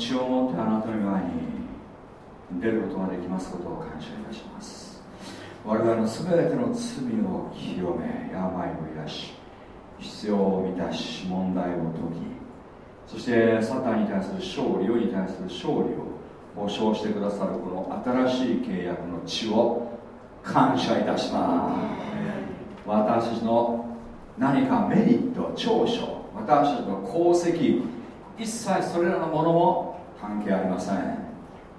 血を持ってあなたの前に出ることができますことを感謝いたします我々の全ての罪を清め病を癒し必要を満たし問題を解きそしてサタンに対す。る勝利世に対する勝利を保証してくださるこの新しい契約の血を感謝いたします。私たちの何かメリット長所私たちの功績一切それらのものも関係ありません。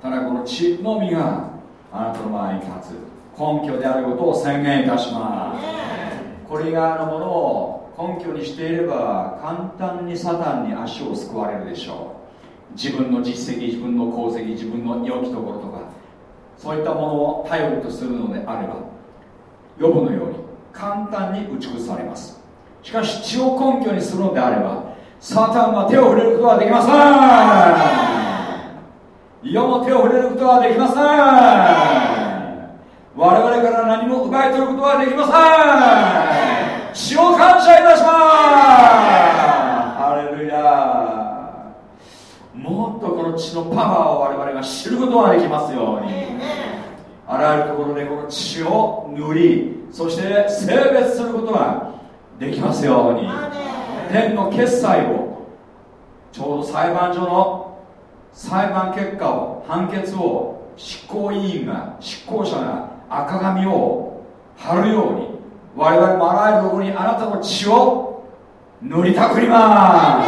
ただこの血のみがあなたの前に立つ根拠であることを宣言いたします。これ以外のものを根拠にしていれば簡単にサタンに足をすくわれるでしょう。自分の実績自分の功績自分の良きところとかそういったものを頼りとするのであれば予部のように簡単に打ち崩されます。しかし血を根拠にするのであればサタンは手を触れることはできません世も手を触れることはできません。我々から何も奪い取ることはできません。血を感謝いたします。ハレルヤ。もっとこの血のパワーを我々が知ることができますように。あらゆるところでこの血を塗りそして性別することができますように。天の決裁をちょうど裁判所の裁判結果を判決を執行委員が執行者が赤紙を貼るように我々もあらゆるところにあなたの血を塗りたくりま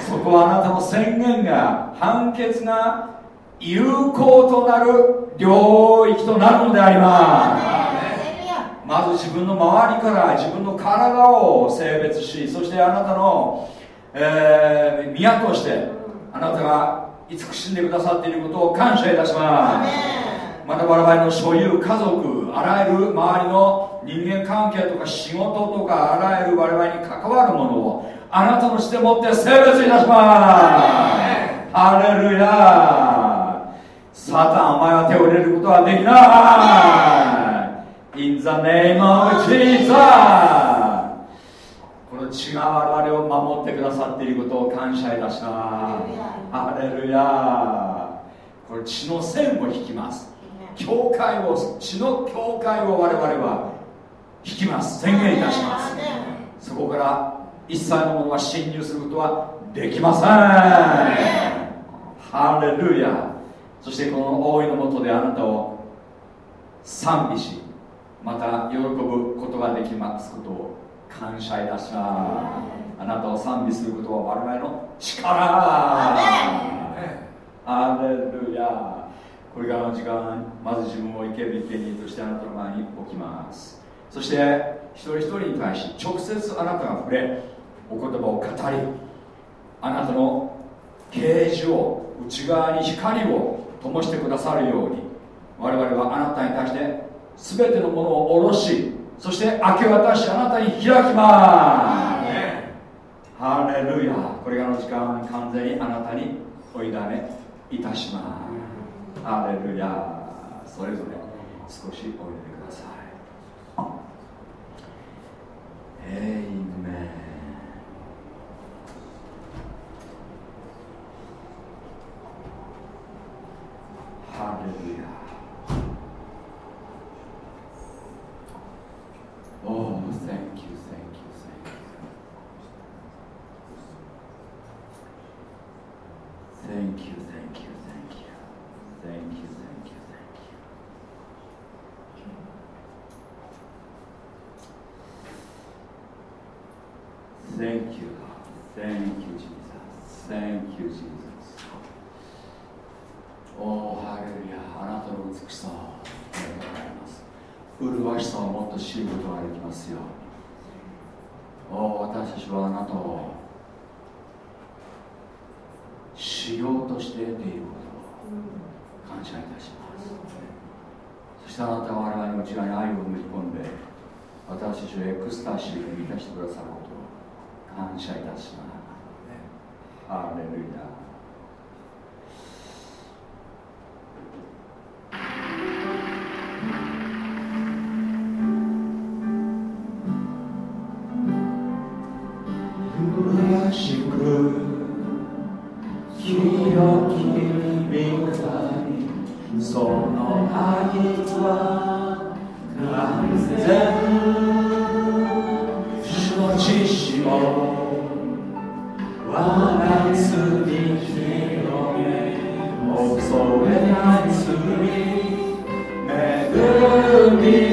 す。そこはあなたの宣言が判決が有効となる領域となるのであります。まず自分の周りから自分の体を性別しそしてあなたの、えー、宮としてあなたが慈しんでくださっていることを感謝いたします。また我々の所有家族あらゆる周りの人間関係とか仕事とかあらゆる我々に関わるものをあなたのしてもって性別いたします。ハレルヤサタンお前は手を入れることはできない。In the name of Jesus この血が我々を守ってくださっていることを感謝いたします。ハレルヤこれ血の線を引きます。教会を血の教会を我々は引きます。宣言いたします。そこから一切のものが侵入することはできません。ハレルヤそしてこの大いのもとであなたを賛美しまた喜ぶことができますことを感謝いたします。あなたを賛美することは我々の力。アレルヤこれからの時間まず自分を生ける生贄としてあなたの前に置きます。そして一人一人に対し直接あなたが触れお言葉を語りあなたの啓示を内側に光を灯してくださるように我々はあなたに対して全てのものを下ろしそして明け渡しあなたに開きます。ハレルヤ。これからの時間完全にあなたにお委ねいたします。ハレルヤ。それぞれ少しおいでください。エイメン。Hallelujah. Oh, thank you, thank you, thank you. Thank you, thank you, thank you. Thank you, thank you, thank you. Thank you, thank you, Jesus. Thank you, Jesus. おおハレルヤあなたの美しさをありがとうございます麗しさをもっと知ることができますよお私たちはあなたを修行として得ていることを感謝いたします。そしてあなたは我々の内側に愛を埋め込んで私たちをエクスタシーで満たしてくださることを感謝いたします。ハレルヤその愛は完全主の知識を我が罪広げ恐れない罪恵み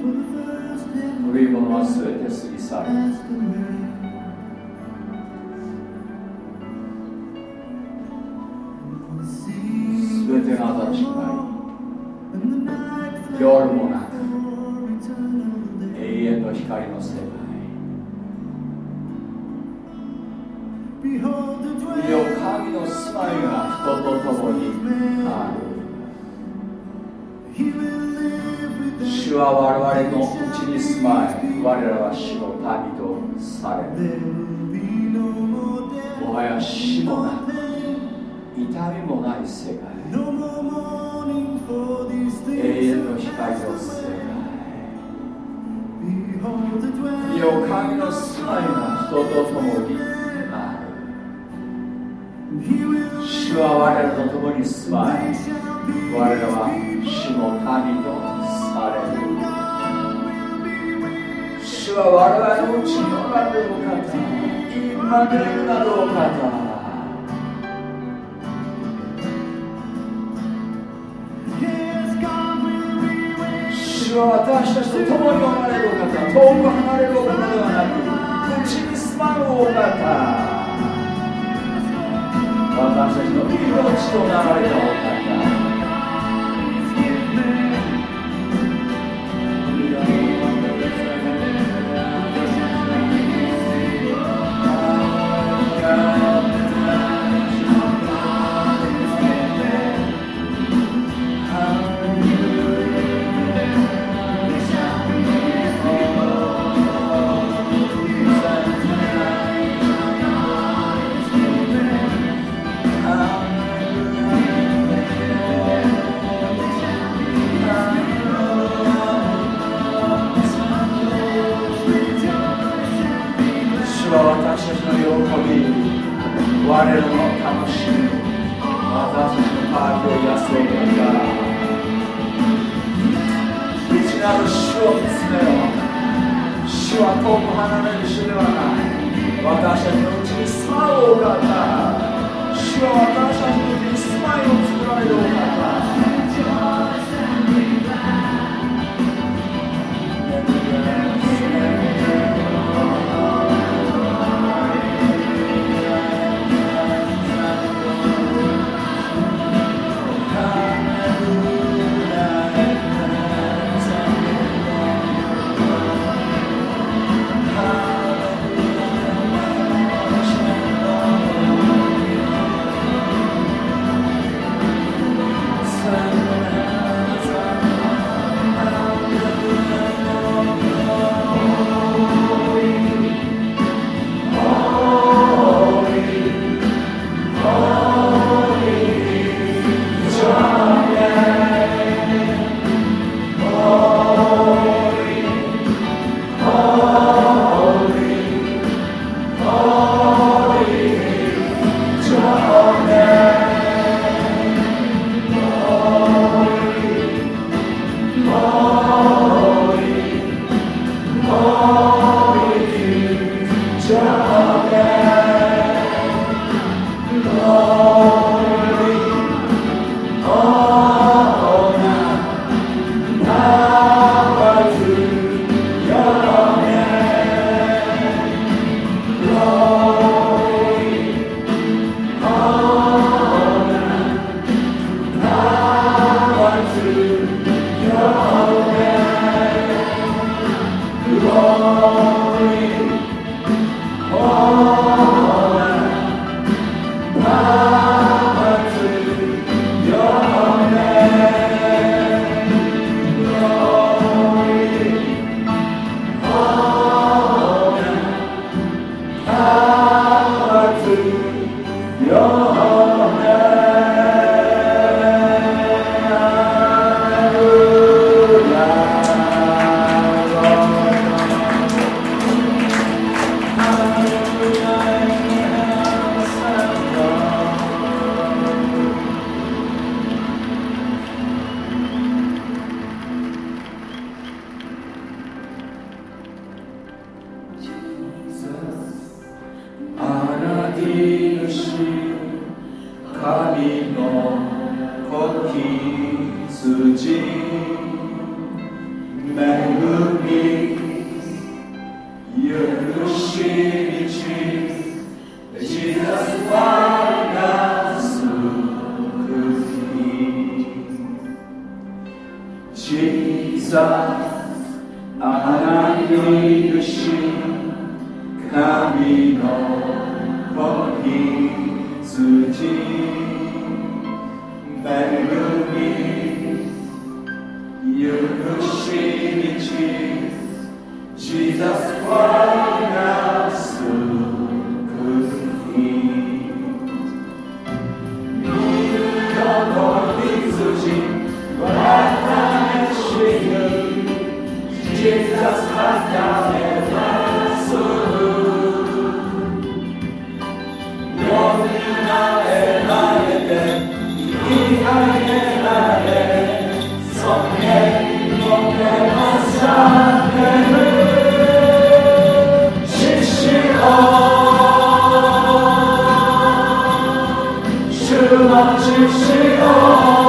古いものは全て過ぎ去る。は我々のうちに住まい。我らは死の民とされるもはや死もなく痛みもない。世界永遠の光の世界い。よ神のい。が人と共にある主は我らと共に住まい。我らは死の民とされる主は我々のる方。今でる主は私たちと共におられるお方。遠く離れるお方ではなく口に住まうお方。私たちの命となられたお方。われるの楽しみむ私たちのパ渇きを癒そうだ未知なる主を見つめよう主は遠く離れる主ではない私た。ちのうちに住まうお方主は私たちのうちに住まいを作られるお方 She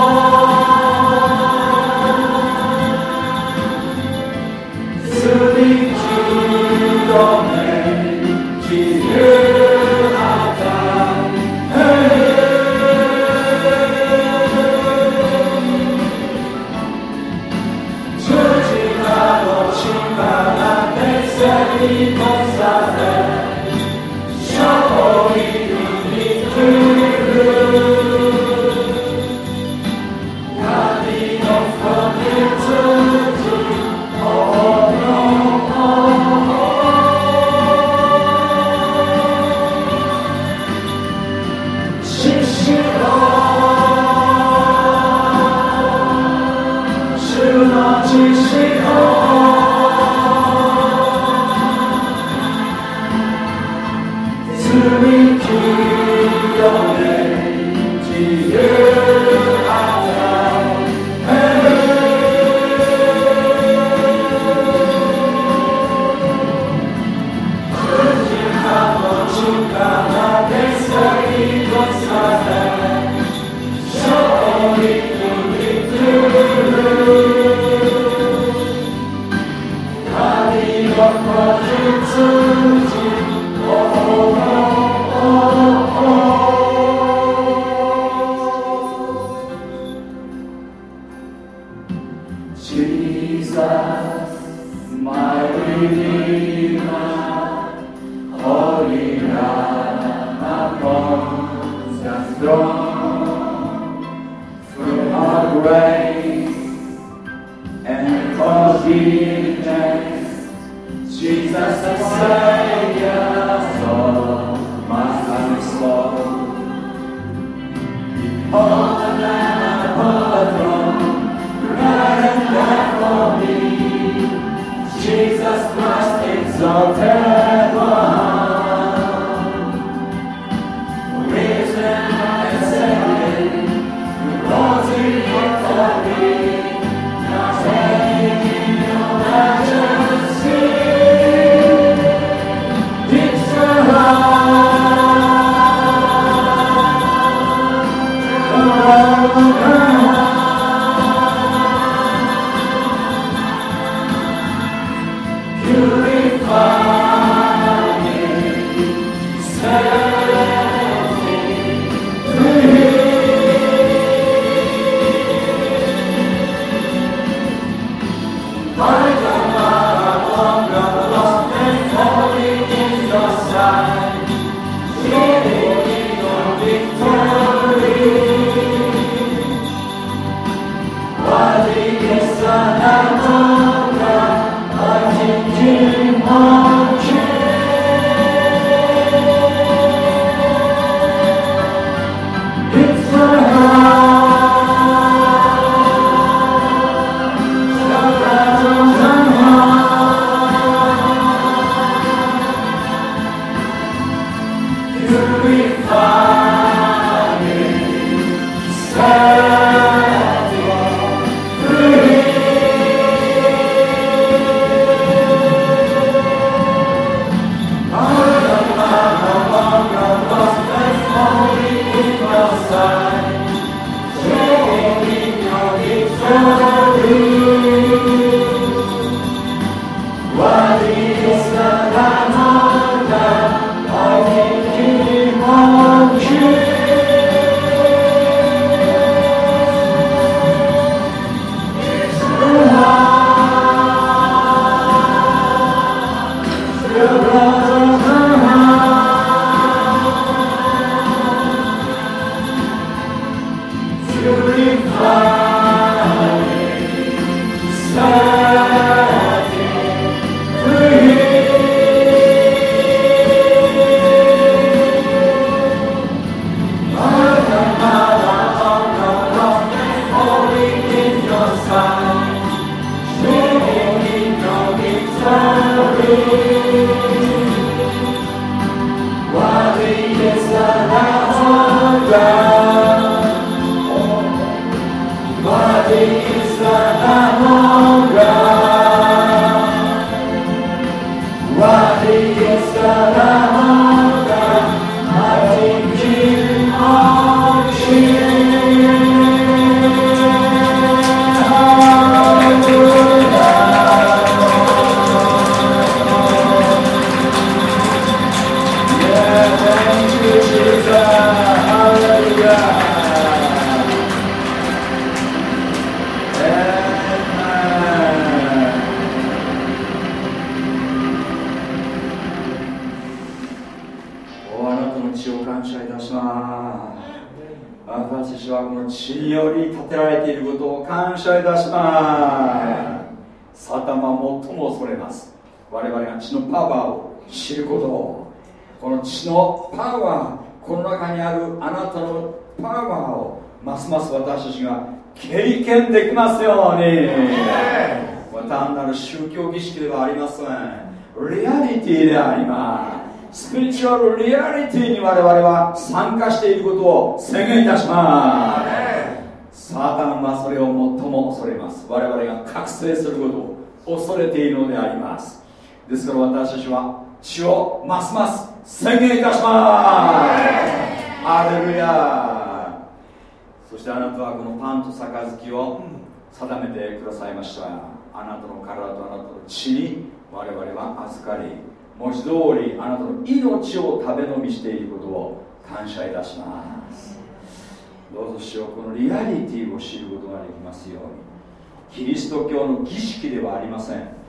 ます。ます宣言いたします。アレルヤそしてあなたはこのパンと杯を定めてくださいました。あなたの体とあなたの血に我々は預かり文字通りあなたの命を食べ飲みしていることを感謝いたします。どうぞしようこのリアリティを知ることができますように。キリスト教の儀式ではありません。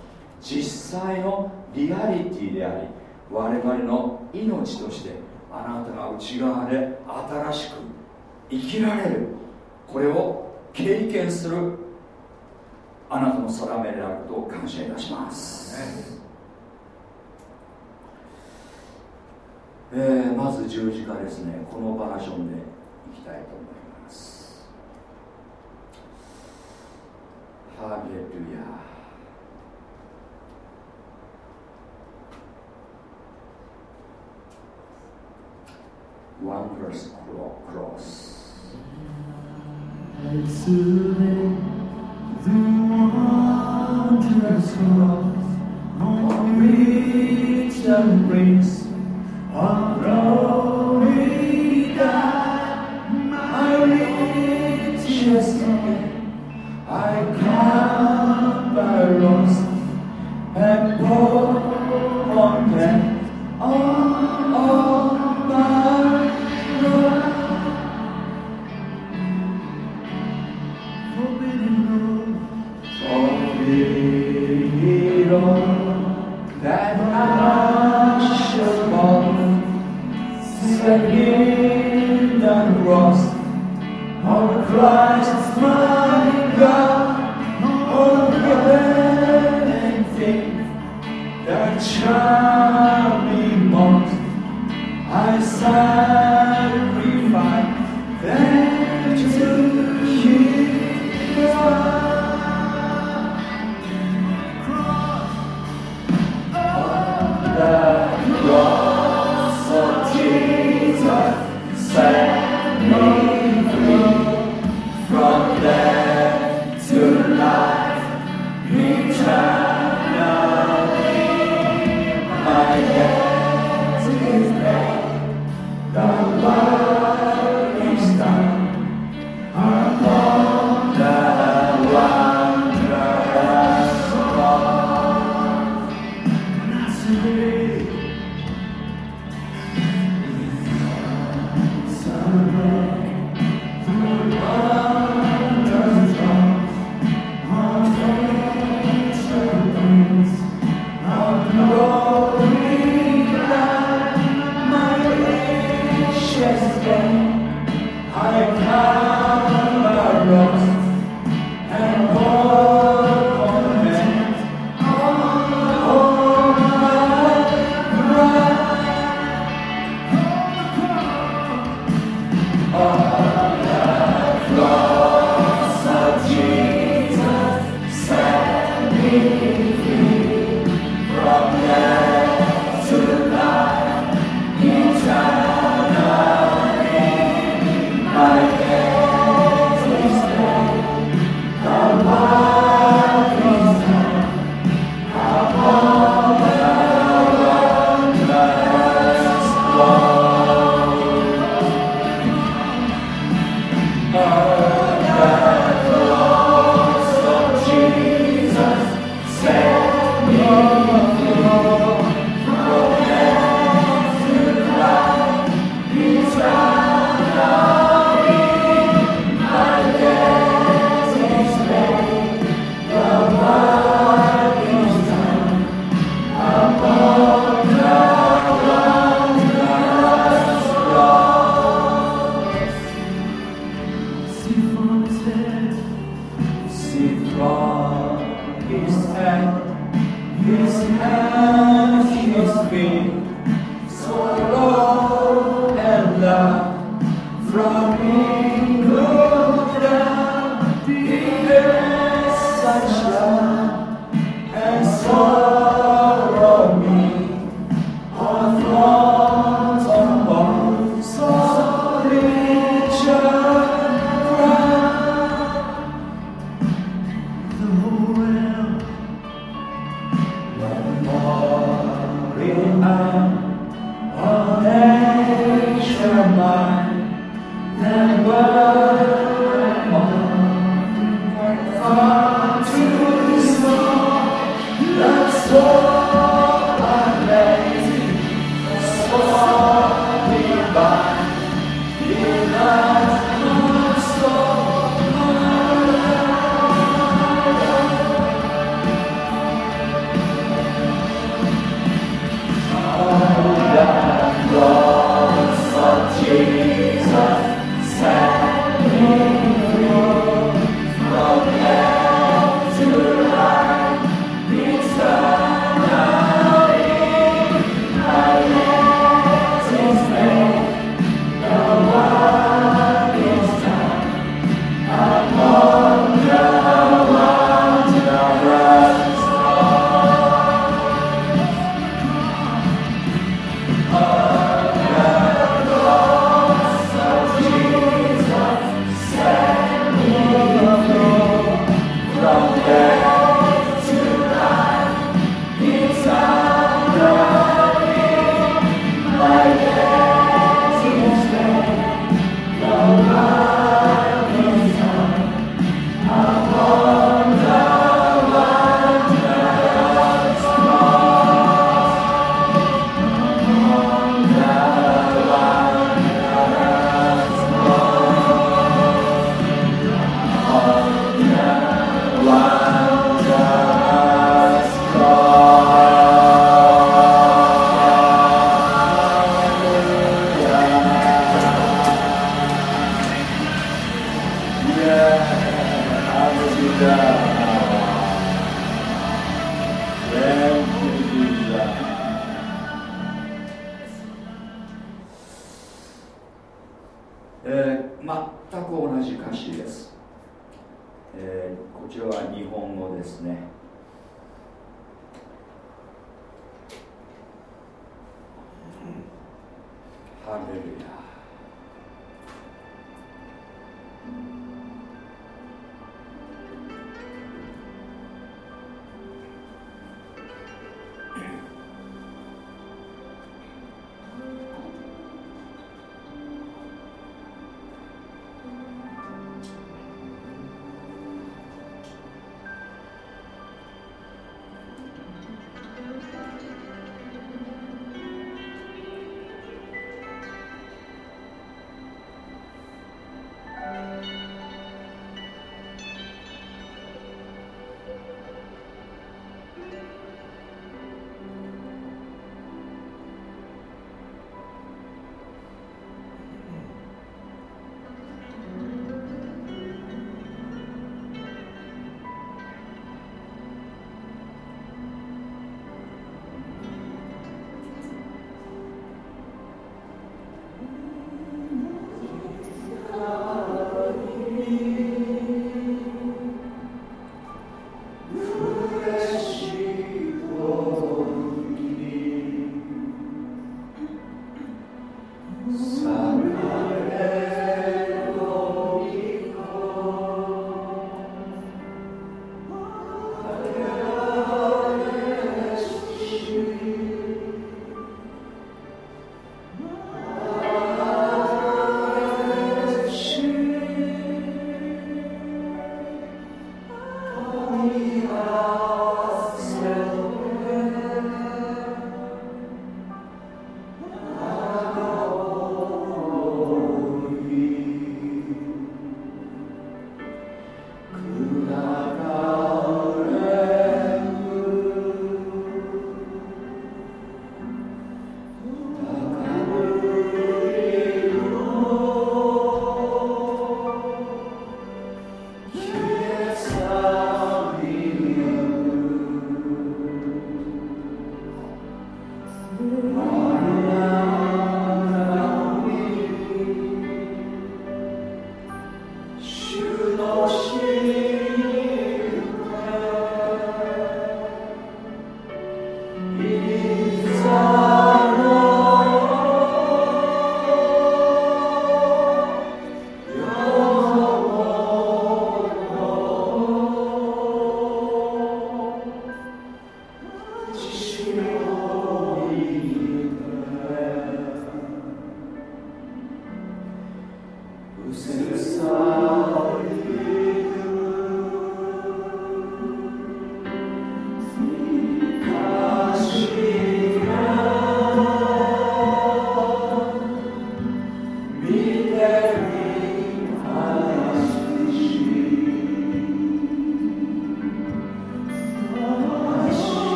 実際のリアリティであり我々の命としてあなたが内側で新しく生きられる。これを経験する。あなたの定めであることを感謝いたします、えー、まず十字架ですね。このバージョンでいきたいと思います。ハレルヤ。Wondrous cross. Exuding the wondrous cross, on which the prince of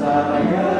す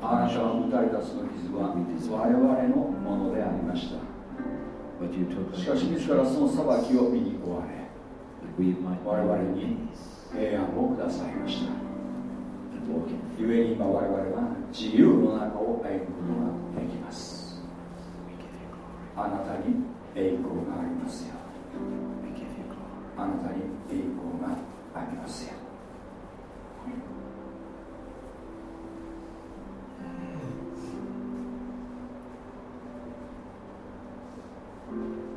あなたが打たれたその傷は我々のものでありました。しかし自らその裁きを見に追われ我々に平安をくださいました。故に今我々は自由の中を歩むことができます。あなたに栄光がありますよ。あなたに栄光がありますようん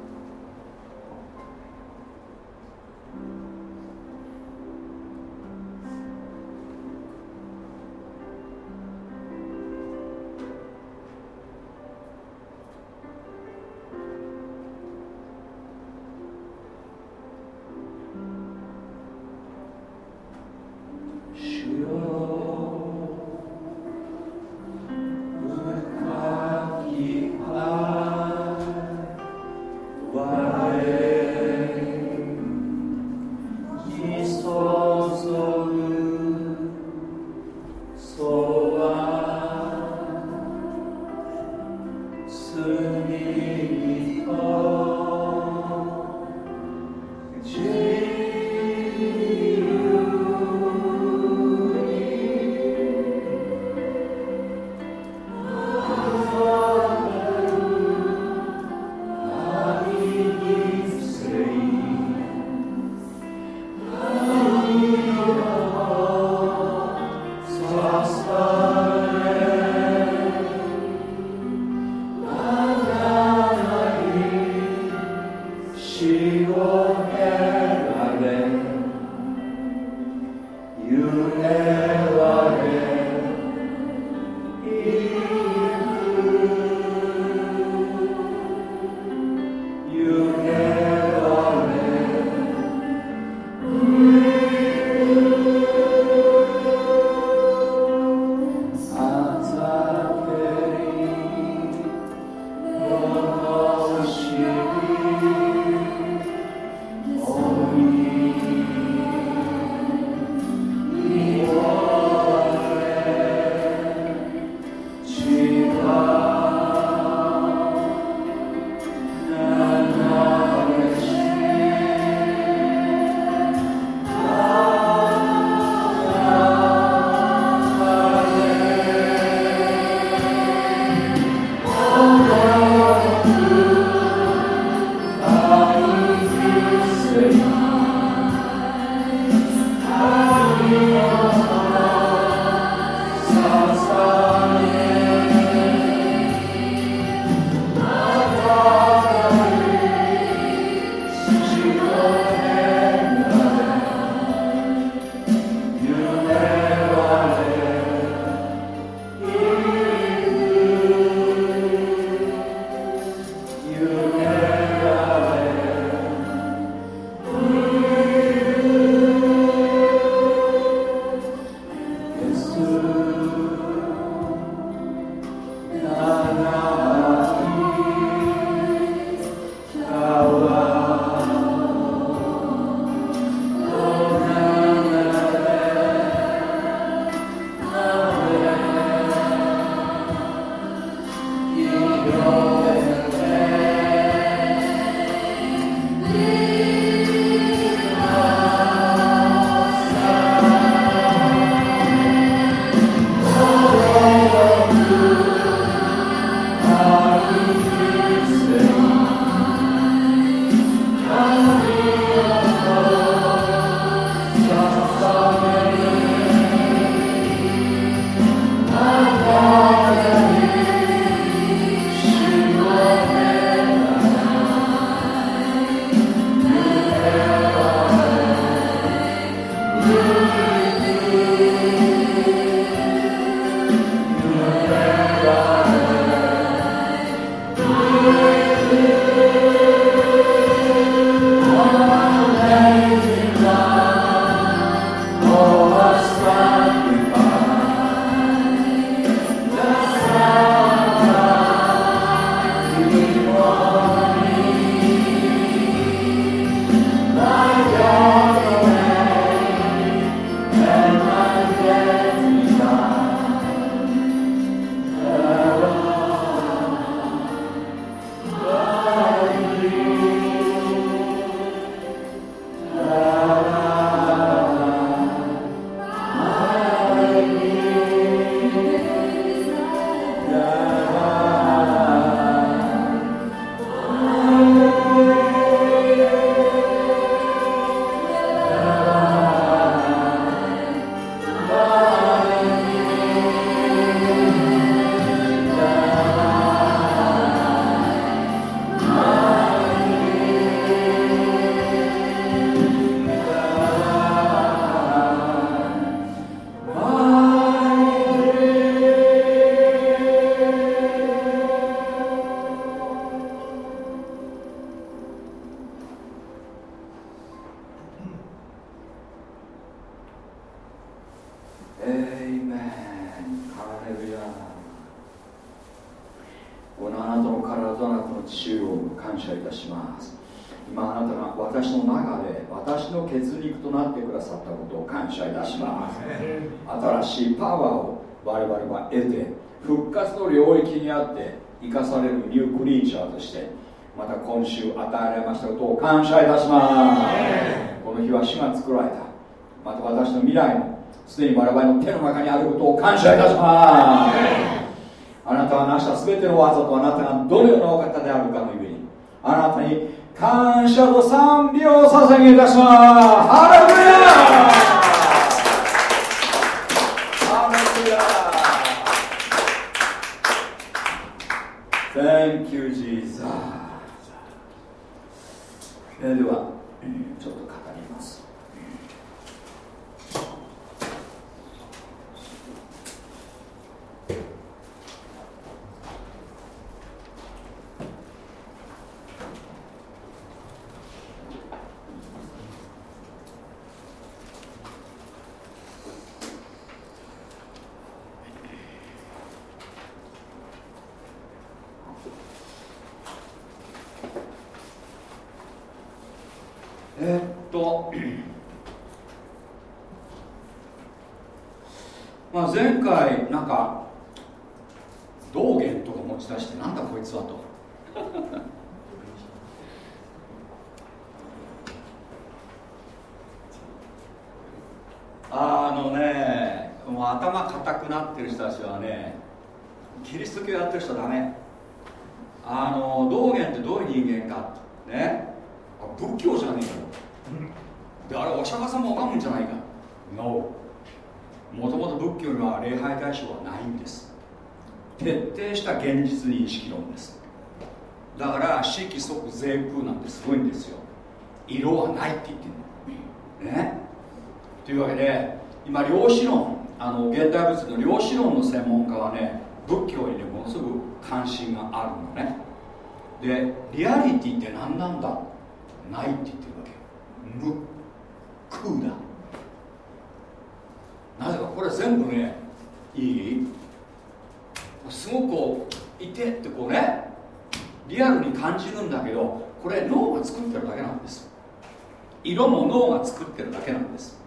ビーチとして、また今週与えられましたことを感謝いたします。この日は主が作られた。また私の未来もすでに我々の手の中にあることを感謝いたします。あなたは成した全ての技とあなたがどのようなお方であるかのゆえにあなたに感謝と賛美を捧げいたします。ハレルヤハレルヤ Thank you, Jesus. えー、では、ちょっと語りますまあ、前回なんか道元とか持ち出してなんだこいつはとあのねもう頭固くなってる人たちはねキリスト教やってる人はダメあの道元ってどういう人間かね仏教じゃねえよであれお釈迦様拝むんじゃないか No もともと仏教には礼拝対象はないんです徹底した現認識論です。だから四季即税空なんてすごいんですよ。色はないって言ってるの。ね。というわけで今量子論あの現代物の量子論の専門家はね仏教にねものすごく関心があるのね。でリアリティって何なんだ？ないって言ってるわけ。無空だ。なぜかこれ全部ねいい？すごくいてってこうねリアルに感じるんだけどこれ脳が作ってるだけなんです。色も脳が作ってるだけなんです。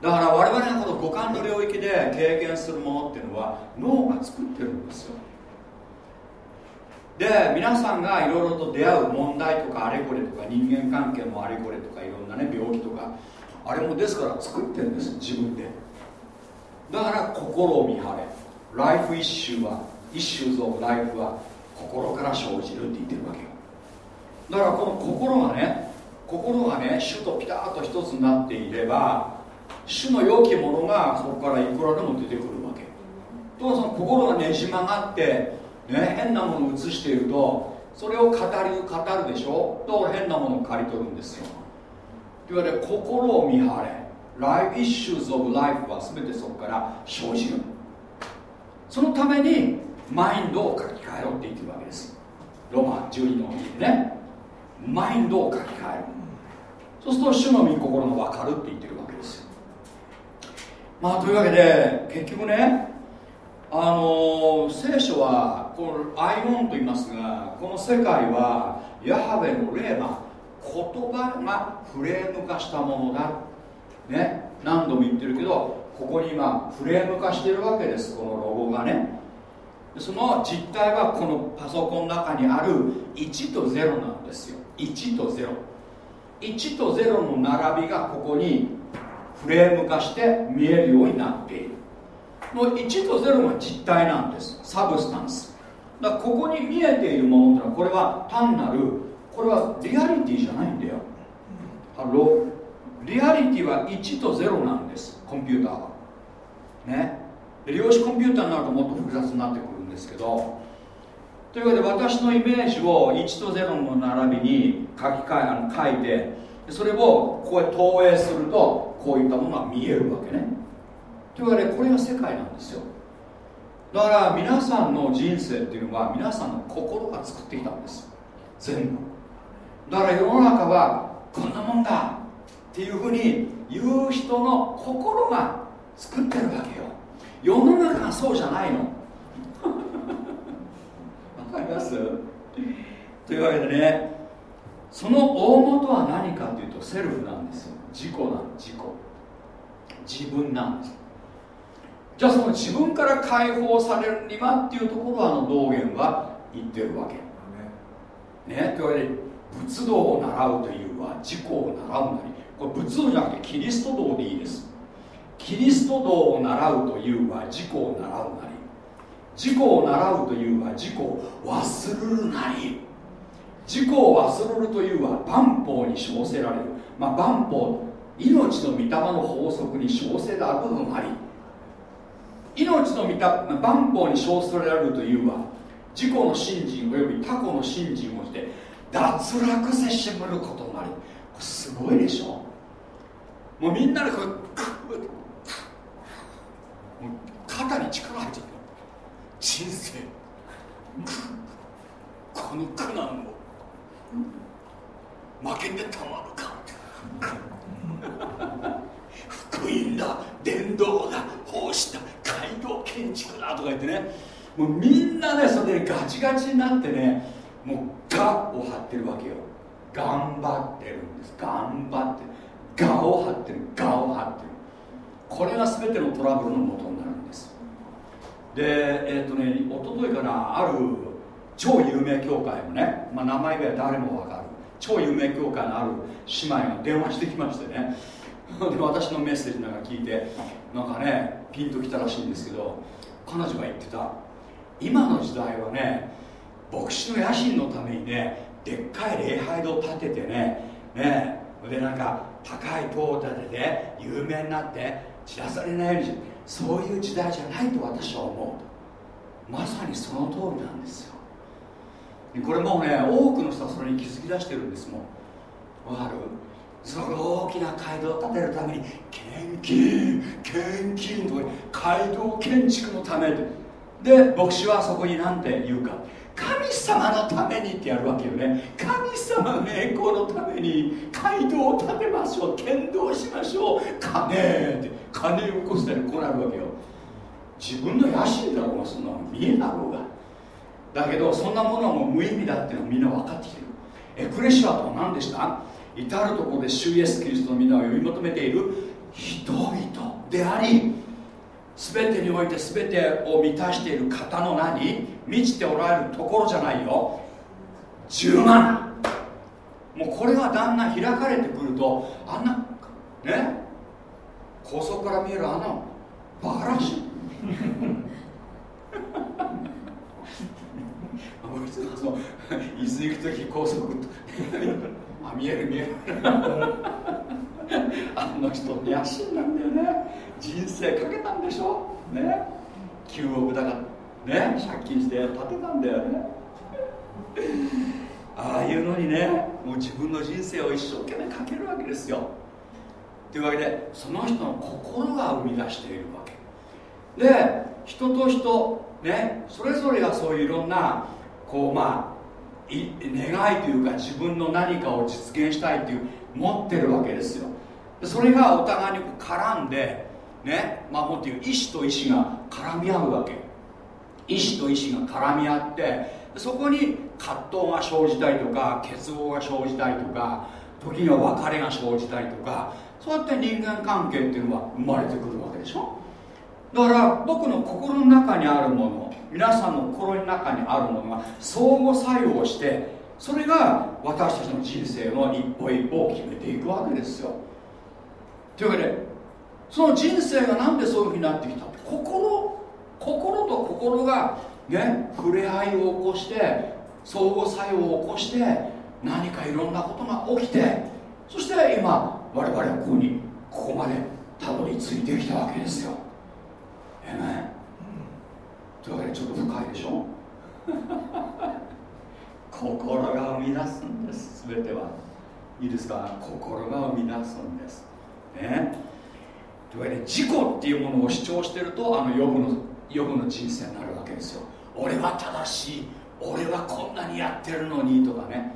だから我々がこの五感の領域で経験するものっていうのは脳が作ってるんですよ。で皆さんがいろいろと出会う問題とかあれこれとか人間関係もあれこれとかいろんなね病気とかあれもですから作ってるんです自分で。だから心を見張れ。ライフイッシュはイッシューズ・オブ・ライフは心から生じるって言ってるわけよ。だからこの心がね心がね主とピタッと一つになっていれば主の良きものがそこからいくらでも出てくるわけとその心がねじ曲がってね、変なものを映しているとそれを語り語るでしょ？だから変なものを刈り取るんですよ。といわけで心を見張れ。ライフイッシューズ・オブ・ライフは全てそこから生じる。そのためにマインドを書き換えろって言ってるわけです。ロマン12のね。マインドを書き換える。そうすると主の御心が分かるって言ってるわけです。まあというわけで結局ねあの聖書はこのアイオンと言いますがこの世界はヤハウェの霊馬言葉がフレーム化したものだ。ね。何度も言ってるけどここに今フレーム化してるわけです。このロゴがね。その実態はこのパソコンの中にある1と0なんですよ。1と01と0の並びがここにフレーム化して見えるようになっている。の1と0が実体なんです。 substance。だからここに見えているものってのはこれは単なるこれはリアリティじゃないんだよ。ハロリアリティは1と0なんです。コンピューターは。ね。量子コンピューターになるともっと複雑になってくる。ですけどというわけで私のイメージを1と0の並びに書き換えあの書いてそれをこうやって投影するとこういったものが見えるわけね。というわけでこれが世界なんですよ。だから皆さんの人生っていうのは皆さんの心が作ってきたんです。全部。だから世の中はこんなもんだ。っていうふうに言う人の心が作ってるわけよ。世の中がそうじゃないの。かります？というわけでねその大元は何かというとセルフなんですよ。自己なん自己。自分なんです。じゃあその自分から解放されるにはっていうところはあの道元は言ってるわけ。ね。というわけで仏道を習うというは自己を習うなり。これ仏道じゃなくてキリスト道でいいです。キリスト道を習うというは自己を習うなり自己を習うというは自己を忘るるなり。自己を忘るるというは万法に称せられる、まあ、万法命の御霊の法則に称せられるなり。命の御霊万法に称せられるというは自己の信心および他己の信心をして脱落せしむることなり。すごいでしょ。もうみんなでこう肩に力入っちゃって人生。この苦難を。負けてたまるか。福音だ伝道だ奉仕だ街道建築だとか言ってね。もうみんなねそれでガチガチになってねもう「が」を張ってるわけよ。頑張ってるんです。頑張って「が」を張ってる「が」を張ってる。これが全てのトラブルの元になる。えっ、ー、とね一昨日かなある超有名教会のね、まあ、名前が誰も分かる。超有名教会のある姉妹が電話してきましてね。で私のメッセージなんか聞いてなんかねピンときたらしいんですけど彼女が言ってた。今の時代はね牧師の野心のためにねでっかい礼拝堂建ててねねでなんか高い塔を建てて有名になって散らされないようにそういう時代じゃないと私は思う。まさにその通りなんですよ。これもうね多くの人はそれに気づき出してるんですもん。わかる？その大きな街道を建てるために献金献金とか街道建築のためで牧師はそこに何て言うか。神様のためにってやるわけよね。神様の栄光のために街道を建てましょう。剣道しましょう。金って金を起こしたりこうなるわけよ。自分の野心だろうがそんなの見えだろうが。だけどそんなものはもう無意味だっていうのはみんな分かってきてる。エクレシアとは何でした？至る所で主イエスキリストの皆を呼び求めている人々であり全てにおいて全てを満たしている方の何？満ちておられるところじゃないよ。10万。もうこれがだんだん開かれてくるとあんなね？高速から見えるあんなバカらしい伊豆行く時高速あ見える見える。あの人野心なんだよね。人生かけたんでしょ？ね。9億だからね借金して建てたんだよね。ああいうのにねもう自分の人生を一生懸命かけるわけですよ。というわけでその人の心が生み出しているわけ。で人と人ねそれぞれがそういういろんなこうまあ願いというか自分の何かを実現したいという持ってるわけですよ。それがお互いに絡んでねまあもっという意志と意志が絡み合うわけ。意志と意志が絡み合ってそこに葛藤が生じたりとか結合が生じたりとか時には別れが生じたりとかそうやって人間関係っていうのは生まれてくるわけでしょ？だから僕の心の中にあるもの皆さんの心の中にあるものが相互作用してそれが私たちの人生の一歩一歩を決めていくわけですよ。というわけでその人生がなんでそういうふうになってきた？心心と心がね触れ合いを起こして相互作用を起こして何かいろんなことが起きてそして今我々はここにここまでたどり着いてきたわけですよ。えめというわけでちょっと深いでしょ？心が生み出すんです全ては。いいですか？心が生み出すんですね。というわけで自己っていうものを主張してるとあのヨブのヨブの人生になるわけですよ。俺は正しい。俺はこんなにやってるのにとかね。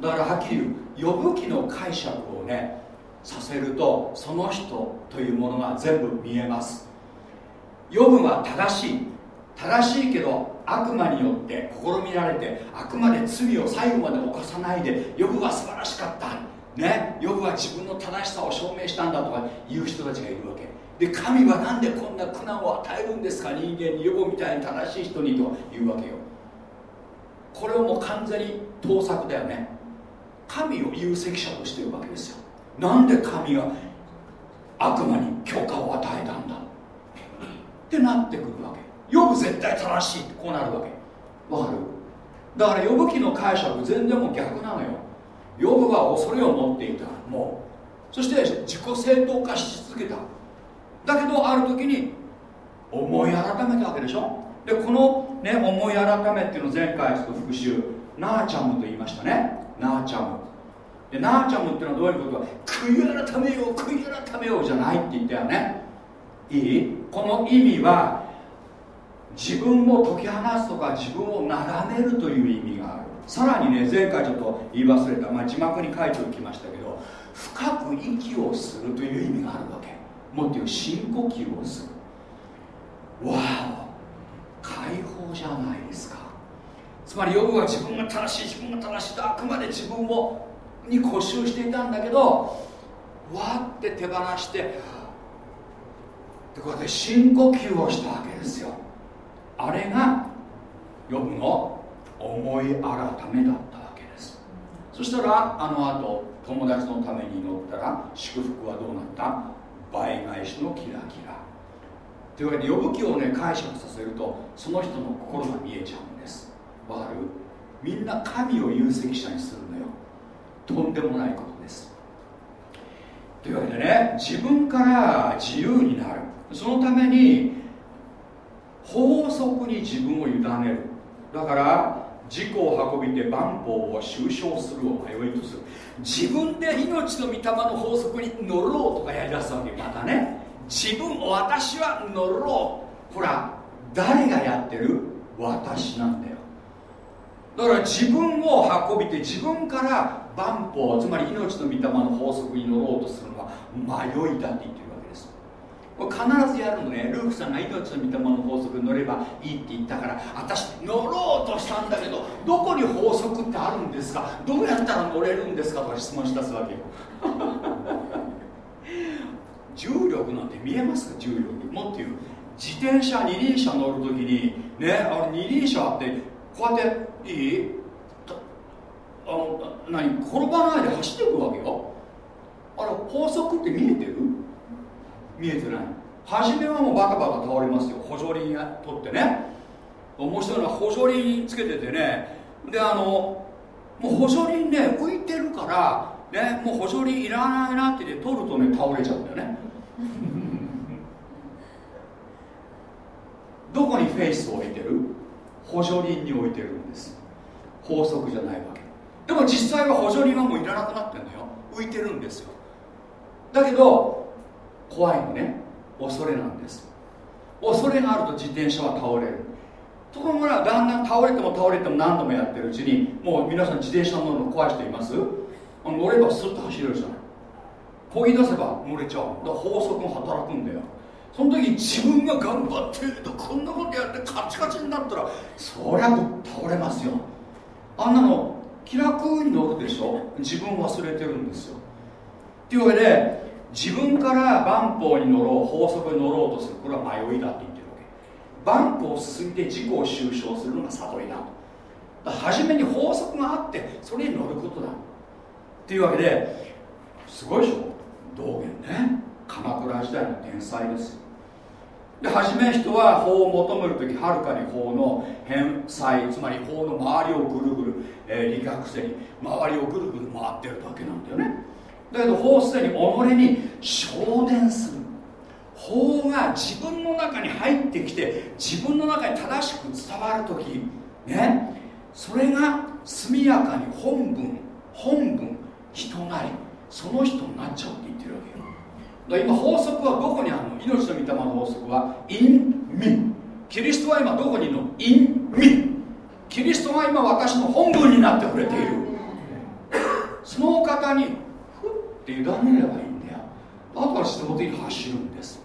だからはっきり言う呼ぶ記の解釈をねさせるとその人というものが全部見えます。ヨブは正しい。正しいけど悪魔によって試みられてあくまで罪を最後まで犯さないでヨブは素晴らしかった。ねヨブは自分の正しさを証明したんだとか言う人たちがいるわけ。で神は何でこんな苦難を与えるんですか人間にヨブみたいに正しい人にと言うわけよ。これをもう完全に盗作だよね。神を有責者としてるわけですよ。なんで神が悪魔に許可を与えたんだ。ってなってくるわけ。呼ぶ絶対正しいってこうなるわけ。わかる？だから呼ぶ記の解釈全然もう逆なのよ。呼ぶは恐れを持っていたもうそして自己正当化し続けた。だけどある時に思い改めたわけでしょ？でこの、ね、思い改めっていうのを前回ちょっと復習ナーチャムと言いましたね。ナーチャムでナーチャムっていうのはどういうことか。悔い改めよう悔い改めようじゃないって言ったよね。いい？この意味は自分を解き放すとか自分を眺めるという意味がある。さらにね前回ちょっと言い忘れた、まあ、字幕に書いておきましたけど深く息をするという意味があるわけ。もっと言う深呼吸をする。わお解放じゃないですか。つまりヨブは自分が正しい自分が正しいとあくまで自分をに固執していたんだけどわって手放してでこうやって深呼吸をしたわけですよ。あれがヨブの思い改めだったわけです。そしたらあの後友達のために祈ったら祝福はどうなった？倍返しのキラキラ。というわけで呼ぶ気をね解釈させるとその人の心が見えちゃうんです。わかる？みんな神を有責者にするのよ。とんでもないことです。というわけでね自分から自由になる。そのために法則に自分を委ねる。だから自己を運びて万法を収賞するを迷いとする。自分で命の御霊の法則に乗ろうとかやりだすわけまたね。自分を私は乗ろう。ほら誰がやってる？私なんだよ。だから自分を運びて自分から万法つまり命の御霊の法則に乗ろうとするのは迷いだって言ってる。必ずやるのね。ルークさんが命の御霊の法則に乗ればいいって言ったから私乗ろうとしたんだけどどこに法則ってあるんですか？どうやったら乗れるんですかとか質問し出すわけよ。重力なんて見えますか？重力。もっていう。自転車二輪車乗るときにねあれ二輪車ってこうやっていい？あの何？転ばないで走っていくわけよ。あれ法則って見えてる？見えてない。初めはもうバタバタ倒れますよ。補助輪取ってね。面白いのは補助輪つけててね。であのもう補助輪ね浮いてるからねもう補助輪いらないなって言って取るとね倒れちゃうんだよね。どこにフェイスを置いてる？補助輪に置いてるんです。法則じゃないわけ。でも実際は補助輪はもういらなくなってんだよ。浮いてるんですよ。だけど怖いのね。恐れなんです。恐れがあると自転車は倒れる。ところがだんだん倒れても倒れても何度もやってるうちにもう皆さん自転車乗るの怖い人います？乗ればスッと走れるじゃない。漕ぎ出せば乗れちゃう。だから法則も働くんだよ。その時自分が頑張ってるとこんなことやってカチカチになったらそりゃ倒れますよ。あんなの気楽に乗るでしょ。自分忘れてるんですよ。というわけで自分から万法に乗ろう法則に乗ろうとするこれは迷いだって言ってるわけ。万法を進んで自己を収賞するのが悟りだだ初めに法則があってそれに乗ることだっていうわけですごいでしょ？道元ね。鎌倉時代の天才です。で初め人は法を求める時はるかに法の返済つまり法の周りをぐるぐる、えー、理学生に周りをぐるぐる回ってるだけなんだよね。だけど法すでに己に昇伝する。法が自分の中に入ってきて自分の中に正しく伝わる時ね。それが速やかに本文本文人なりその人になっちゃうって言ってるわけよ。だ今法則はどこにあるの？命の御霊の法則は in me キリストは今どこにいるの？in me キリストが今私の本文になってくれている。そのお方にって委ねればいいんだよ。あとは自動的に走るんです。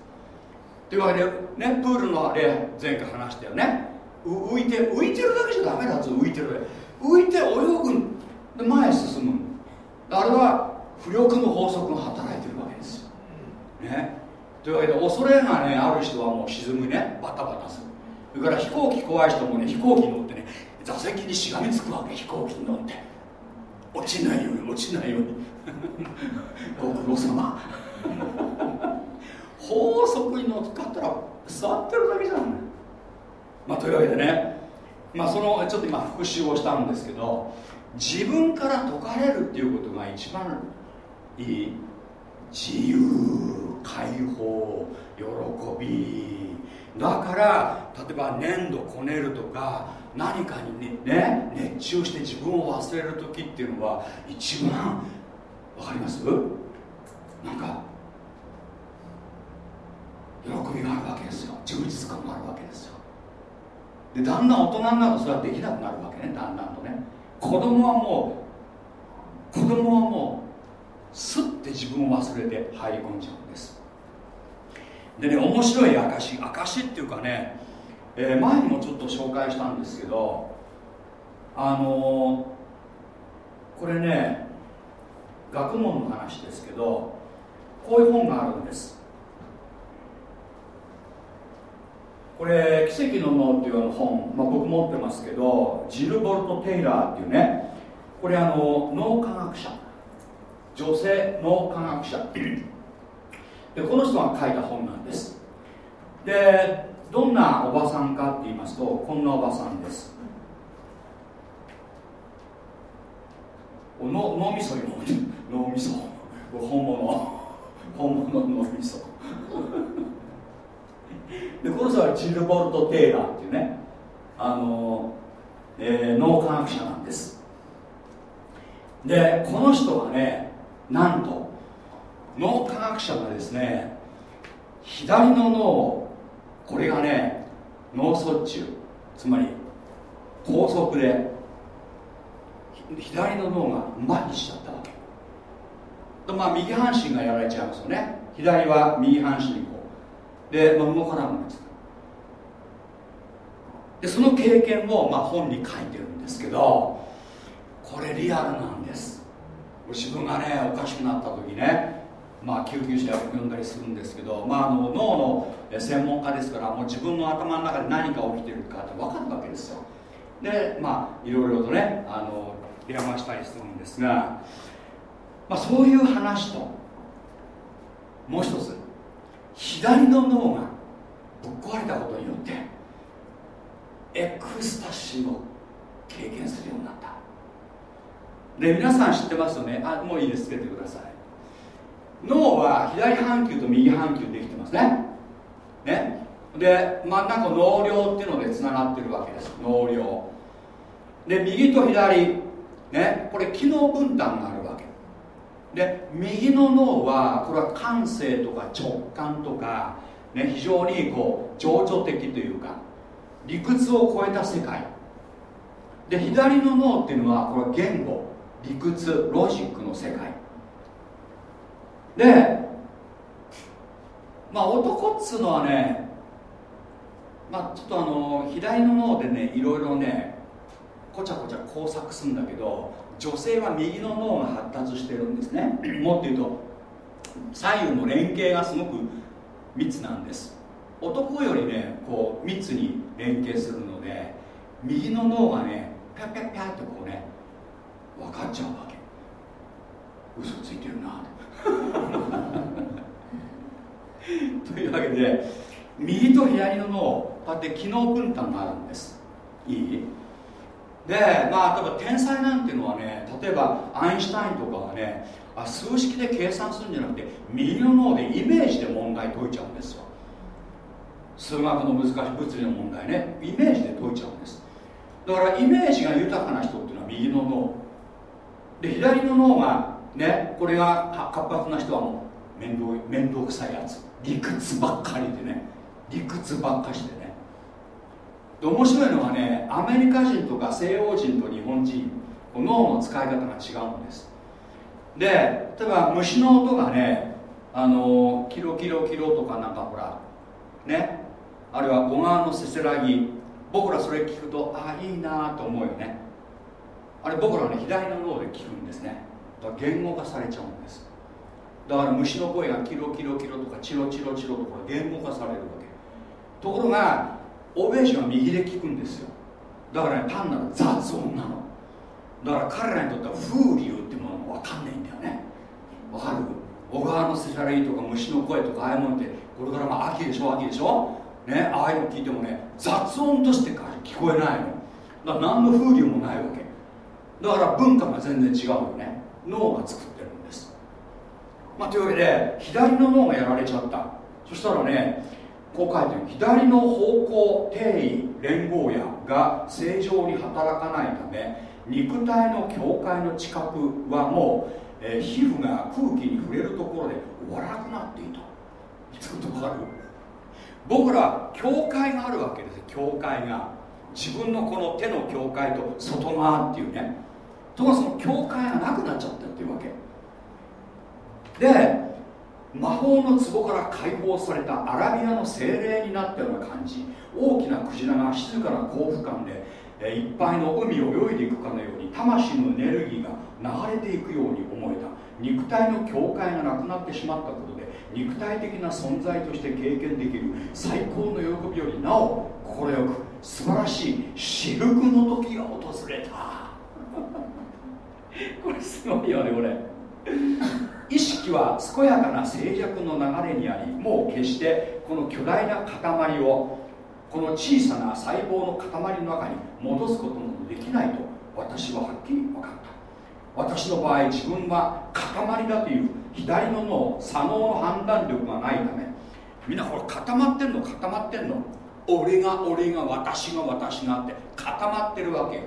というわけでねプールの例前回話したよね。浮いて浮いてるだけじゃダメだぞ浮いてる浮いて泳ぐで前へ進むあれは浮力の法則が働いてるわけですよ、ね、というわけで恐れがねある人はもう沈むね。バタバタする。それから飛行機怖い人もね飛行機に乗ってね座席にしがみつくわけ。飛行機に乗って。落ちないように落ちないように。ご苦労様。法則に乗っかったら座ってるだけじゃん。まあというわけでね。まあそのちょっと今復習をしたんですけど自分から解かれるっていうことが一番いい。自由解放喜び。だから例えば粘土こねるとか何かにねね熱中して自分を忘れる時っていうのは一番わかります？なんか喜びがあるわけですよ。充実感があるわけですよ。でだんだん大人になるとそれはできなくなるわけね。だんだんとね。子供はもう子供はもうすって自分を忘れて入り込んじゃうんです。でね面白い証証っていうかね、えー、前にもちょっと紹介したんですけどあのー、これね学問の話ですけどこういう本があるんです。これ「奇跡の脳」っていう本、まあ、僕持ってますけどジル・ボルト・テイラーっていうねこれあの脳科学者。女性脳科学者。でこの人が書いた本なんです。でどんなおばさんかって言いますとこんなおばさんです。脳脳みそよ。脳みそ。本物。本物の脳みそ。でこの人はジル・ボルト・テイラーっていうね。あの、えー、脳科学者なんです。でこの人はねなんと脳科学者がですね左の脳これがね脳卒中。つまり高速で左の脳が麻痺しちゃったわけ。まあ右半身がやられちゃいますよね。左は右半身にこう。で、まあ、動かなくなっちゃったでその経験を、まあ、本に書いてるんですけどこれリアルなんです。自分がねおかしくなった時ねまあ、救急車呼んだりするんですけど、まあ、あの脳の専門家ですからもう自分の頭の中で何が起きてるかって分かるわけですよ。でまあいろいろとねあの電話したりするんですが、まあ、そういう話ともう一つ左の脳がぶっ壊れたことによってエクスタシーを経験するようになった。で皆さん知ってますよね？あもういいです。つけてください。脳は左半球と右半球できてますね。ね？で真ん中脳梁っていうのでつながってるわけです。脳梁。で右と左。ねこれ機能分担があるわけ。で右の脳はこれは感性とか直感とか、ね、非常にこう情緒的というか理屈を超えた世界。で左の脳っていうのはこれは言語理屈ロジックの世界。でまあ男っつうのはねまあちょっとあの左の脳でねいろいろねこちゃこちゃ工作するんだけど女性は右の脳が発達してるんですね。もっと言うと左右の連携がすごく密なんです。男よりねこう密に連携するので右の脳がねピャピャピャってこうね分かっちゃうわけ。嘘ついてるな。というわけで右と左の脳こうやって機能分担があるんです。いい？でまあ例えば天才なんていうのはね例えばアインシュタインとかはねあ数式で計算するんじゃなくて右の脳でイメージで問題解いちゃうんですよ。数学の難しい物理の問題ねイメージで解いちゃうんです。だからイメージが豊かな人っていうのは右の脳。で左の脳がねこれが活発な人はもう面倒面倒くさいやつ。理屈ばっかりでね。理屈ばっかしてね。で面白いのはねアメリカ人とか西洋人と日本人脳の使い方が違うんです。で例えば虫の音がねあのキロキロキロとかなんかほらねあるいは小川のせせらぎ僕らそれ聞くとああいいなと思うよね。あれ僕らね左の脳で聞くんですね。だから言語化されちゃうんです。だから虫の声がキロキロキロとかチロチロチロとか言語化されるわけ。ところが欧米人は右で聞くんですよ。だからね単なる雑音なの。だから彼らにとっては風流ってものが分かんないんだよね。わかる？小川のせしゃれとか虫の声とかああいうものってこれからまあ秋でしょ？秋でしょ？ねああいうの聞いてもね雑音として聞こえないの。だから何の風流もないわけ。だから文化が全然違うよね。脳が作ってるんです。まあというわけで左の脳がやられちゃった。そしたらねこう書いてる左の方向定位連合野が正常に働かないため肉体の境界の近くはもう、えー、皮膚が空気に触れるところで終わらなくなっていた。ちょっとわかる？僕ら境界があるわけです境界が。自分のこの手の境界と外側っていうね。ところがその境界がなくなっちゃったっていうわけ。で魔法の壺から解放されたアラビアの精霊になったような感じ。大きなクジラが静かな幸福感で、えいっぱいの海を泳いでいくかのように魂のエネルギーが流れていくように思えた。肉体の境界がなくなってしまったことで肉体的な存在として経験できる最高の喜びよりなお快く素晴らしい至福の時が訪れた。これすごいよねこれ。意識は健やかな静寂の流れにありもう決してこの巨大な塊をこの小さな細胞の塊の中に戻すこともできないと私ははっきり分かった。私の場合自分は塊だという左の脳左脳の判断力がないためみんなこれ固まってんの固まってんの。俺が俺が私が私がって固まってるわけよ。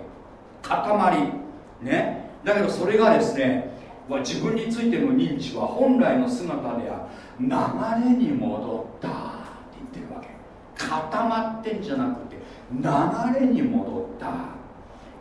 塊。ね。だけどそれがですねは自分についての認知は本来の姿では流れに戻ったって言ってるわけ。固まってんじゃなくて流れに戻った。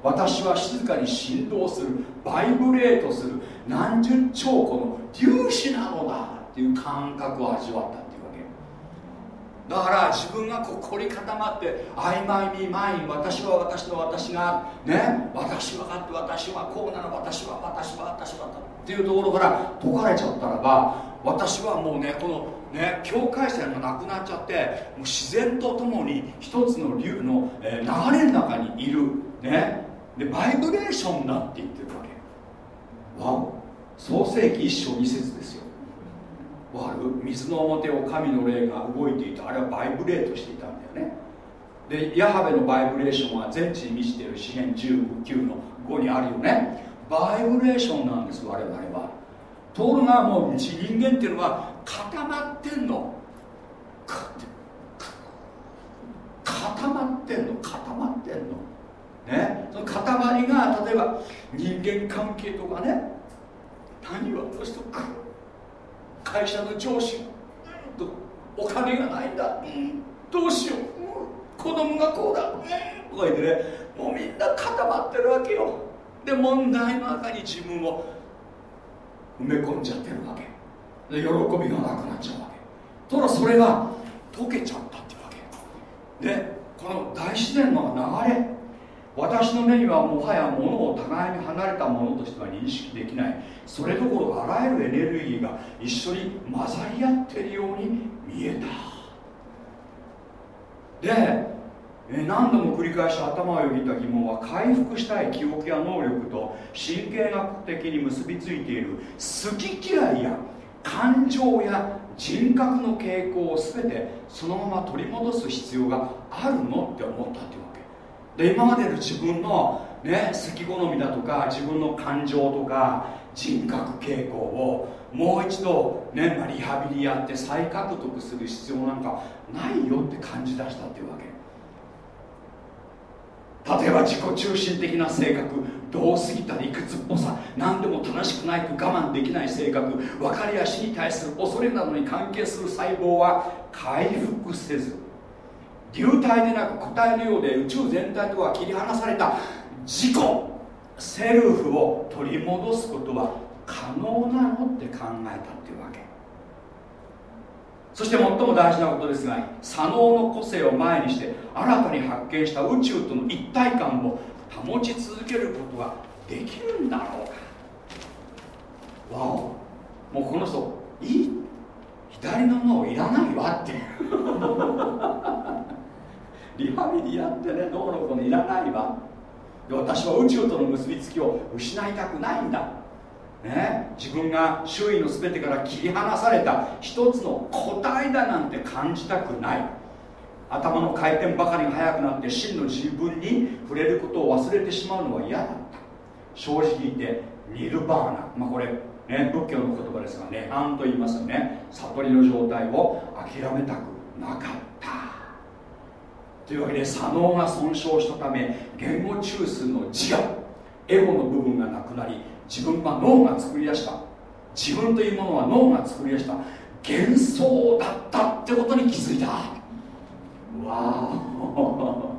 私は静かに振動するバイブレートする何十兆個の粒子なのだっていう感覚を味わったっていうわけ。だから自分がここに固まって曖昧に前に私は私の私がね私はかって私はこうなの私は私は私はっていうところから解かれちゃったらば私はもうねこのね境界線がなくなっちゃってもう自然とともに一つの流の、え、流れの中にいるねでバイブレーションだって言ってるわけ。わお。創世紀一章二節ですよ。わる。水の表を神の霊が動いていた。あれはバイブレートしていたんだよね。でヤハベのバイブレーションは全地に満ちている詩篇19の5にあるよね。バイブレーションなんです我々は。ところがもう人間っていうのは固まってんの。固まってんの。固まってんの。ね。その塊が例えば人間関係とかね。何はあの人会社の上司。とお金がないんだ、どうしよう、子供がこうだ、とか言ってね。もうみんな固まってるわけよ。で問題の中に自分を埋め込んじゃってるわけ。で喜びがなくなっちゃうわけ。ただそれが溶けちゃったってわけ。でこの大自然の流れ。私の目にはもはや物を互いに離れたものとしては認識できない。それどころあらゆるエネルギーが一緒に混ざり合ってるように見えた。で何度も繰り返し頭をよぎった疑問は回復したい記憶や能力と神経学的に結びついている好き嫌いや感情や人格の傾向を全てそのまま取り戻す必要があるのって思ったっていうで今までの自分のね好き好みだとか自分の感情とか人格傾向をもう一度ね、リハビリやって再獲得する必要なんかないよって感じ出したっていうわけ。例えば自己中心的な性格どう過ぎた理屈っぽさ何でも正しくないと我慢できない性格分かりやしに対する恐れなどに関係する細胞は回復せず流体でなく個体のようで宇宙全体とは切り離された自己セルフを取り戻すことは可能なのって考えたっていうわけ。そして最も大事なことですが左脳の個性を前にして新たに発見した宇宙との一体感を保ち続けることができるんだろうか。わお。もうこの人いい左の脳いらないわって。リハビリやってねどうのこのいらないわ。で私は宇宙との結びつきを失いたくないんだ。ね、自分が周囲の全てから切り離された一つの個体だなんて感じたくない。頭の回転ばかりが速くなって真の自分に触れることを忘れてしまうのは嫌だった。正直言ってニルバーナ、まあ、これ、ね、仏教の言葉ですが涅槃と言いますよね。悟りの状態を諦めたくなかった。というわけで左脳が損傷したため言語中枢の自我エゴの部分がなくなり自分は脳が作り出した。自分というものは脳が作り出した。幻想だったってことに気づいた。わお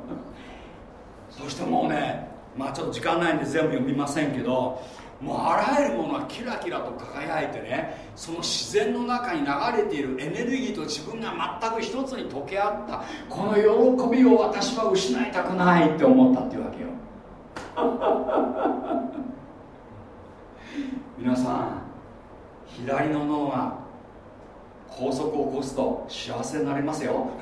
そしてもうねまあちょっと時間ないんで全部読みませんけどもうあらゆるものがキラキラと輝いてねその自然の中に流れているエネルギーと自分が全く一つに溶け合ったこの喜びを私は失いたくないって思ったっていうわけよ。皆さん左の脳が高速を起こすと幸せになりますよ。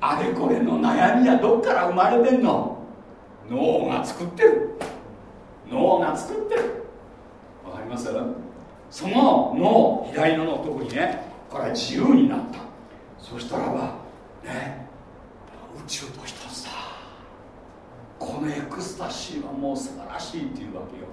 あれこれの悩みはどっから生まれてんの？脳が作ってる。脳が作ってる。わかります？その脳左の脳特にねこれは自由になった。そしたらばね宇宙とこのエクスタシーはもう素晴らしいっていうわけよ。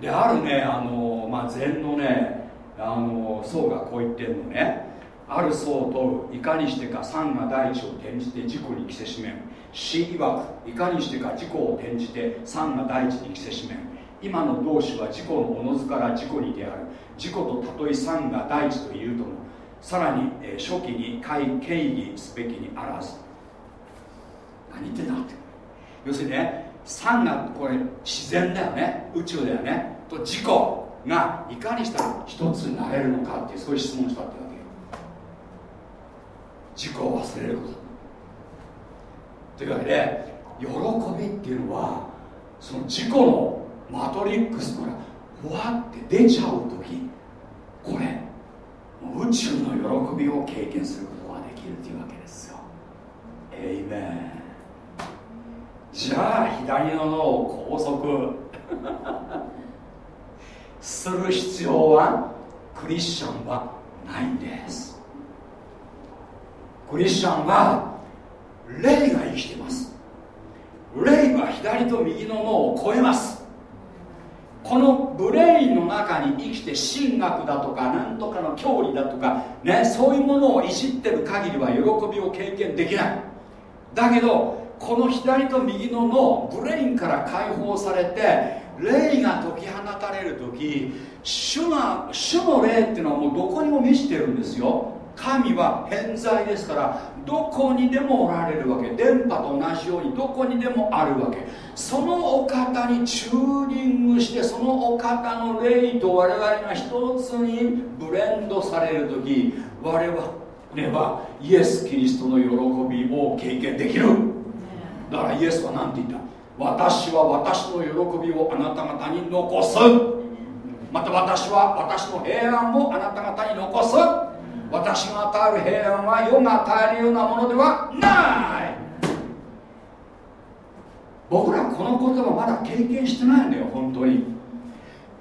であるねあの、まあ、禅のねあの僧がこう言ってるのね。ある僧といかにしてか三が大地を転じて自己に着せしめん。死曰くいかにしてか自己を転じて三が大地に着せしめん。今の同志は自己のおのずから自己にである自己とたとえ三が大地というとも。さらに、え初期に会敬義すべきにあらず。何言ってんだって。要するにね三がこれ自然だよね。宇宙だよね。と自己がいかにしたら一つになれるのかっていうそういう質問したってわけよ。自己を忘れること。というわけで喜びっていうのはその自己のマトリックスからふわって出ちゃう時これ宇宙の喜びを経験することができるというわけですよ。エイメンじゃあ左の脳を拘束。する必要はクリスチャンはないんです。クリスチャンは霊が生きてます。霊は左と右の脳を超えます。この brain の中に生きて神学だとかなんとかの教理だとかねそういうものをいじってる限りは喜びを経験できない。だけどこの左と右の脳 brain から解放されて霊が解き放たれる時主が主の霊っていうのはもうどこにも満ちてるんですよ。神は遍在ですからどこにでもおられるわけ。電波と同じようにどこにでもあるわけ。そのお方にチューニングしてそのお方の霊と我々が一つにブレンドされる時我々はイエス・キリストの喜びを経験できる。だからイエスは何て言った？私は私の喜びをあなた方に残す。また私は私の平安をあなた方に残す。私が与える平安は世が与えるようなものではない。僕らこの言葉まだ経験してないんだよ本当に。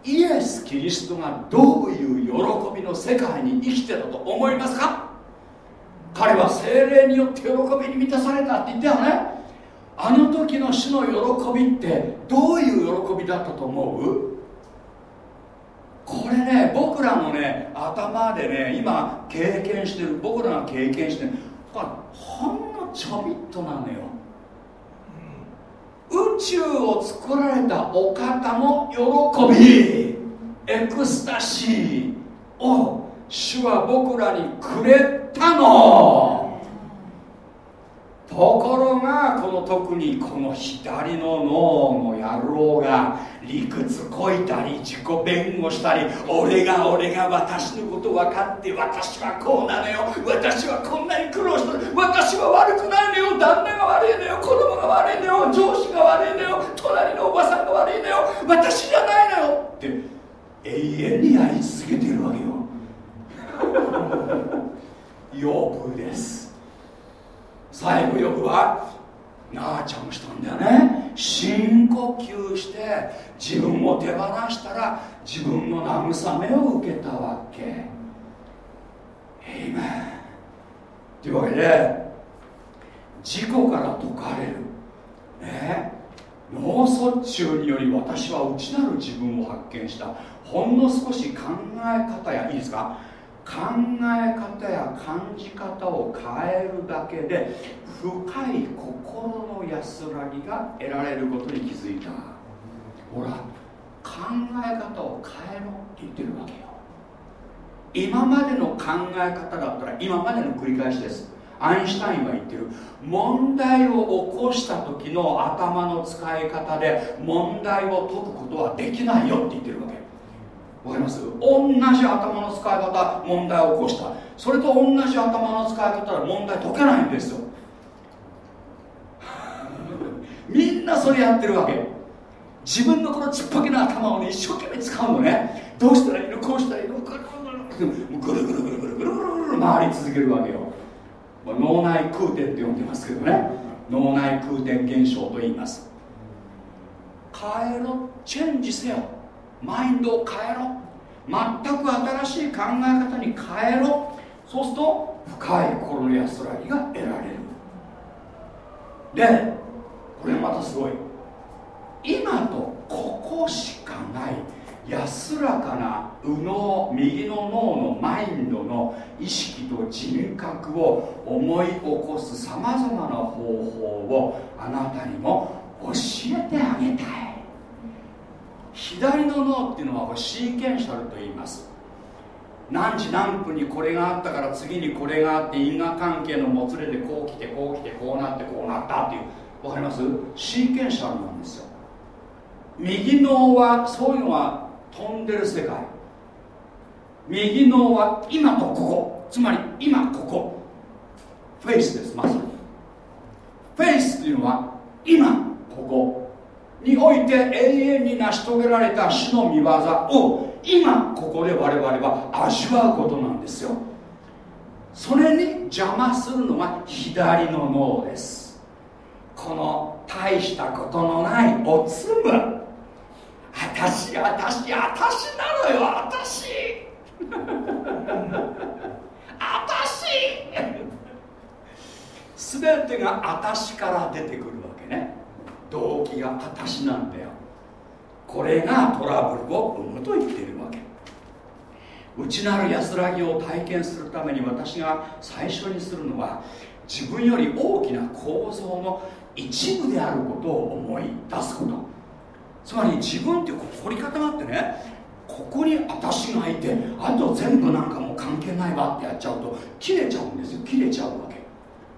イエス・キリストがどういう喜びの世界に生きてたと思いますか？彼は精霊によって喜びに満たされたって言ったよね。あの時の主の喜びってどういう喜びだったと思う？これね僕らのね頭でね今経験してる僕らが経験してるこれほんのちょびっとなのよ。宇宙を作られたお方の喜びエクスタシーを主は僕らにくれたのところがこの特にこの左の脳の野郎が理屈こいたり自己弁護したり俺が俺が私のこと分かって私はこうなのよ。私はこんなに苦労してる。私は悪くないのよ。旦那が悪いのよ。子供が悪いのよ。上司が悪いのよ。隣のおばさんが悪いのよ。私じゃないのよ。って永遠にやり続けているわけよ。養父です。最後よくはなあちゃんもしたんだよね。深呼吸して自分を手放したら自分の慰めを受けたわけ。エイメンというわけで事故から解かれる。ね。脳卒中により私は内なる自分を発見した。ほんの少し考え方やいいですか？考え方や感じ方を変えるだけで深い心の安らぎが得られることに気づいた。ほら考え方を変えろって言ってるわけよ。今までの考え方だったら今までの繰り返しです。アインシュタインは言ってる。問題を起こした時の頭の使い方で問題を解くことはできないよって言ってるわけ。わかります？同じ頭の使い方問題を起こした。それと同じ頭の使い方で問題解けないんですよ。みんなそれやってるわけ。自分のこのちっぽけな頭をね一生懸命使うのね。どうしたらいいの？こうしたらいいの？ぐるぐるぐるぐるぐるぐるぐるぐるぐる回り続けるわけよ脳内空転って呼んでますけどね脳内空転現象と言います変えろチェンジせよマインドを変えろ。全く新しい考え方に変えろ。そうすると深い心の安らぎが得られる。でこれまたすごい。今とここしかない。安らかな右脳右の脳のマインドの意識と人格を思い起こすさまざまな方法をあなたにも教えてあげたい。左の脳っていうのはこれシーケンシャルと言います。何時何分にこれがあったから次にこれがあって因果関係のもつれでこう来てこう来てこうなってこうなったっていう。分かります？シーケンシャルなんですよ。右脳はそういうのは飛んでる世界。右脳は今とここ。つまり今ここ。フェイスですまさに。フェイスっていうのは今ここ。において永遠に成し遂げられた主の御業を今ここで我々は味わうことなんですよ。それに邪魔するのが左の脳です。この大したことのないおつむ。あたしあたしあたしなのよあたしあたし全てがあたしから出てくるわけね。動機が私なんだよ。これがトラブルを生むと言っているわけ。内なる安らぎを体験するために私が最初にするのは自分より大きな構造の一部であることを思い出すこと。つまり自分って凝り固まってねここに私がいてあと全部なんかもう関係ないわってやっちゃうと切れちゃうんですよ。切れちゃうわけ。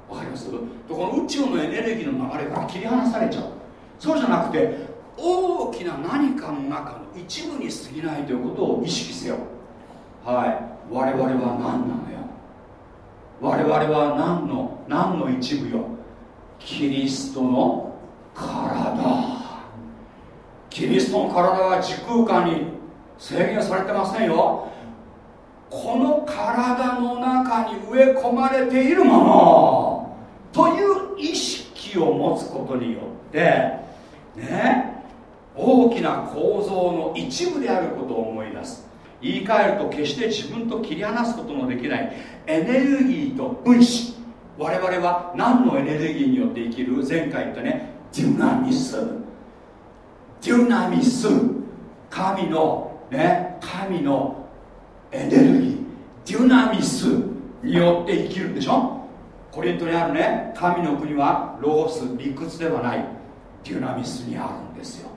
わかります？とこの宇宙のエネルギーの流れから切り離されちゃう。そうじゃなくて大きな何かの中の一部に過ぎないということを意識せよ。はい。我々は何なのよ。我々は何の何の一部よ。キリストの体。キリストの体は時空間に制限されてませんよ。この体の中に植え込まれているもの。という意識を持つことによってね。大きな構造の一部であることを思い出す。言い換えると決して自分と切り離すことのできない。エネルギーと分子。我々は何のエネルギーによって生きる前回言ったね。デュナミスデュナミス神のね神のエネルギー。デュナミスによって生きるんでしょ。コリントにあるね。神の国はロゴス理屈ではない。デュナミスにあるんですよ。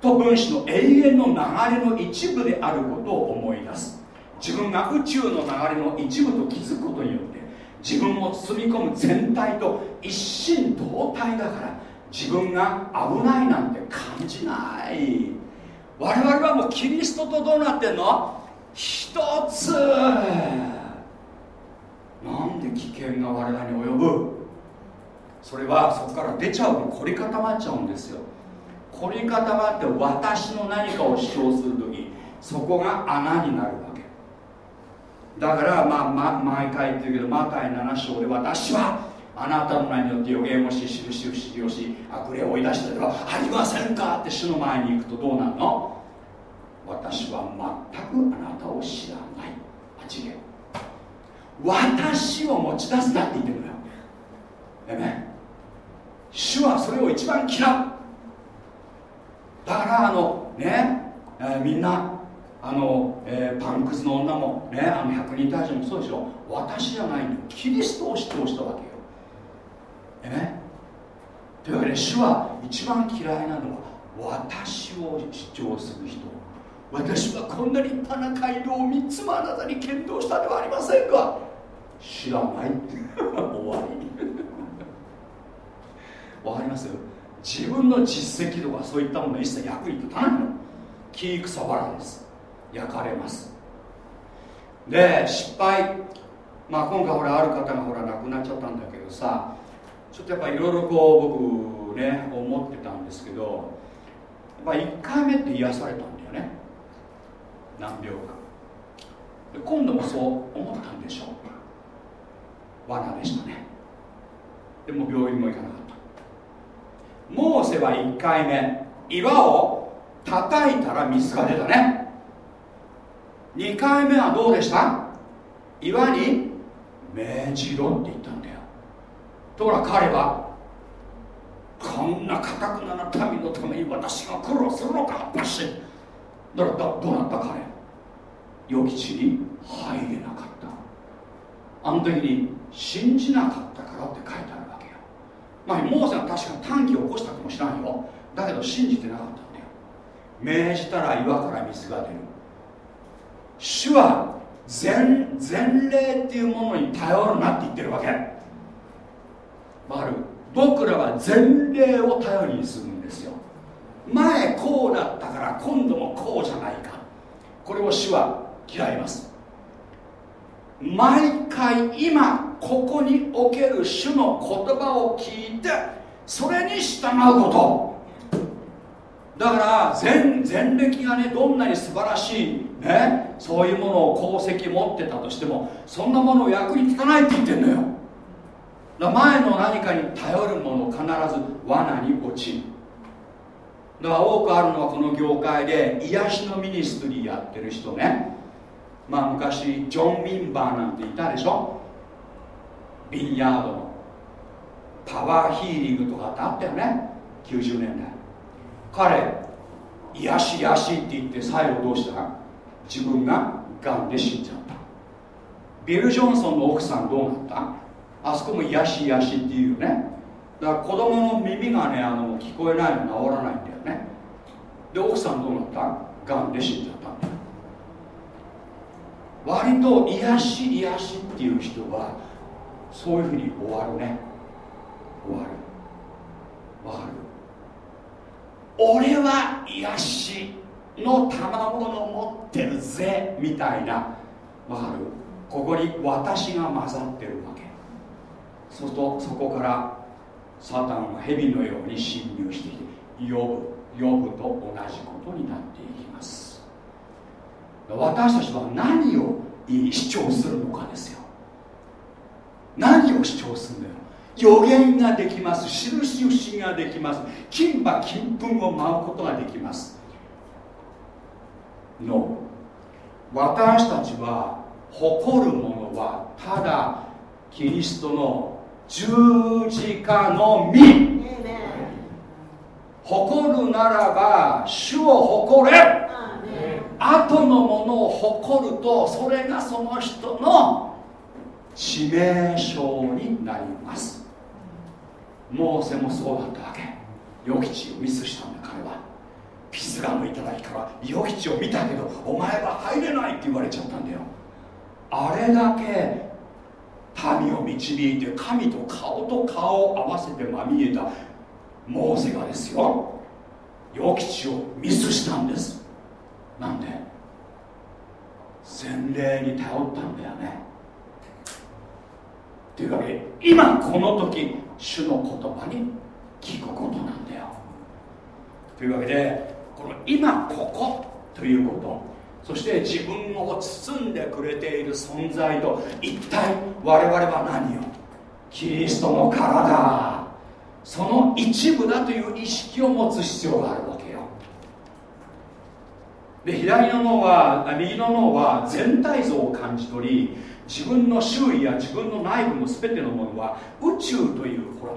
と分子の永遠の流れの一部であることを思い出す。自分が宇宙の流れの一部と気づくことによって自分を包み込む全体と一心同体だから自分が危ないなんて感じない。我々はもうキリストとどうなってんの？一つ。なんで危険が我々に及ぶ？それはそこから出ちゃうと凝り固まっちゃうんですよ。凝り固まって私の何かを主張する時そこが穴になるわけ。だから、まあ、ま毎回言ってるけどマタイ7章で私はあなたの名によって予言をし印を不思議をし悪霊を追い出したではありませんかって主の前に行くとどうなるの？私は全くあなたを知らない。8元私を持ち出すなって言ってるのよ。えめ主はそれを一番嫌う。だからあのね、えー、みんなあの、えー、パンクスの女もねあの百人大臣もそうでしょ。私じゃないんだよキリストを主張したわけよ。えねというわけで主は一番嫌いなのは私を主張する人。私はこんな立派な街道を3つもあなたに検討したではありませんか知らない 終わり。わかります自分の実績とかそういったもの一切役に立たないの。木草わらです。焼かれます。で失敗。まあ今回ほらある方がほら亡くなっちゃったんだけどさちょっとやっぱいろいろこう僕ね思ってたんですけどまあ1回目って癒されたんだよね。何秒か今度もそう思ったんでしょ。う罠でしたね。でも病院も行かなかった。モーセは1回目岩を叩いたら水が出たね。2回目はどうでした？岩に命じろって言ったんだよ。ところが彼はこんなかたくなな民のために私が苦労するのかバシだからどうなった彼？予期地に入れなかった。あの時に信じなかったからって書いてある。わけよまあモーセは確か短期を起こしたかもしれないよ。だけど信じてなかったんだよ。命じたら岩から水が出る。主は前前例っていうものに頼るなって言ってるわけ。わかる僕らは前例を頼りにするんですよ。前こうだったから今度もこうじゃないか。これを主は嫌います。毎回今ここにおける主の言葉を聞いてそれに従うこと。だから前前歴がねどんなに素晴らしいねそういうものを功績持ってたとしてもそんなものを役に立たないって言ってんのよ。だ前の何かに頼るもの必ず罠に落ちる。だから多くあるのはこの業界で癒しのミニストリーやってる人ね。まあ昔ジョン・ミンバーなんていたでしょ？ビンヤードの。パワーヒーリングとかってあったよね？90年代。彼癒し癒しって言って最後どうした自分ががんで死んじゃった。ビル・ジョンソンの奥さんどうなった？あそこも癒し癒しっていうよね。だから子供の耳がねあの聞こえないの治らないんだよね。で奥さんどうなった？がんで死んじゃった。割と癒し癒しっていう人はそういうふうに終わるね。終わる。わかる。俺は癒しの賜物持ってるぜみたいな。わかる。ここに私が混ざってるわけ。そうするとそこからサタンは蛇のように侵入してきて呼ぶ。呼ぶと同じことになって私たちは何を主張するのかですよ。何を主張するんだよ。予言ができます。印不思議ができます。金馬金粉を舞うことができます。の私たちは誇るものはただキリストの十字架のみ。誇るならば主を誇れ後のものを誇るとそれがその人の致命傷になります。モーセもそうだったわけ。予期地をミスしたんだ彼は。ピスガの頂から予期地を見たけどお前は入れないって言われちゃったんだよ。あれだけ民を導いて神と顔と顔を合わせてまみえたモーセがですよ。予期地をミスしたんです。なんで？洗礼に頼ったんだよね。というわけで今この時主の言葉に聞くことなんだよ。というわけでこの今ここということそして自分を包んでくれている存在と一体我々は何よ？キリストの体。その一部だという意識を持つ必要があるわで左の脳は右の脳は全体像を感じ取り自分の周囲や自分の内部の全てのものは宇宙というほら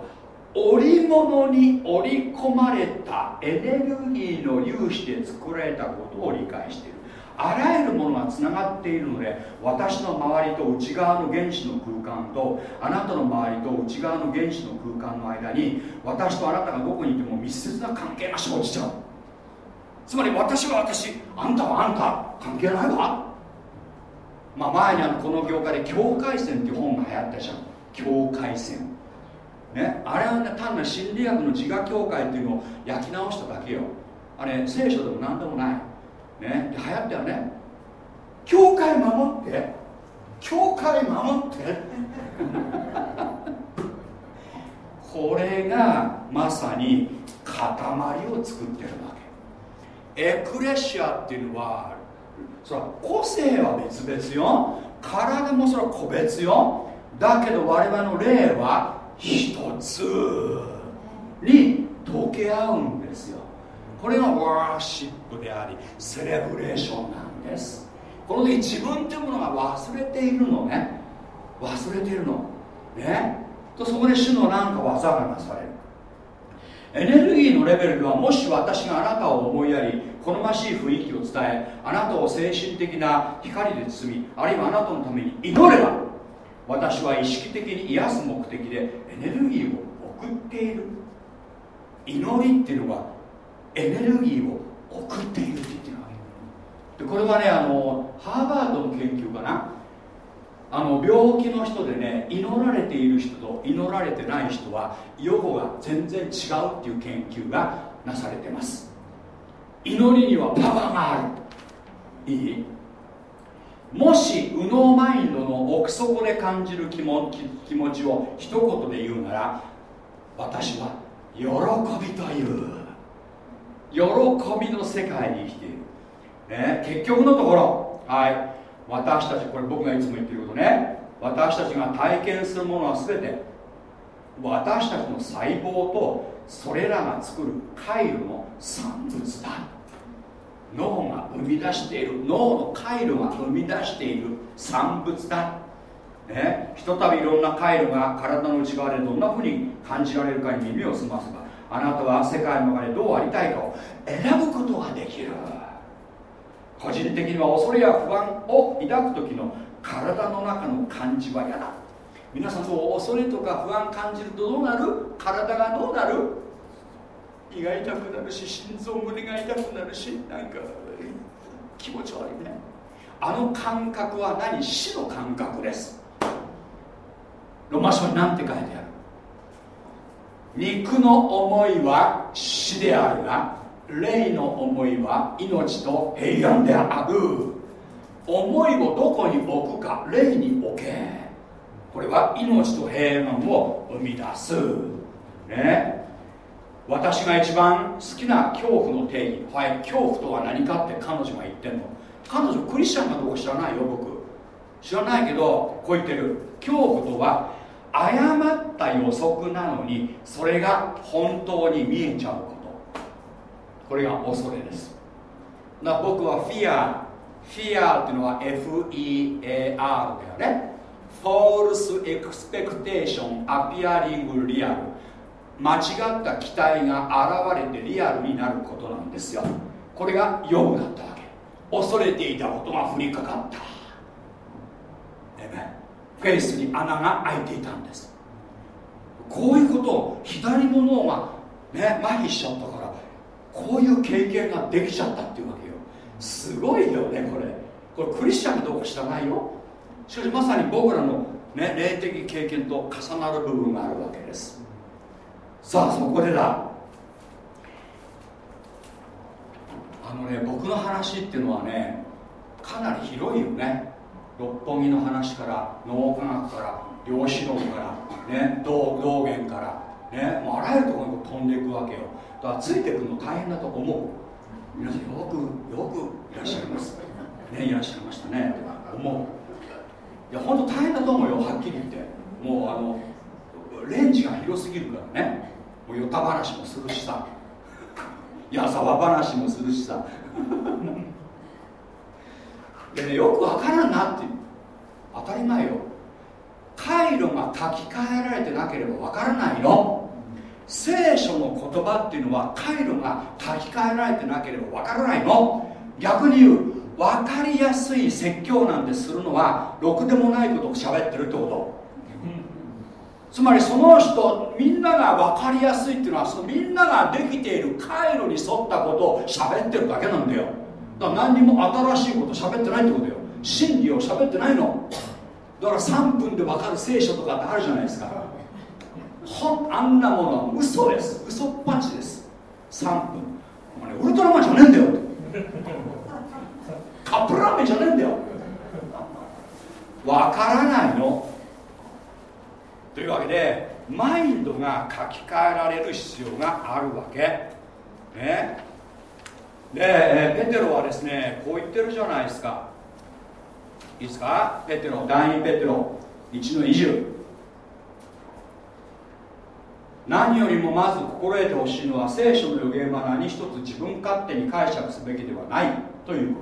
織物に織り込まれたエネルギーの粒子で作られたことを理解している。あらゆるものがつながっているので私の周りと内側の原子の空間とあなたの周りと内側の原子の空間の間に私とあなたがどこにいても密接な関係が生じちゃう。つまり私は私あんたはあんた関係ないわ。まあ、前にあのこの業界で境界線っていう本が流行ったじゃん。境界線ね、あれはね単なる心理学の自我境界っていうのを焼き直しただけよ。あれ聖書でも何でもない。ね？流行ったよね。教会守って。教会守って。これがまさに塊を作ってるわけ。エクレシアっていうのはそれは個性は別々よ。体もそれは個別よ。だけど我々の霊は一つ。に溶け合うんですよ。これがワーシップでありセレブレーションなんです。この時自分というものが忘れているのね。忘れているの。ね。とそこで主の何か技がなされる。エネルギーのレベルではもし私があなたを思いやり好ましい雰囲気を伝えあなたを精神的な光で包みあるいはあなたのために祈れば私は意識的に癒す目的でエネルギーを送っている祈りっていうのはエネルギーを送っているって言ってるわけでこれはねあのハーバードの研究かな。あの病気の人でね祈られている人と祈られてない人は予後が全然違うっていう研究がなされてます。祈りにはパワーがある。いい？もし右脳マインドの奥底で感じる気も気持ちを一言で言うなら私は喜びという。喜びの世界に生きている、ね、結局のところ。はい。私たちこれ僕がいつも言ってることね。私たちが体験するものは全て私たちの細胞とそれらが作る回路の産物だ。脳が生み出している脳の回路が生み出している産物だ。ね、ひとたびいろんな回路が体の内側でどんなふうに感じられるかに耳を澄ませばあなたは世界の中でどうありたいかを選ぶことができる。個人的には恐れや不安を抱く時の体の中の感じは嫌だ。皆さんも恐れとか不安感じるとどうなる？体がどうなる？胃が痛くなるし心臓胸が痛くなるしなんか気持ち悪いね。あの感覚は何？死の感覚です。ロマ書に何て書いてある？肉の思いは死であるが霊の思いは命と平安である。思いをどこに置くか霊に置け。これは命と平安を生み出す。ね。私が一番好きな恐怖の定義。はい恐怖とは何かって彼女が言ってんの。彼女クリスチャンかどうか知らないよ僕。知らないけどこう言ってる。恐怖とは誤った予測なのにそれが本当に見えちゃうこと。これが恐れです。だ僕はフィアフィアっていうのは FEAR だよね。False Expectation Appearing Real 間違った期待が現れてリアルになることなんですよ。これがヨブだったわけ。恐れていたことが降りかかった。フェイスに穴が開いていたんです。こういうことを左の脳がね麻痺しちゃったかこういう経験ができちゃったっていうわけよ。すごいよねこれ。これクリスチャンかどうか知らないよ。しかしまさに僕らの、ね、霊的経験と重なる部分があるわけです。さあそこでだ。あのね僕の話っていうのはねかなり広いよね。六本木の話から脳科学から量子論からね道道元からねもうあらゆるところに飛んでいくわけよ。だからついてくるの大変だと思う。皆さんよくよくいらっしゃいます。ねいらっしゃいましたね。思う。いや本当大変だと思うよ。はっきり言って。もうあのレンジが広すぎるからね。もうヨタ話もするしさ。矢沢話もするしさ。でねよくわからんなって当たり前よ。回路が書き換えられてなければわからないの。聖書の言葉っていうのは回路が書き換えられてなければわからないの。逆に言う分かりやすい説教なんてするのはろくでもないことを喋ってるってこと。つまりその人みんなが分かりやすいっていうのはそのみんなができている回路に沿ったことを喋ってるだけなんだよ。だから何にも新しいこと喋ってないってことよ。真理を喋ってないの。だから3分で分かる聖書とかってあるじゃないですか。ほあんなものは嘘です。嘘っぱちです。3分。お前、ね、ウルトラマンじゃねえんだよ。カップラーメンじゃねえんだよ。分からないの。というわけでマインドが書き換えられる必要があるわけ。ね。でペテロはですねこう言ってるじゃないですか。いいですか？ペテロ第2ペテロ。1の20何よりもまず心得てほしいのは聖書の予言は何一つ自分勝手に解釈すべきではないというこ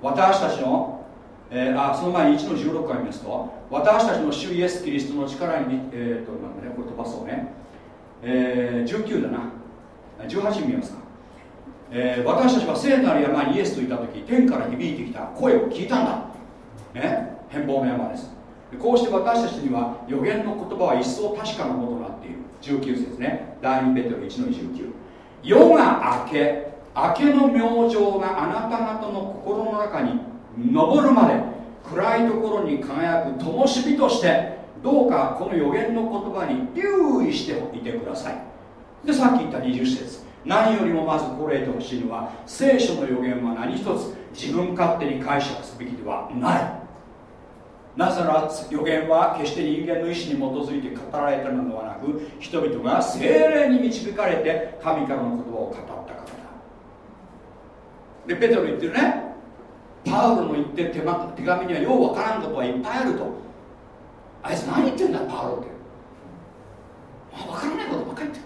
と。私たちの、えー、あその前に1の16から見ますと。私たちの主イエス・キリストの力に、えー、となんだね、これ飛ばそうね、えー、19だな。18見ますか、えー、私たちは聖なる山にイエスといた時天から響いてきた声を聞いたんだ。ね？変貌の山です。こうして私たちには予言の言葉は一層確かなものとなっている。19節ね。第2ペテロ1の19夜が明け明けの明星があなた方の心の中に昇るまで暗いところに輝く灯火としてどうかこの予言の言葉に留意しておいてください。でさっき言った20節。何よりもまずこれてほしいのは聖書の予言は何一つ自分勝手に解釈すべきではない。なぜなら予言は決して人間の意志に基づいて語られたのではなく人々が精霊に導かれて神からの言葉を語ったからだ。でペテロ言ってるね。パウロの言って手手紙にはようわからんことはいっぱいあると。あいつ何言ってんだパウロって。あ分からないことばっかり言ってる。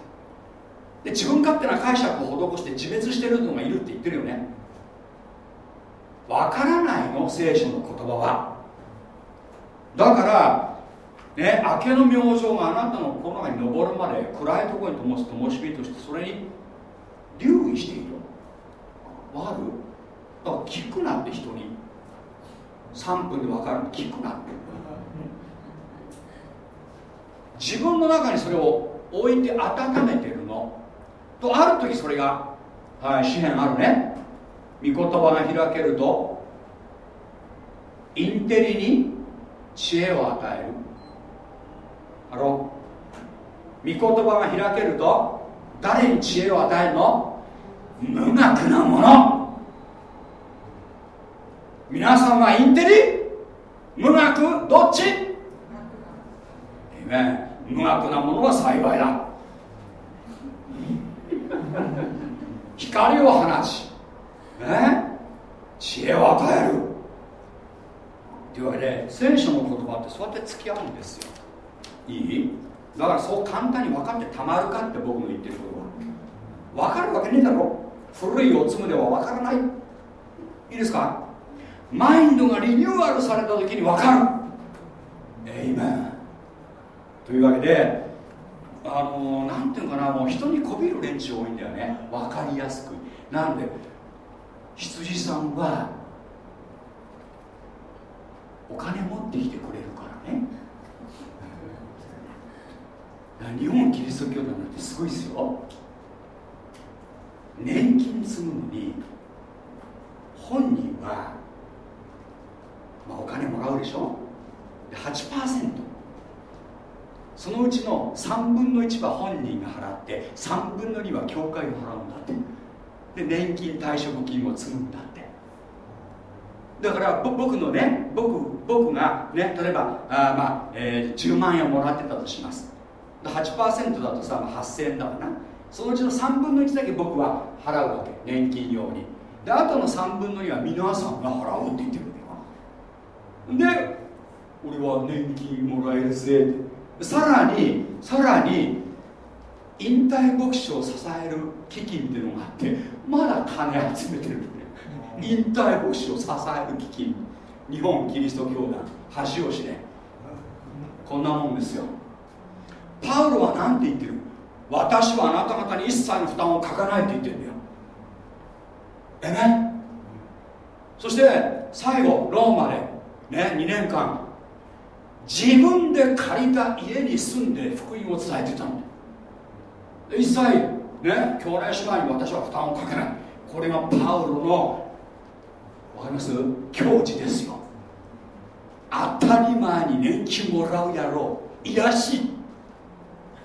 で自分勝手な解釈を施して自滅してるのがいるって言ってるよね。分からないの聖書の言葉は。だからね明けの明星があなたの心の中に昇るまで暗いところに灯す灯火としてそれに留意している。わかる？だから聞くなって人に。3分で分かる。の聞くなって。自分の中にそれを置いて温めてるの。とある時それがはい詩篇あるね。御言葉が開けるとインテリに知恵を与える。あろ御言葉が開けると誰に知恵を与えるの？無学なもの。皆さんはインテリ？無学？どっち？無学。なものは幸いだ。光を放ち、ね、知恵を与える。というわけで聖書の言葉ってそうやって付き合うんですよ。いい？だからそう簡単に分かってたまるかって僕の言ってることは。分かるわけねえだろ。古いおつむでは分からない。いいですか？マインドがリニューアルされた時に分かる。エイメン。というわけであのなんていうかなもう人にこびる連中多いんだよね。分かりやすく。なので羊さんはお金持ってきてくれるからね。日本キリスト教団なんてすごいですよ。年金積むのに本人は、まあ、お金もらうでしょ？で8%そのうちの3分の1は本人が払って3分の2は教会が払うんだって。で年金退職金を積むんだって。だから僕のね僕僕がね例えばあ、まあえー、10万円をもらってたとします。8%だとさ、まあ、8000円だからな。そのうちの3分の1だけ僕は払うわけ。年金用に。であとの3分の2は皆さんが払うって言ってるわけ。で俺は年金もらえるぜ。ってさらにさらに引退牧師を支える基金っていうのがあってまだ金集めてる。引退牧師を支える基金日本キリスト教団橋吉でこんなもんですよ。パウロは何て言ってる？私はあなた方に一切の負担をかかないって言ってるんだよ。えねそして最後ローマでね2年間自分で借りた家に住んで福音を伝えてたんだ一切ね兄弟姉妹に私は負担をかけない。これがパウロのわかります？教示ですよ。当たり前に年金もらうやろう癒し。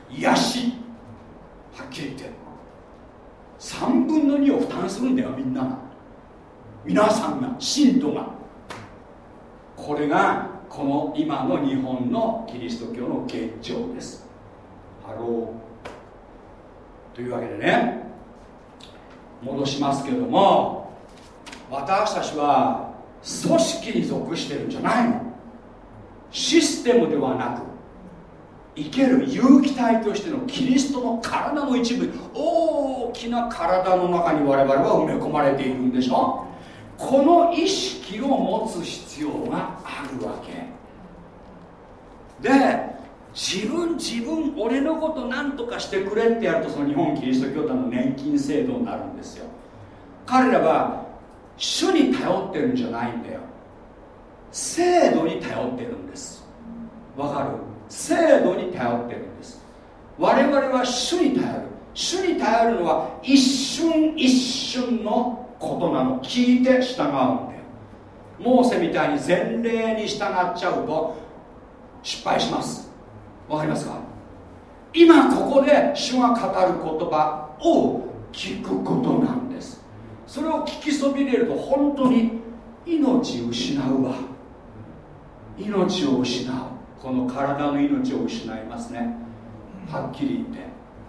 癒し。はっきり言って。3分の2を負担するんだよみんなが。皆さんが信徒が。これがこの今の日本のキリスト教の現状です。Hello。というわけでね戻しますけども。私たちは組織に属してるんじゃないの。システムではなく生ける有機体としてのキリストの体の一部大きな体の中に我々は埋め込まれているんでしょ。この意識を持つ必要があるわけ。で自分自分俺のこと何とかしてくれってやるとその日本キリスト教団の年金制度になるんですよ。彼らは主に頼ってるんじゃないんだよ。制度に頼ってるんです。わかる？制度に頼ってるんです。我々は主に頼る。主に頼るのは一瞬一瞬のことなの。聞いて従うんだよ。モーセみたいに前例に従っちゃうと失敗します。わかりますか？今ここで主が語る言葉を聞くことなんです。それを聞きそびれると本当に命を失うわ。命を失う。この体の命を失いますね。はっきり言って。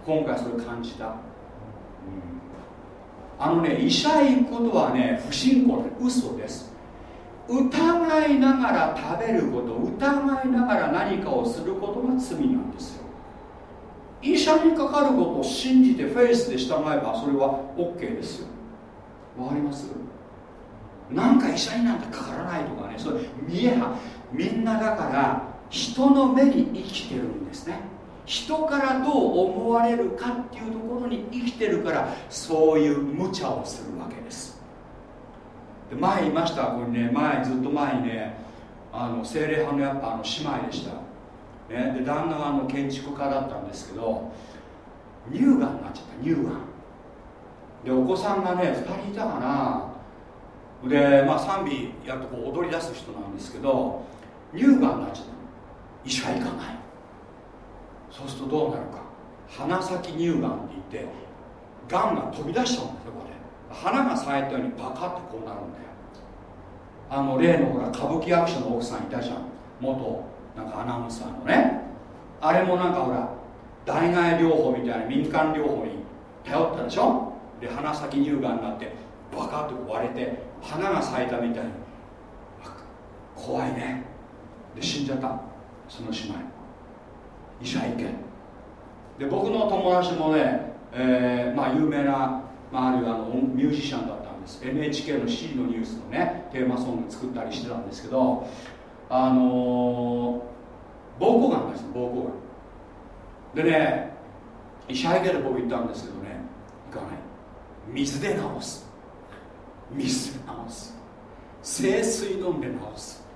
今回それ感じた、うん、あのね医者へ行くことはね不信仰で嘘です。疑いながら食べること疑いながら何かをすることが罪なんですよ。医者にかかることを信じてフェイスで従えばそれは OK ですよ。わかります？なんか医者になんてかからないとかね。それ見えはみんなだから人の目に生きてるんですね。人からどう思われるかっていうところに生きてるからそういう無茶をするわけです。で前言いましたこれね前ずっと前にねあの精霊派のやっぱあの姉妹でした、ね、で旦那はあの建築家だったんですけど乳がんになっちゃった乳がん。でお子さんがね2人いたかな。でまあ賛美やっとこう踊り出す人なんですけど乳がんになっちゃった医者行かない。そうするとどうなるか。鼻先乳がんって言ってがんが飛び出しちゃうんですよこれ花が咲いたようにパカッとこうなるんだよ。あの例のほら歌舞伎役者の奥さんいたじゃん。元なんかアナウンサーのね。あれもなんかほら代替療法みたいな民間療法に頼ったでしょ。で鼻先乳がんになってバカッと割れて花が咲いたみたいに怖いね。で死んじゃった。その姉妹。医者行けで僕の友達もね、えー、まあ有名な、まあ、あるいはあのミュージシャンだったんです。NHK の C のニュースのねテーマソング作ったりしてたんですけどあのー、膀胱がんです膀胱が。んでね医者行けで僕言ったんですけどね行かない。水で治す。水で治す。清水飲んで治す。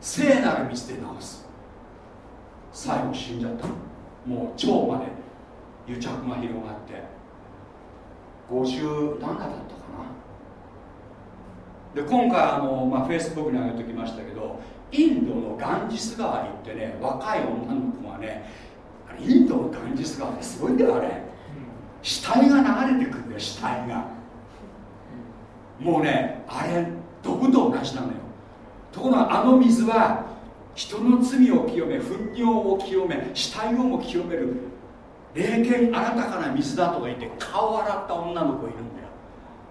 聖なる水で治す。最後死んじゃった。もう腸まで癒着が広がって。50何だったかな。で今回あの、まあ、フェイスブックに上げておきましたけどインドのガンジス川に行ってね若い女の子がねインドのガンジス川ってすごいんだよあれ。死体が流れてくるんだよ死体が。もうねあれ毒と同じなのよ。ところがあの水は人の罪を清め糞尿を清め死体をも清める霊剣新たかな水だとか言って顔を洗った女の子いるんだよ。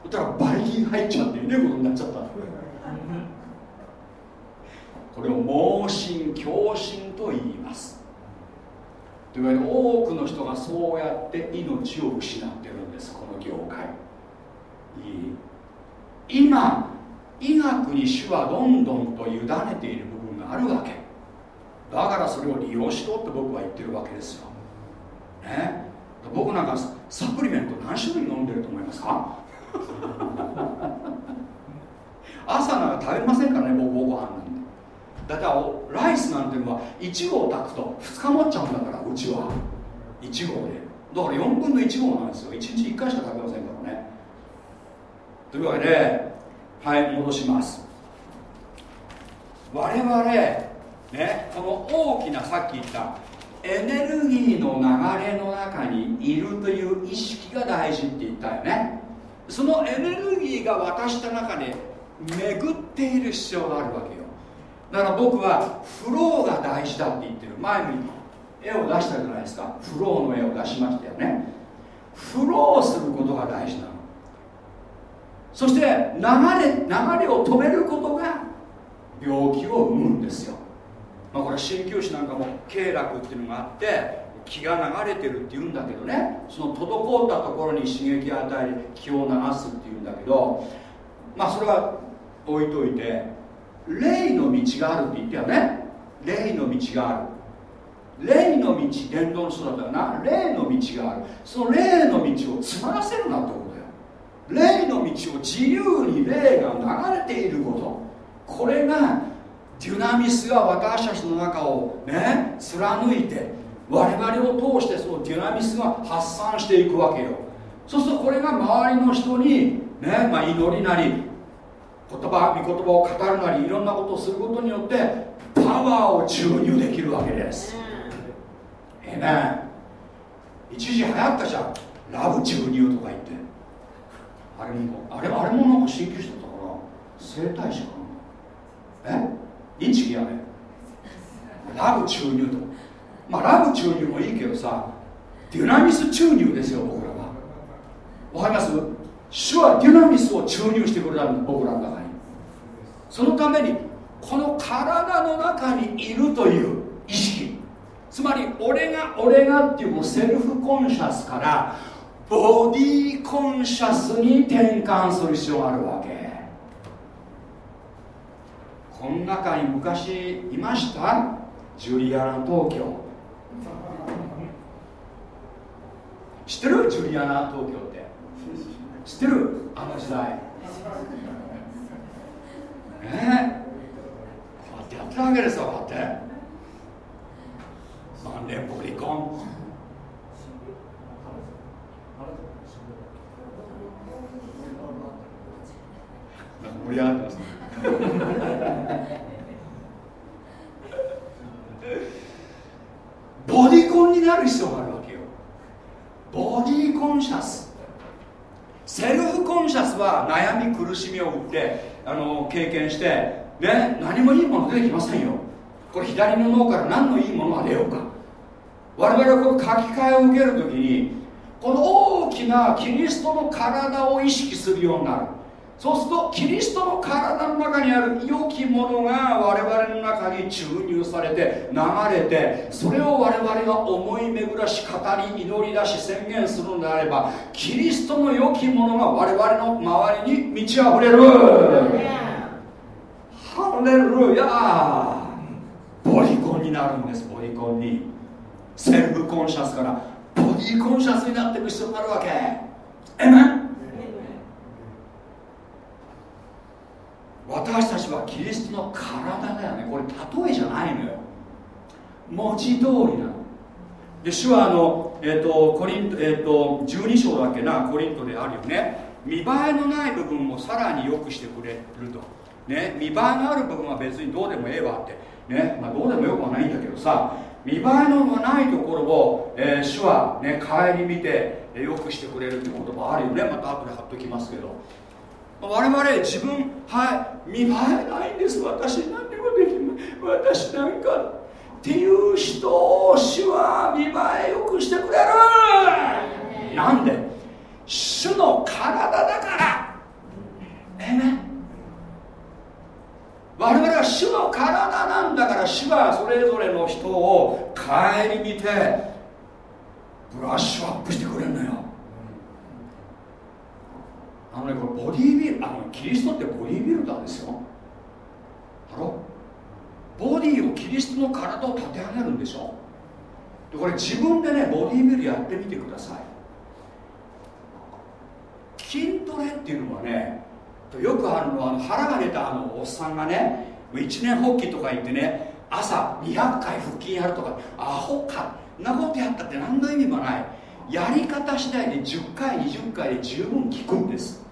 そしたらバリキン入っちゃってねことになっちゃったこれを盲信狂信と言いますというわけで多くの人がそうやって命を失ってるんですこの業界。いい？今医学に主はどんどんと委ねている部分があるわけ。だからそれを利用しろって僕は言ってるわけですよ、ね、僕なんかサプリメント何種類飲んでると思いますか？朝なんか食べませんからね僕ご飯なんだってライスなんていうのは1合炊くと2日持っちゃうんだからうちは1合で。だから4分の1合なんですよ。1日1回しか食べませんからね。というわけではい戻します。我々ねこの大きなさっき言ったエネルギーの流れの中にいるという意識が大事って言ったよね。そのエネルギーが渡した中で巡っている必要があるわけ。よだから僕はフローが大事だって言ってる。前も絵を出したじゃないですか。フローの絵を出しましたよね。フローすることが大事なの。そして流れ流れを止めることが病気を生むんですよ、まあ、これ鍼灸師なんかも経絡っていうのがあって気が流れてるって言うんだけどね。その滞ったところに刺激を与え気を流すっていうんだけどまあそれは置いといて霊の道があるって言ったよね。霊の道がある。霊の道伝道の人だったよな。霊の道がある。その霊の道をつまらせるなってことだよ。霊の道を自由に霊が流れていること。これがデュナミスが私たちの中をね貫いて我々を通してそのデュナミスが発散していくわけよ。そうするとこれが周りの人にね、まあ、祈りなり言葉御言葉を語るなりいろんなことをすることによってパワーを注入できるわけです。ええね一時流行ったじゃん。ラブ注入とか言って。あれもあれあれもなんか進級してたから生体師かな？え？インチキやねラブ注入と。まあラブ注入もいいけどさデュナミス注入ですよ僕らは。わかります？主はデュナミスを注入してくれたん僕らの中にそのためにこの体の中にいるという意識。つまり俺が俺がっていうセルフコンシャスからボディコンシャスに転換する必要があるわけ。この中に昔いました？ジュリアナ東京。知ってる？ジュリアナ東京って。知ってる？あの時代。ねこうやってやってるわけですよこうやって。万年ボリコン。盛り上がってますボディコンになる必要があるわけよ。 body conscious。 self conscious は悩み苦しみを打ってあの経験してね何もいいもの出てきませんよ。これ左の脳から何のいいものが出ようか。我々はこの書き換えを受ける時にこの大きなキリストの体を意識するようになる。そうするとキリストの体の中にある良きものが我々の中に注入されて流れてそれを我々が思い巡らし語り祈り出し宣言するのであればキリストの良きものが我々の周りに満ち溢れる。ハレルヤボディコンになるんですボディコンに。セルフコンシャスからボディコンシャスになっていく必要があるわけ。えめ私たちはキリストの体だよね。これ例えじゃないのよ。文字通りなの。で主はあの、えーとコリントえーと、12章だっけなコリントであるよね。見栄えのない部分をさらに良くしてくれると。ね見栄えのある部分は別にどうでもええわって。ねまあ、どうでもよくはないんだけどさ。見栄えのないところを、えー、主はね顧みて、えー、よくしてくれるって言葉あるよね。また後で貼っときますけど。我々自分はい見栄えないんです。私何にもできない私なんかっていう人を主は見栄えよくしてくれる。なんで？主の体だから。えめ？我々は主の体なんだから主はそれぞれの人を顧みてブラッシュアップしてくれるのよ。あのねこれボディービルあのキリストってボディービルダーですよ。だろボディをキリストの体を立て上げるんでしょ。でこれ自分でねボディービルやってみてください。筋トレっていうのはねよくあるのはあの腹が出たあのおっさんがね一年発起とか言ってね朝200回腹筋やるとかアホかなことやったって何の意味もない。やり方次第で10回20回で十分効くんです。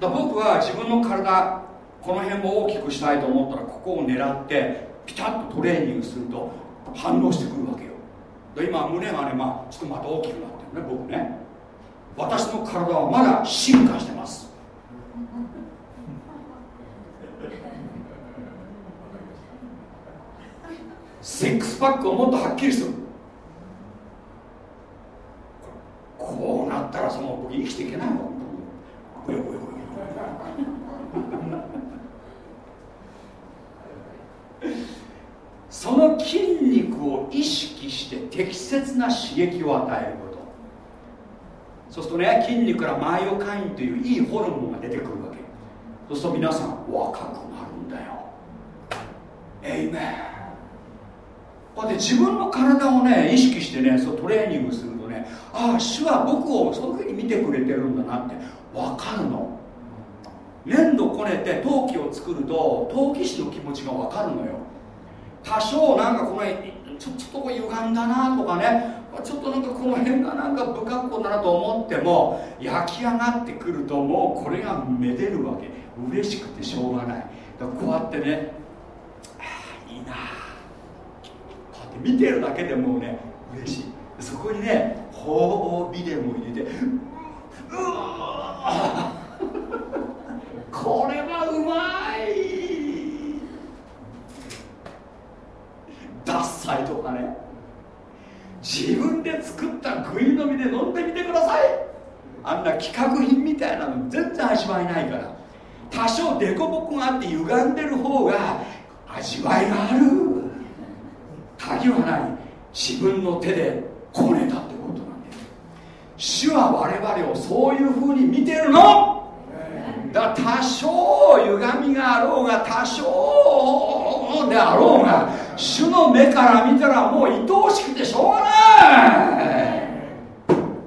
だ僕は自分の体この辺も大きくしたいと思ったらここを狙ってピタッとトレーニングすると反応してくるわけよ。で今胸がね、まあ、ちょっとまた大きくなってるね僕ね。私の体はまだ進化してます。セックスパックをもっとはっきりする。こうなったらその僕生きていけないわブヨブヨその筋肉を意識して適切な刺激を与えること。そうするとね筋肉からマイオカインといういいホルモンが出てくるわけ。そうすると皆さん若くなるんだよ。えいめこうやって自分の体をね意識してねそうトレーニングするとねああ主は僕をそういうふうに見てくれてるんだなって分かるの。粘土こねて陶器を作ると陶器師の気持ちが分かるのよ。多少なんかこのちょちょっとこう歪んだなとかね。ちょっとなんかこの辺がなんか不格好だなと思っても焼き上がってくるともうこれがめでるわけ。嬉しくてしょうがない。だからこうやってね、ああいいな。こうやって見てるだけでもうね嬉しい。そこにね褒美でも入れてうわこれはうまい。ダッサイとかね。自分で作ったグイ飲みで飲んでみてください。あんな企画品みたいなの全然味わいないから。多少凸凹があって歪んでる方が味わいがある。鍵はない。自分の手でこねたってことなんだよ。主は我々をそういうふうに見てるの。だ多少歪みがあろうが多少であろうが主の目から見たらもう愛おしくてしょうがない。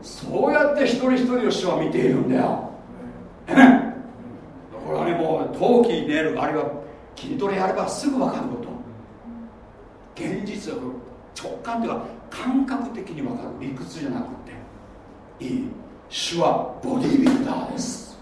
そうやって一人一人を主は見ているんだよ。これはねもう陶器に出るあるいは筋トレやればすぐ分かること。現実は直感というか感覚的に分かる理屈じゃなくていい。主はボディビルダーです。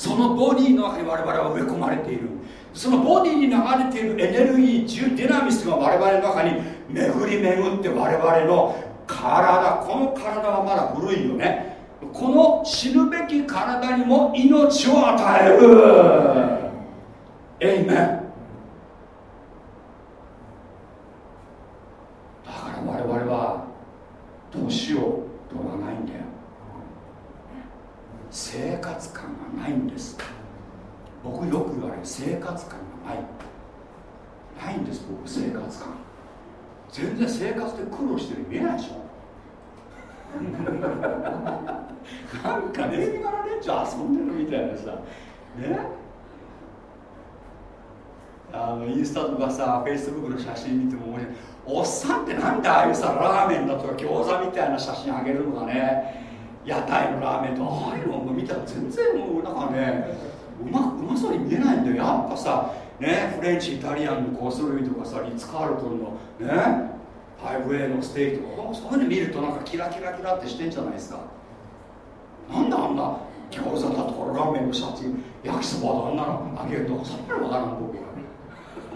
そのボディの中に我々は植え込まれている。そのボディに流れているエネルギージュディナミスが我々の中に巡り巡って我々の体この体はまだ古いよね。この死ぬべき体にも命を与える。エイメンだから我々は年を取らないんだよ。生活感がないんです。僕よく言われる生活感がない。ないんです僕生活感。全然生活で苦労してる見えないでしょ。なんかね今の連中遊んでるみたいなさ。ね。あのインスタとかさフェイスブックの写真見てもおっさんってなんでああいうさラーメンだとか餃子みたいな写真あげるのかね。屋台のラーメンとああいうのを見たら全然もうなんかねうまうまそうに見えないんだよ。やっぱさねフレンチイタリアンのコース類とかさリッツ・カールトンのね 5A のステーキとかそういうの見るとなんかキラキラキラってしてんじゃないですか。なんであんな餃子だとかラーメンのシャツ焼きそばとあんなのあげるとかさっぱりわからん僕は。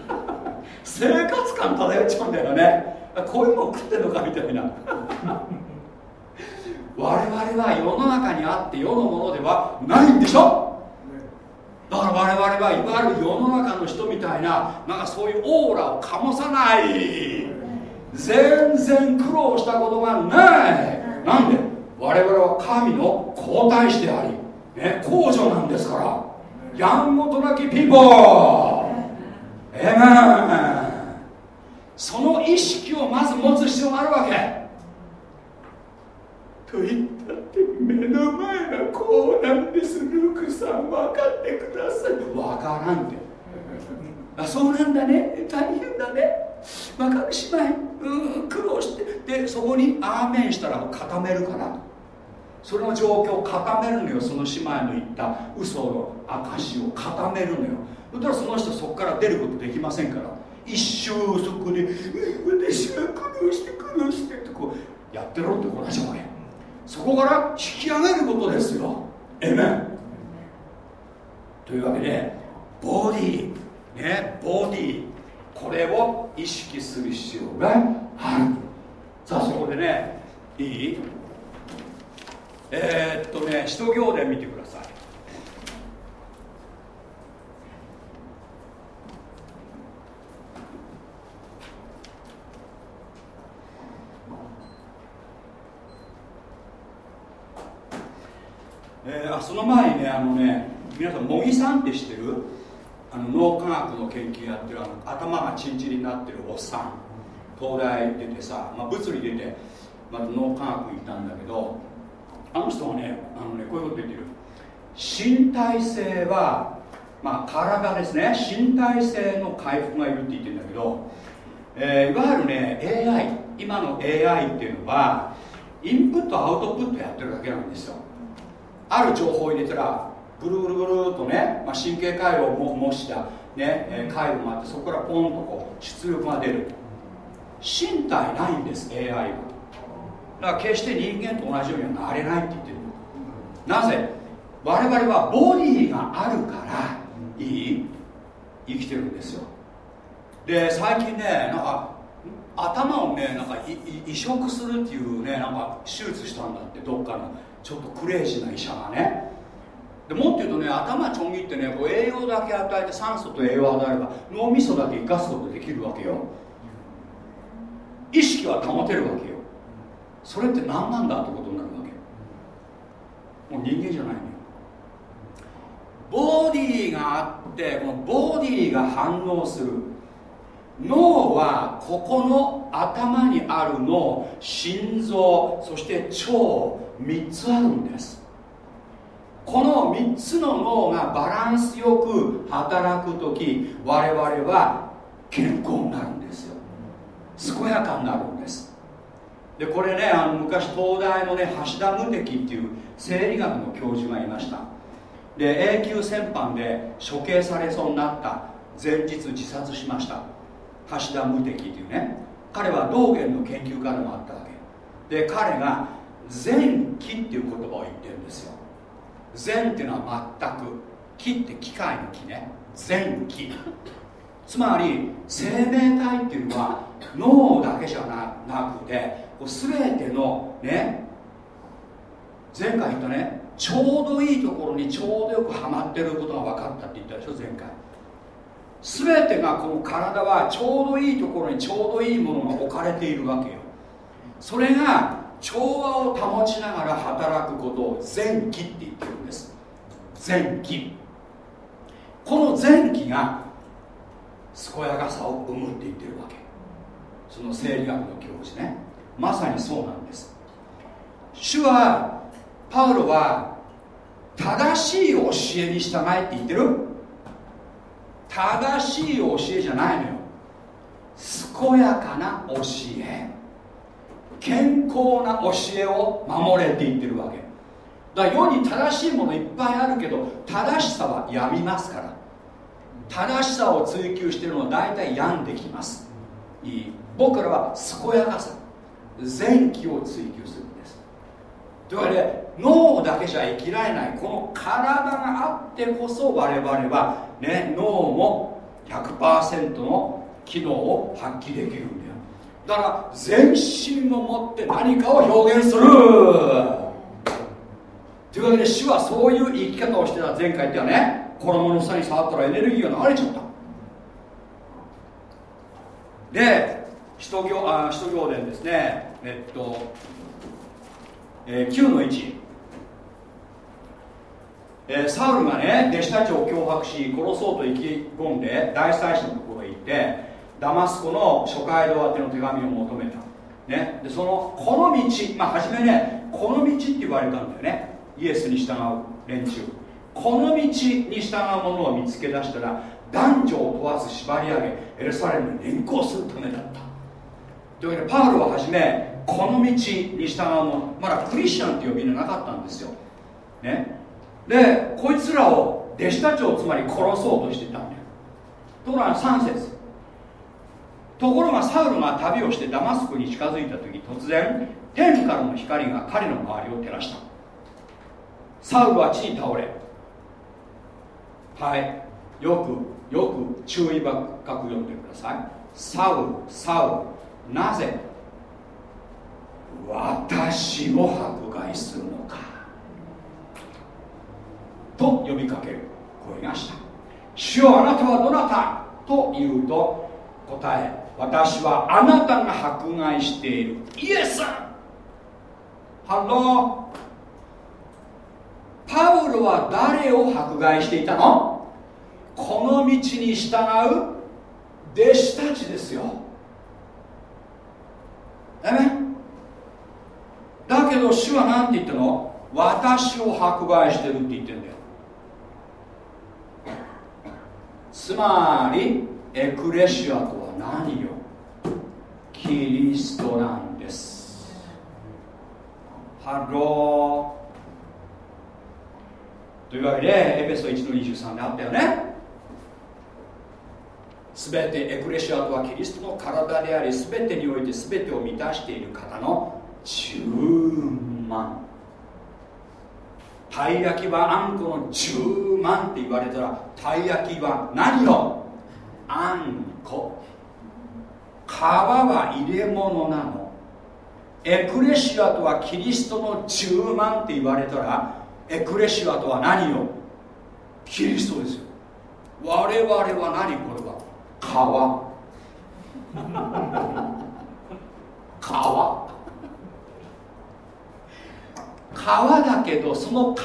生活感漂っちゃうんだよね。こういうの食ってんのかみたいな。我々は世の中にあって世のものではないんでしょ？だから我々はいわゆる世の中の人みたいななんかそういうオーラを醸さない全然苦労したことがない。なんで？我々は神の皇太子であり、ね、公女なんですから。やんごとなきピーポー。えめその意識をまず持つ必要があるわけ。と言ったって目の前がこうなんです。ルークさん分かってください。分からんて あそうなんだね。大変だね。分かる姉妹うん苦労して。でそこにアーメンしたら固めるから。その状況を固めるのよ。その姉妹の言った嘘の証を固めるのよ。そしたらその人そこから出ることできませんから。一生そこで「私は苦労して苦労して」ってこうやってろって同じわけそこから引き上げることですよ。エメンというわけでボディねボディこれを意識する必要がある。さあそこでねいい？えー、っとね使徒行伝見てください。えー、あその前にねあのね皆さん茂木さんって知ってる？あの脳科学の研究やってるあの頭がチンチリになってるおっさん。東大出てさ、まあ、物理出て、まあ、脳科学行ったんだけどあの人はねあのねこういうこと言ってる。身体性はまあ体ですね。身体性の回復がいるって言ってるんだけど、えー、いわゆるね AI 今の AI っていうのはインプットアウトプットやってるだけなんですよ。ある情報を入れたらぐるぐるぐるっとね、まあ、神経回路を模したね、え、回路があってそこからポンとこう出力が出る。身体ないんです AI はだから決して人間と同じようにはなれないって言ってる。なぜ？我々はボディがあるからいい生きてるんですよ。で最近ねなんか頭をねなんか移植するっていうねなんか手術したんだってどっかの。ちょっとクレイジーな医者がね。でもっと言うとね頭ちょん切ってねこう栄養だけ与えて酸素と栄養を与えれば脳みそだけ生かすことできるわけよ。意識は保てるわけよ。それって何なんだってことになるわけもう人間じゃないのよ。ボディがあってこのボディが反応する。脳はここの頭にある脳心臓そして腸3つあるんです。この3つの脳がバランスよく働く時我々は健康になるんですよ。健やかになるんです。でこれねあの昔東大のね橋田無敵っていう生理学の教授がいました。で永久戦犯で処刑されそうになった。前日自殺しました。橋田無敵っていうね。彼は道元の研究家でもあったわけ。で彼が前期っていう言葉を言ってるんですよ。前っていうのは全く木って機械の木ね。前期つまり生命体っていうのは脳だけじゃなくて全てのね前回言ったねちょうどいいところにちょうどよくはまってることが分かったって言ったでしょ前回。全てがこの体はちょうどいいところにちょうどいいものが置かれているわけよ。それが調和を保ちながら働くことを前期って言ってるんです。前期。この前期が健やかさを生むって言ってるわけ。その生理学の教授ね。まさにそうなんです。主はパウロは正しい教えに従えって言ってる。正しい教えじゃないのよ。健やかな教え。健康な教えを守れって言ってるわけ。だから世に正しいものいっぱいあるけど正しさはやみますから。正しさを追求してるのは大体病んできます。いい。僕らは健やかさ前期を追求するんです。というわけで脳だけじゃ生きられない。この体があってこそ我々は、ね、脳も100%の機能を発揮できるんだよだから全身を持って何かを表現する。というわけで主はそういう生き方をしてた前回ってはね。衣の下に触ったらエネルギーが流れちゃった。で使徒行あ使徒行伝ですね。えっと、えー、9の1、えー、サウルがね弟子たちを脅迫し殺そうと意気込んで大祭司のところへ行ってダマスコの諸街道宛ての手紙を求めた、ね、でそのこの道まあ初めねこの道って言われたんだよね。イエスに従う連中この道に従うものを見つけ出したら男女を問わず縛り上げエルサレムに連行するためだった。というわけでパウロははじめこの道に従うものまだクリスチャンって呼び名なかったんですよ、ね、でこいつらを弟子たちをつまり殺そうとしてたんだよ。ところが3節。ところがサウルが旅をしてダマスクに近づいた時突然天からの光が彼の周りを照らした。サウルは地に倒れはいよくよく注意深く読んでください。サウルサウルなぜ私を迫害するのか。と呼びかける声がした。主よあなたはどなた？と言うと答え私はあなたが迫害している。イエスハローパウロは誰を迫害していたの？この道に従う弟子たちですよ。えだけど主は何て言ったの？私を迫害してるって言ってんだよ。つまりエクレシアとは何よキリストなんです。 Hello。というわけでエペソ1の23であったよね。すべてエクレシアとはキリストの体でありすべてにおいてすべてを満たしている方の充満。たい焼きはあんこの充満って言われたらたい焼きは何よあんこ。皮は入れ物なの。エクレシアとはキリストの十万って言われたらエクレシアとは何よ？キリストですよ。我々は何これは？皮皮皮だけどその皮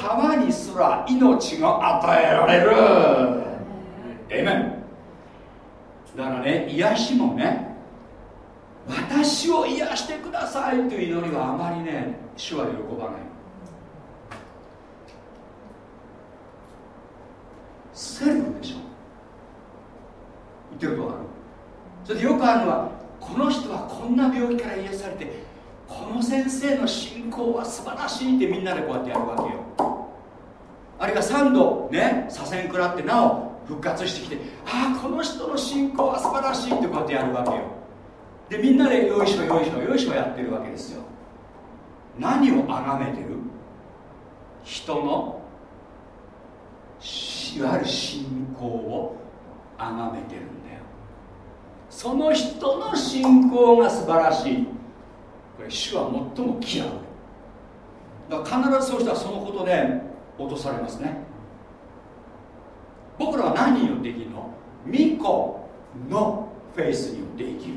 にすら命が与えられる。えめだからね癒しもね私を癒してくださいという祈りはあまりね主は喜ばない。セルフでしょ。言ってることある？それでよくあるのはこの人はこんな病気から癒されてこの先生の信仰は素晴らしいってみんなでこうやってやるわけよ。あるいは3度ね左遷食らってなお復活してきてああこの人の信仰は素晴らしいってこうやってやるわけよ。でみんなでよいしょよいしょよいしょやってるわけですよ。何を崇めてる？人のいわゆる信仰を崇めてるんだよ。その人の信仰が素晴らしい。これ主は最も嫌う。だから必ずそうしたらそのことで落とされますね。僕らは何によって生きるの？巫女のフェイスによって生きる。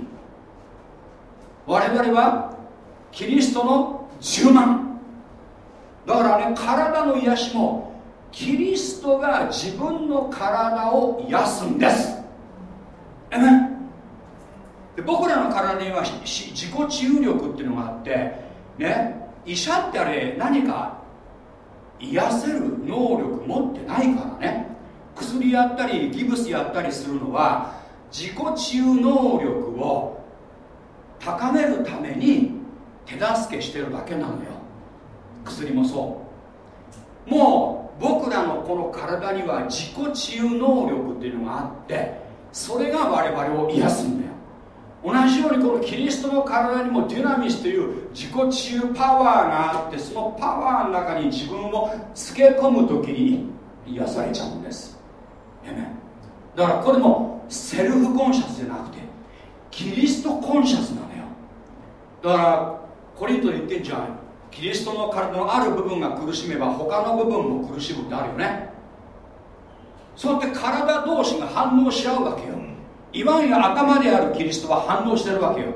我々はキリストの10万。だからね体の癒しもキリストが自分の体を癒すんです。えねで僕らの体には自己治癒力っていうのがあってね医者ってあれ何か癒せる能力持ってないからね。薬やったりギブスやったりするのは自己治癒能力を高めるために手助けしてるだけなのよ。薬もそう。もう僕らのこの体には自己治癒能力っていうのがあってそれが我々を癒すんだよ。同じようにこのキリストの体にもデュナミスという自己治癒パワーがあってそのパワーの中に自分をつけ込む時に癒されちゃうんです。だからこれもセルフコンシャスじゃなくてキリストコンシャスなのだからコリントで言ってんじゃん。キリストの体のある部分が苦しめば他の部分も苦しむってあるよね。そうやって体同士が反応し合うわけよ。いわゆる頭であるキリストは反応してるわけよ。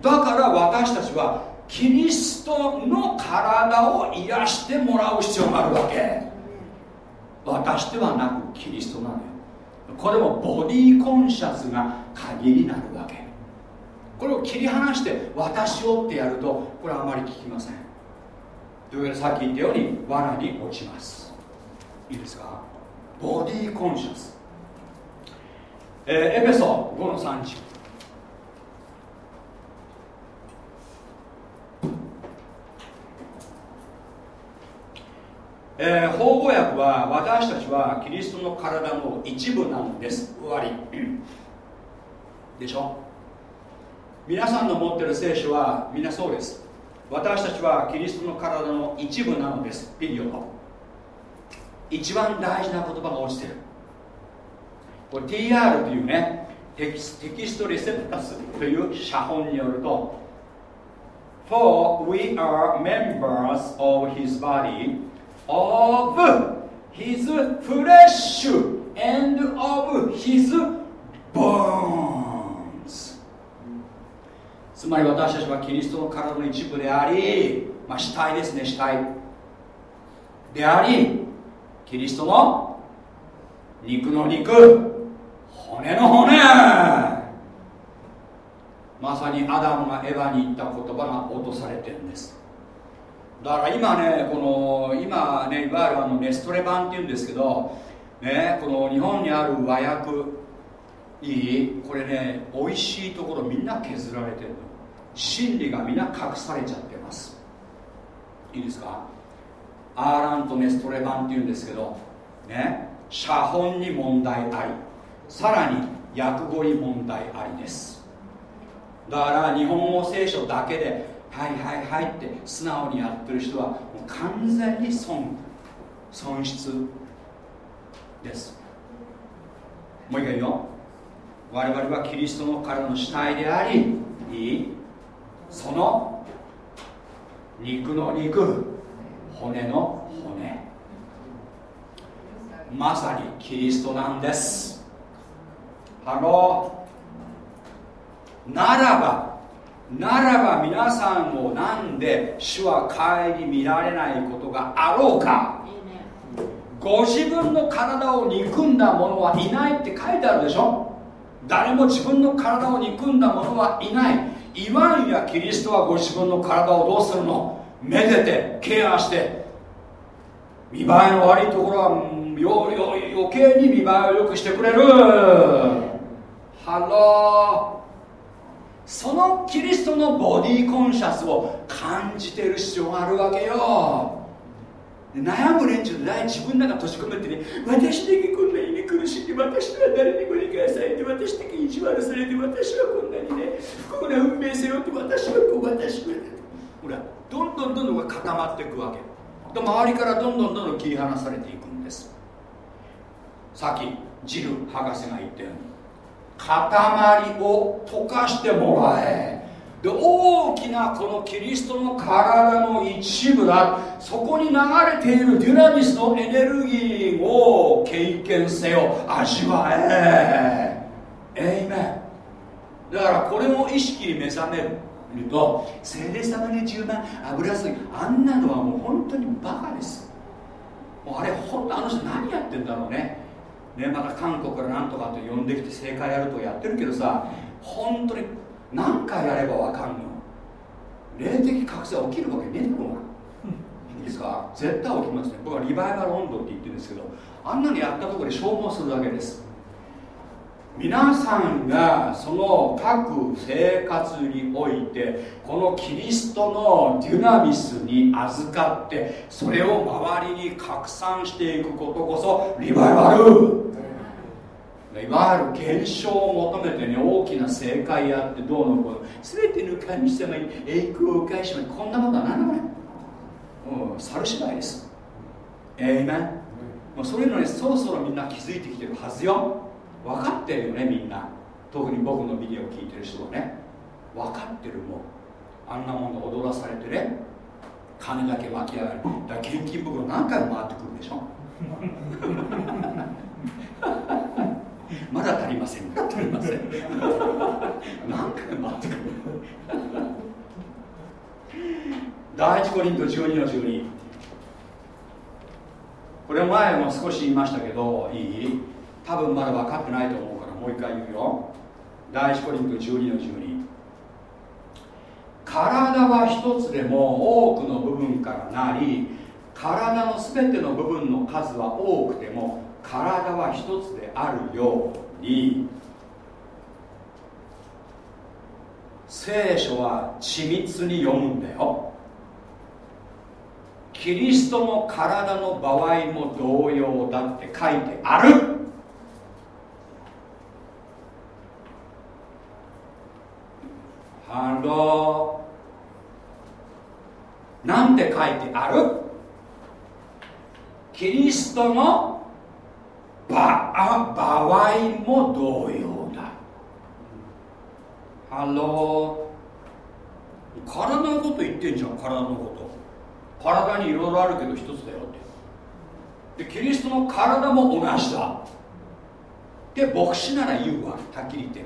だから私たちはキリストの体を癒してもらう必要があるわけ。私ではなくキリストなのよ。これもボディーコンシャスが鍵になるわけ。これを切り離して私をってやるとこれはあまり効きません。というわけでさっき言ったように罠に落ちます。いいですか？ボディーコンシャス。えー、エペソ5の30えー、法語訳は私たちはキリストの体の一部なんです。終わり。でしょ？皆さんの持っている聖書はみんなそうです。私たちはキリストの体の一部なのです。ピリオ。ド一番大事な言葉が落ちてる。これ TR というねテキステキストリセプタスという写本によると For we are members of his body of his flesh and of his bones つまり私たちはキリストの体の一部であり、まあ、死体ですね死体。でありキリストの肉の肉骨の骨。まさにアダムがエヴァに言った言葉が落とされてるんです。だから今ねこの今ねいわゆるあのネストレ版っていうんですけどねこの日本にある和訳いい？これね美味しいところみんな削られてるの。真理がみんな隠されちゃってます。いいですか？アーラント・ネストレ版っていうんですけどね？写本に問題ありさらに訳語に問題ありです。だから日本語聖書だけではいはいはいって素直にやってる人はもう完全に損損失です。もう一回言うよ。我々はキリストの体の主体でありいい？その肉の肉骨の骨。まさにキリストなんです。ハローならばならば皆さんをなんで主は顧みられないことがあろうか。ご自分の体を憎んだ者はいないって書いてあるでしょ。誰も自分の体を憎んだ者はいない。いわんやキリストはご自分の体をどうするの？めでてケアして。見栄えの悪いところはよよ余計に見栄えを良くしてくれる。Hello。そのキリストの body conscious を感じてる必要があるわけよ。悩む連中で自分の中閉じ込めてね私だけこんなにね苦しんで私は誰にも理解されて私だけ意地悪されて私はこんなにね不幸な運命背負って私はこう私はほらどんどんどんどん固まっていくわけ。で周りからどんどんどんどん切り離されていくんです。さっきジル博士が言ったように塊を溶かしてもらえで大きなこのキリストの体の一部だ。そこに流れているデュナミスのエネルギーを経験せよ味わえ。えいめだからこれも意識に目覚めると聖霊様に10万油すぎあんなのはもう本当にバカです。もうあれ本当あの人何やってんだろうね。ねまた韓国からなんとかって呼んできて正解やるとやってるけどさ本当に何回やれば分かんの？霊的覚醒起きるわけねえだろうがいいですか？絶対起きますね。僕はリバイバル温度って言ってるんですけどあんなにやったところで消耗するだけです。皆さんがその各生活においてこのキリストのデュナミスに預かってそれを周りに拡散していくことこそリバイバルいわゆる現象を求めてね大きな正解やってどうのこうの。全ての神様に栄光を返しまこんなことは何でもないうん猿芝居です。えいめんもうそういうのにそろそろみんな気づいてきてるはずよ。分かってるよねみんな。特に僕のビデオを聞いてる人はね。分かってるもん。あんなもの踊らされてね。金だけ湧き上がる。だから現金袋何回も回ってくるでしょ。まだ足りません。足りません。何回も。回ってくる第一コリント12の12これ前も少し言いましたけどいい？多分まだ分かってないと思うからもう一回言うよ。第一コリント12の12体は一つでも多くの部分からなり体の全ての部分の数は多くても体は一つであるように。聖書は緻密に読むんだよ。キリストの体の場合も同様だって書いてある。Hello。なんて書いてある？キリストの場場合も同様だ。ハロー体のこと言ってんじゃん体のこと。体にいろいろあるけど一つだよって。でキリストの体も同じだ。で牧師なら言うわはっきり言って。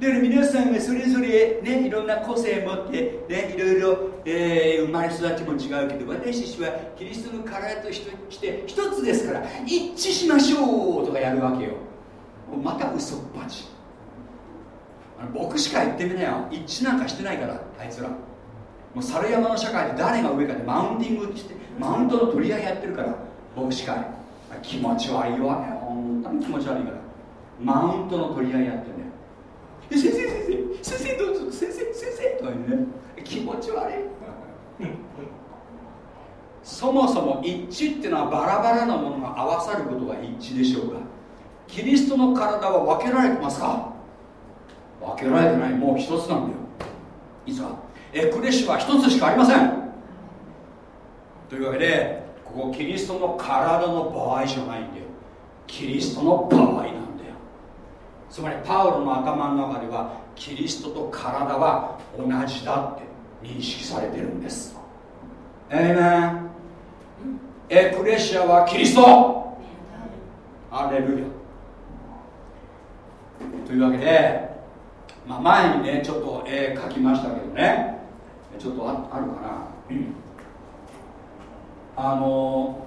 だから皆さんがそれぞれねいろんな個性持ってねいろいろ、えー、生まれ育ちも違うけど私たちはキリストの体として一つですから一致しましょうとかやるわけよ。また嘘っぱち。牧師会行ってみなよ。一致なんかしてないからあいつら。もう猿山の社会で誰が上かでマウンティングしてマウントの取り合いやってるから牧師会気持ち悪いわね。本当に気持ち悪いから。マウントの取り合いやってる。先生先生先生どうぞ先生先生とか言うね。気持ち悪い。そもそも一致っていうのはバラバラなものが合わさることが一致でしょうかキリストの体は分けられてますか？分けられてない。もう一つなんだよ。いつかエクレシは一つしかありません。というわけでここキリストの体の場合じゃないんだよ。キリストの場合なんだよつまりパウロの頭の中ではキリストと体は同じだって認識されてるんです。ええエクレシアはキリスト。アレルヤというわけで、まあ、前にねちょっと絵描きましたけどね。ちょっとああるかな、あの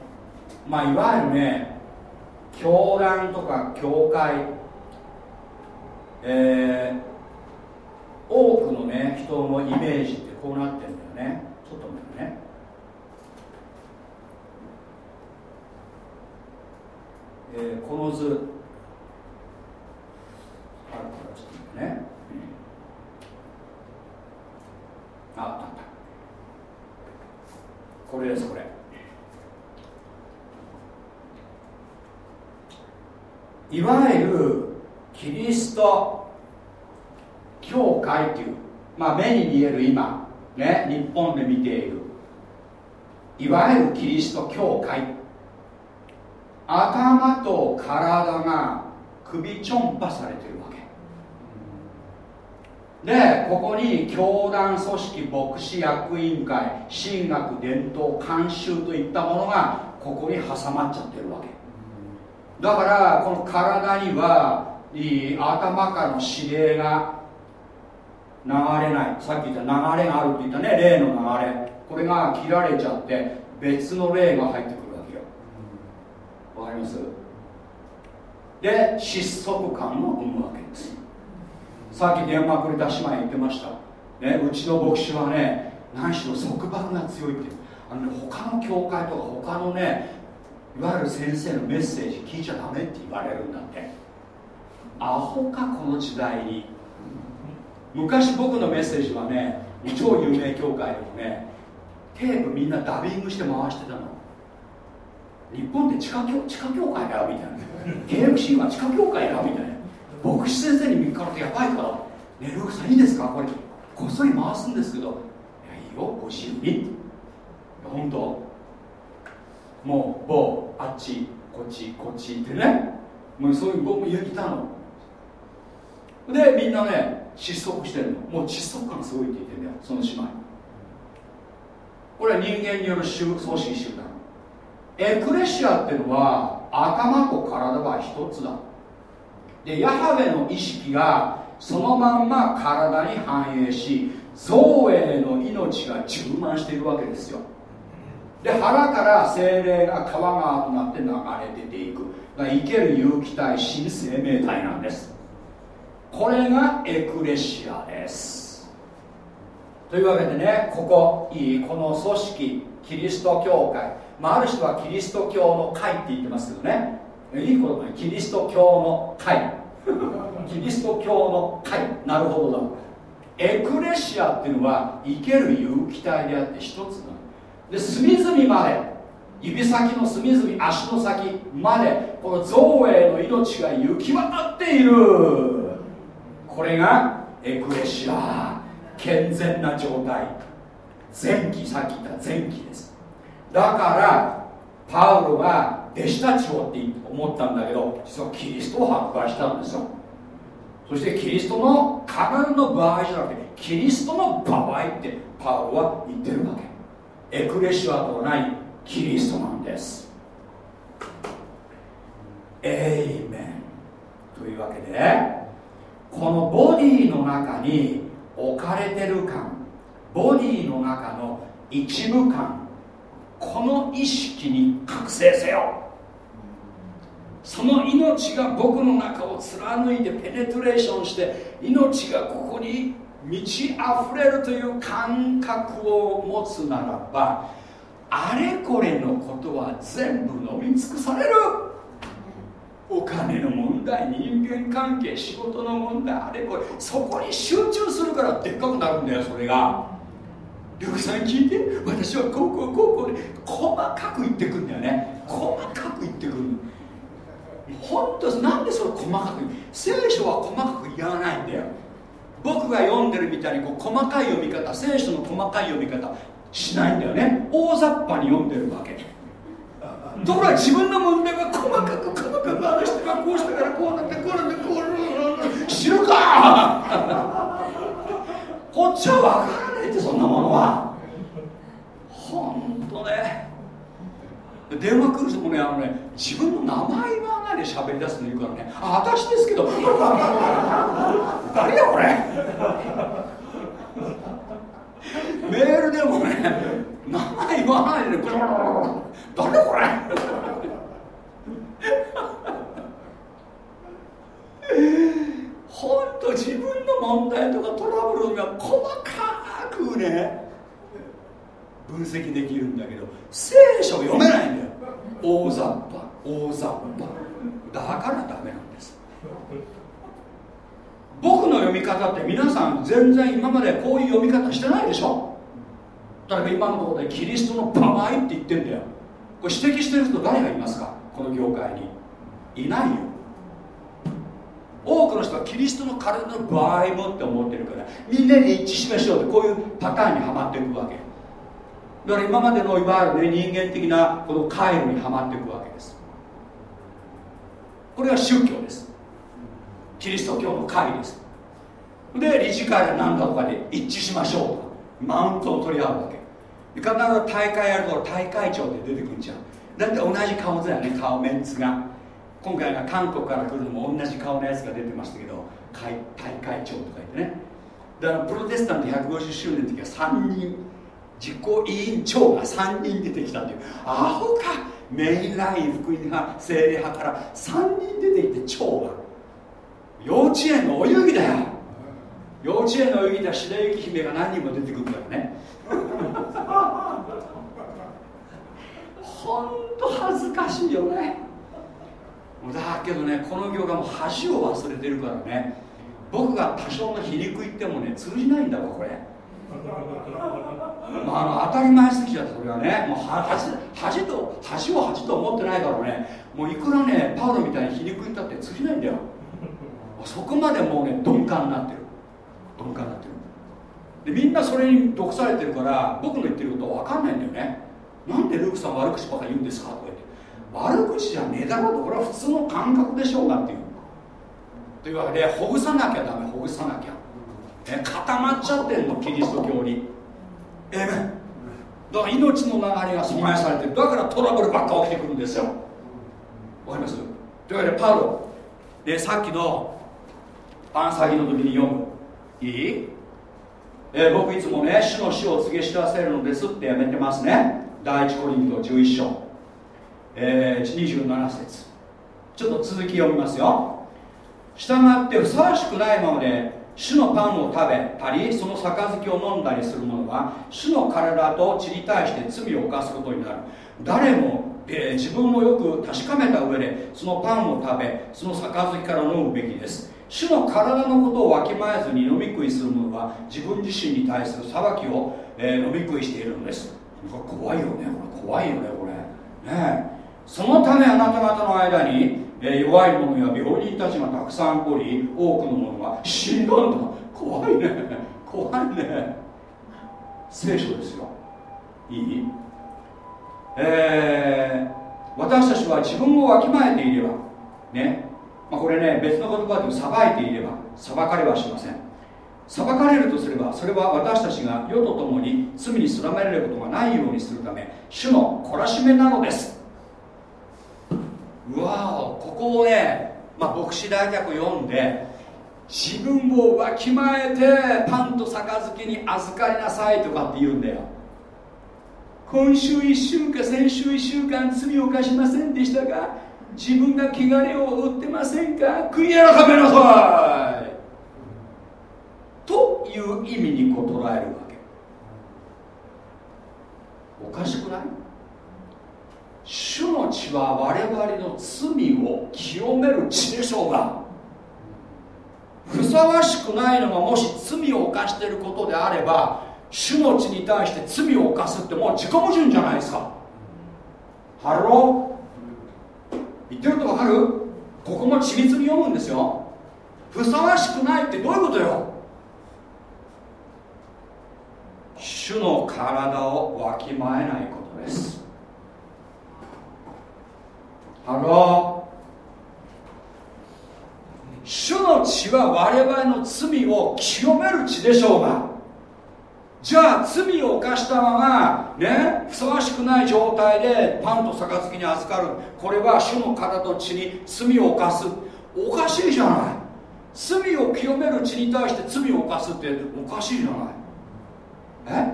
まあいわゆるね教団とか教会えー、多くのね人のイメージってこうなってるんだよね。ちょっと待ってね。えー、この図。あるからちょっとね、うん、ああった。これですこれ。いわゆるキリスト。教会っていう、まあ、目に見える今、ね、日本で見ているいわゆるキリスト教会。頭と体が首ちょんぱされてるわけ。でここに教団組織牧師役員会神学伝統慣習といったものがここに挟まっちゃってるわけ。だからこの体には頭からの指令が流れない。さっき言った流れがあるって言ったね。霊の流れ。これが切られちゃって別の霊が入ってくるわけよ。わかります？で失速感を生むわけです。さっき電話くれた姉妹言ってました、ね、うちの牧師はね何しろ束縛が強いって。あの、ね、他の教会とか他のねいわゆる先生のメッセージ聞いちゃダメって言われるんだって。アホかこの時代に。昔僕のメッセージはね超有名教会でもねテープみんなダビングして回してたの。日本って地下教地下教会だよみたいな。契約神は地下教会だよみたいな。牧師先生に見つかるとやばいから「ねルークさんいいですか？これこっそり回すんですけど。いやいいよご自由に」本当。もう某あっちこっちこっちってね。もうそういう僕もいたの。でみんなね窒息してるの。もう窒息感すごいって言ってんだよその姉妹。これは人間による組織集団エクレシアっていうのは頭と体は一つだ。でヤハウェの意識がそのまんま体に反映し造営の命が充満しているわけですよ。で腹から精霊が川川となって流れ出ていく。生ける有機体新生命体なんです。これがエクレシアです。というわけでねここいいこの組織キリスト教会。まあ、ある人はキリスト教の会って言ってますけどね。いいことねキリスト教の会。キリスト教の会。なるほどだ。エクレシアっていうのは生ける有機体であって一つなの。で隅々まで指先の隅々足の先までこの造営の命が行き渡っている。これがエクレシア健全な状態。前期さっき言った前期です。だからパウロが弟子たちをって思ったんだけど実はキリストを迫害したんですよ。そしてキリストの体の場合じゃなくてキリストの場合ってパウロは言ってるわけ。エクレシアとないキリストなんです。エイメン。というわけでこのボディの中に置かれてる感ボディの中の一部感この意識に覚醒せよ。その命が僕の中を貫いてペネトレーションして命がここに満ち溢れるという感覚を持つならばあれこれのことは全部飲み尽くされる。お金の問題人間関係仕事の問題あれこれそこに集中するからでっかくなるんだよそれが。リュウさん聞いて私はこうこうこうこうで細かく言ってくんだよね細かく言ってくる本当なんでそれ細かく聖書は細かく言わないんだよ僕が読んでるみたいにこう細かい読み方聖書の細かい読み方しないんだよね大雑把に読んでるわけところが自分の問題は細かくかあの人がこうしたからこうなってこうなってこう知るか。こっちは分からないってそんなものは。本当ね。電話来る人もねあのね自分の名前言わないで喋り出すの言うからね。あ私ですけど。誰やこれ。メールでもね名前言わないで誰だこれ。本当自分の問題とかトラブルが細かくね分析できるんだけど聖書読めないんだよ。大雑把大雑把。だからダメなんです。僕の読み方って皆さん全然今までこういう読み方してないでしょ？例えば今のところでキリストの場合って言ってんだよ。これ指摘してる人誰がいますか？この業界にいないよ。多くの人はキリストの体の場合もって思ってるからみんなに一致しましょうってこういうパターンにはまっていくわけ。だから今までのいわゆる、ね、人間的なこの回路にはまっていくわけです。これが宗教です。キリスト教の会です。で理事会で何だとかで一致しましょうと。マウントを取り合うわけ。必ず大会やると大会長って出てくるんじゃん。だって同じ顔だよね顔メンツが。今回が韓国から来るのも同じ顔のやつが出てましたけど大会長とか言ってね。だからプロテスタント150周年の時は3人実行委員長が3人出てきたっていうアホかメインライン福音派精霊派から3人出てきて長が幼稚園のお遊戯だよ。幼稚園のお遊戯では白雪姫が何人も出てくるからね。ほんと恥ずかしいよね。だけどねこの業がもう恥を忘れてるからね。僕が多少の皮肉言ってもね通じないんだわこれ。まあ、あの当たり前すぎちゃってそれはね。もう恥恥と恥を恥と思ってないからね。もういくらねパウロみたいに皮肉言ったって通じないんだよ。そこまでもうね鈍感になってる。鈍感になってる。でみんなそれに毒されてるから僕の言ってること分かんないんだよね。なんでルークさん悪口ばかり言うんですか？とか言って悪口じゃねえだろうとこれは普通の感覚でしょうがっていう。というわけでほぐさなきゃダメほぐさなきゃ、ね、固まっちゃってんのキリスト教に。えめだから命の流れが阻害されてるだからトラブルばっか起きてくるんですよ。わかります？というわけでパウロ。でさっきのパンサギの時に読む。いい、え、僕いつもね主の死を告げ知らせるのですってやめてますね。第一コリント11章、えー、27節。ちょっと続き読みますよ。従ってふさわしくないままで主のパンを食べたりその杯を飲んだりする者は主の体と血に対して罪を犯すことになる。誰も、えー、自分をよく確かめた上でそのパンを食べその杯から飲むべきです。主の体のことをわきまえずに飲み食いする者は自分自身に対する裁きを、えー、飲み食いしているのです。怖いよね。これ怖いよねこれ。ねそのためあなた方の間にえ、弱い者や病人たちがたくさんおり多くの者が死んだんだ。怖いね。怖いね。聖書ですよ。いい？えー、私たちは自分をわきまえていればね、まあ、これね別の言葉でも裁いていれば裁かれはしません。裁かれるとすればそれは私たちが世と共に罪に定められることがないようにするため主の懲らしめなのです。うわおここをね、まあ、牧師大学読んで自分をわきまえてパンと杯に預かりなさいとかって言うんだよ。今週1週間先週1週間罪を犯しませんでしたが自分が気がれを売ってませんか？悔い改めなさい。という意味にこう捉えるわけ。おかしくない？主の血は我々の罪を清める血でしょうが。ふさわしくないのがもし罪を犯していることであれば主の血に対して罪を犯すってもう自己矛盾じゃないですか。 Hello？言ってることわかる？ここも緻密に読むんですよ。ふさわしくないってどういうことよ？主の体をわきまえないことです。ハロー主の血は我々の罪を清める血でしょうがじゃあ罪を犯したままねふさわしくない状態でパンと杯に預かる。これは主の体と血に罪を犯す。おかしいじゃない。罪を清める血に対して罪を犯すっておかしいじゃない。え？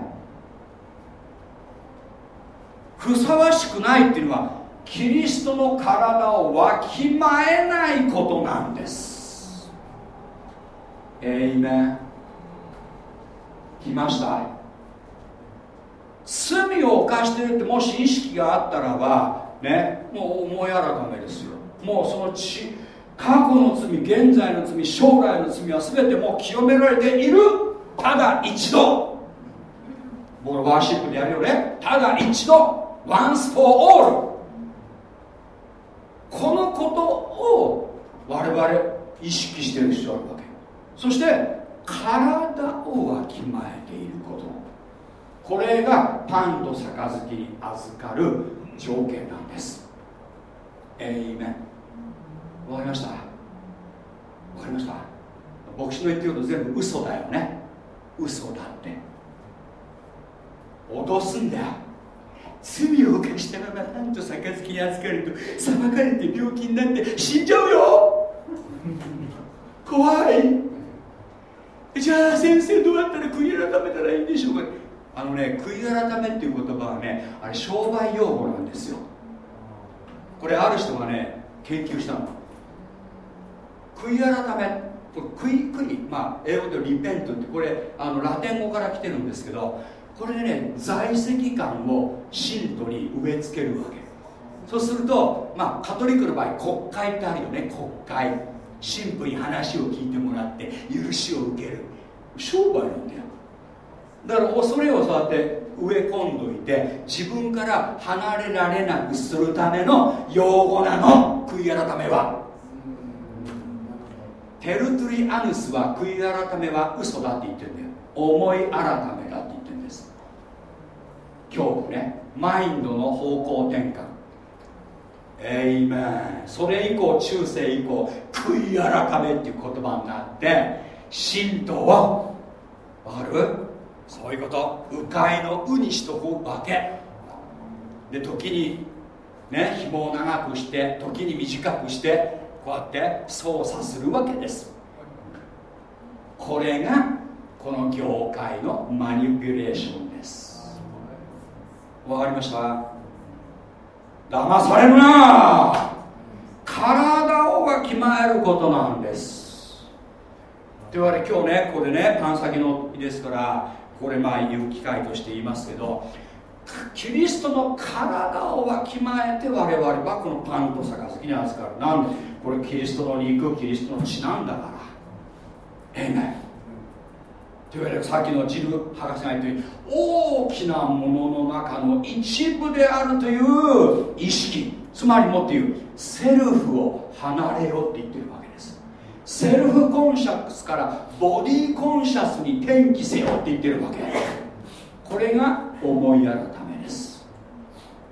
ふさわしくないっていうのはキリストの体をわきまえないことなんです。えいめん来ました。罪を犯してるってもし意識があったらばねもう思い改めですよ。もうその血過去の罪現在の罪将来の罪は全てもう清められている。ただ一度。僕のワーシップでやるよね。ただ一度 once for all このことを我々意識してる必要あるわけ。そして体をわきまえていること。これがパンと杯に預かる条件なんです。えいめんわかりました？わかりました？牧師の言ってること全部嘘だよね。嘘だって。脅すんだよ。罪を犯したままパンと杯に預かると裁かれて病気になって死んじゃうよ。怖い。じゃあ先生どうやったら悔い改めたらいいんでしょうか。あのね悔い改めっていう言葉はねあれ商売用語なんですよ。これある人がね研究したの。悔い改め。悔い悔い。まあ英語でリペントってこれあのラテン語から来てるんですけどこれね在籍感を信徒に植え付けるわけ。そうするとまあカトリックの場合国会ってあるよね。国会。神父に話を聞いてもらって許しを受ける。商売なんだよ。だからそれをそうやって植え込んどいて自分から離れられなくするための用語なの。悔い改めは。テルトリアヌスは悔い改めは嘘だって言ってるんだよ。思い改めだって今日ねマインドの方向転換。エイメン。それ以降中世以降悔い改めっていう言葉になって神道はわかる。そういうこと。迂回の「う」にしとくわけ。で時にね紐を長くして時に短くしてこうやって操作するわけです。これがこの業界のマニピュレーションです。わかりました。騙されるな。体をわきまえることなんです。というわけで今日ねここでねパン先の日ですからこれまあ言う機会として言いますけどキリストの体をわきまえて我々はこのパンと杯に預かる。なんで？これキリストの肉キリストの血なんだから。ええね？というわけでさっきのジル博士が言ったように大きなものの中の一部であるという意識。つまりもっていうセルフを離れよって言ってるわけです。セルフコンシャスからボディコンシャスに転機せよって言ってるわけ。これが思い改めです。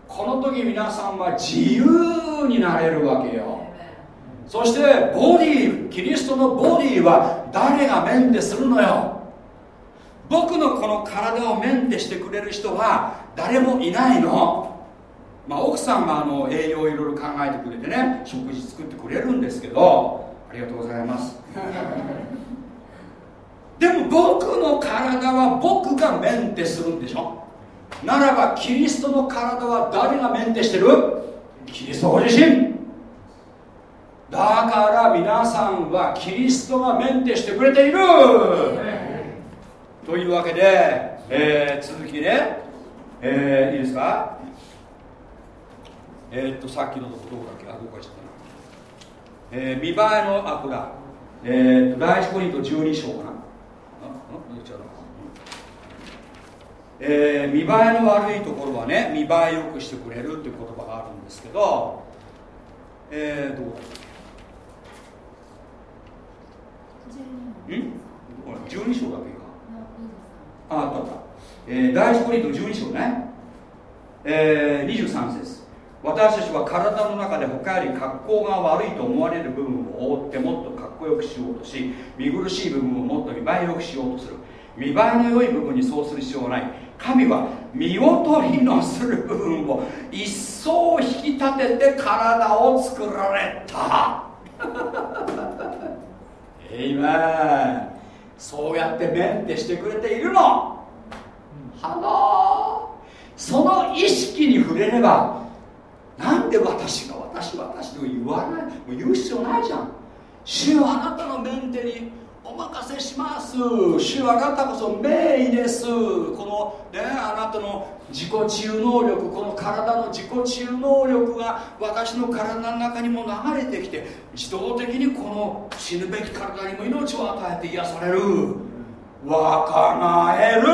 この時皆さんは自由になれるわけよ。そしてボディキリストのボディは誰がメンテするのよ。僕のこの体をメンテしてくれる人は誰もいないの。まあ、奥さんがあの栄養いろいろ考えてくれてね食事作ってくれるんですけどありがとうございます。でも僕の体は僕がメンテするんでしょ。ならばキリストの体は誰がメンテしてる？キリストご自身。だから皆さんはキリストがメンテしてくれている。というわけで、えー、続きね、えー、いいですか？えー、っとさっきのとこどこだっけあどこかちゃったな、えー、見栄えのあこだえー、っと第一コリント12章かな。えー、見栄えの悪いところはね見栄えよくしてくれるっていう言葉があるんですけどえー、どうだ？ん？ほら12章だけかああった。あった、えー、第一コリント12章ね、えー、23節。私たちは体の中で他より格好が悪いと思われる部分を覆ってもっとかっこよくしようとし見苦しい部分をもっと見栄えよくしようとする。見栄えの良い部分にそうする必要はない。神は見劣りのする部分を一層引き立てて体を作られた。えいめそうやってメンテしてくれているの。はのその意識に触れればなんで私が私私と言わない？もう言う必要ないじゃん。主よあなたのメンテにお任せします。主あなたこそ名医です。このねあなたの自己治癒能力この体の自己治癒能力が私の体の中にも流れてきて自動的にこの死ぬべき体にも命を与えて癒される。若返る。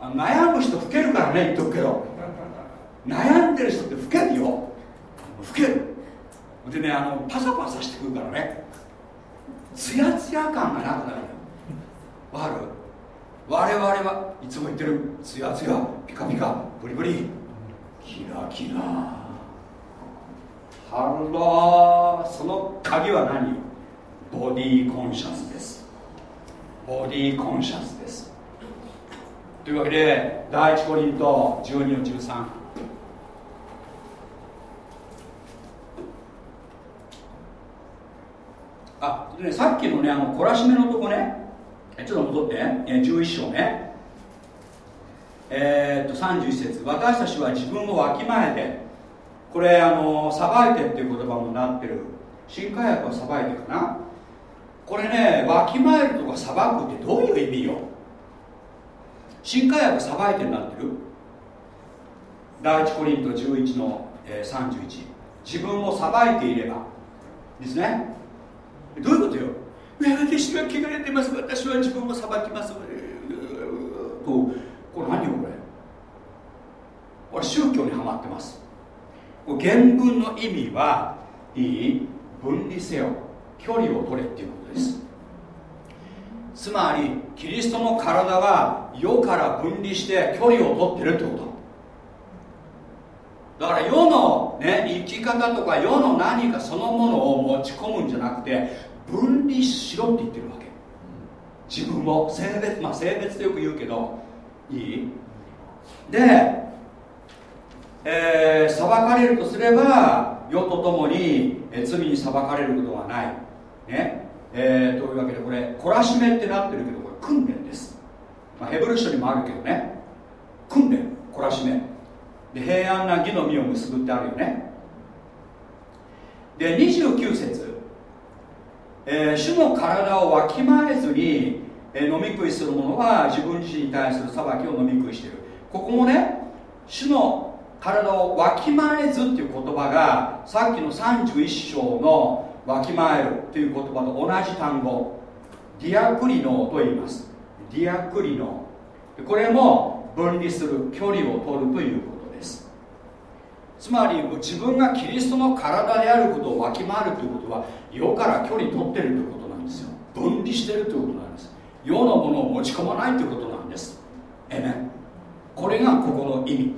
悩む人老けるからね言っとくけど。悩んでる人って老けるよ。老ける。でねあのパサパサしてくるからねツヤツヤ感がなくなるわかる？我々はいつも言ってるツヤツヤピカピカブリブリキラキラ。ハローその鍵は何？ボディーコンシャスです。ボディーコンシャスです。というわけで第一コリント12の13あでねさっきのねあの懲らしめのとこね。ちょっと戻って、え11章ね。えー、っと31節。私たちは自分をわきまえてこれあの裁いてっていう言葉もなってる。新科学は裁いてかな。これねわきまえるとか裁くってどういう意味よ。新科学裁いてになってる。第一コリント11の、えー、31自分を裁いていれば。ですね。どういうことよ？私は汚れてます。私は自分を裁きます。とこれ何よこれ？これ宗教にはまってます。原文の意味はいい分離せよ。距離を取れっていうことです。つまりキリストの体は世から分離して距離を取ってるってこと。だから世の、ね、生き方とか世の何かそのものを持ち込むんじゃなくて分離しろって言ってるわけ。自分を。性別まあ性別ってよく言うけどいい？で、えー、裁かれるとすれば世とともに、え罪に裁かれることはない。ね？えー、というわけでこれ懲らしめってなってるけどこれ訓練です、まあ、ヘブル書にもあるけどね。訓練懲らしめ。で平安な義の実を結ぶってあるよね。で29節。えー、主の体をわきまえずに、えー、飲み食いする者は自分自身に対する裁きを飲み食いしている。ここもね主の体をわきまえずっていう言葉がさっきの31章のわきまえるという言葉と同じ単語。διακρίνω と言います。διακρίνω。これも分離する距離を取るというつまり自分がキリストの体であることをわきまえるということは世から距離取ってるということなんですよ。分離してるということなんです。世のものを持ち込まないということなんです。えねこれがここの意味。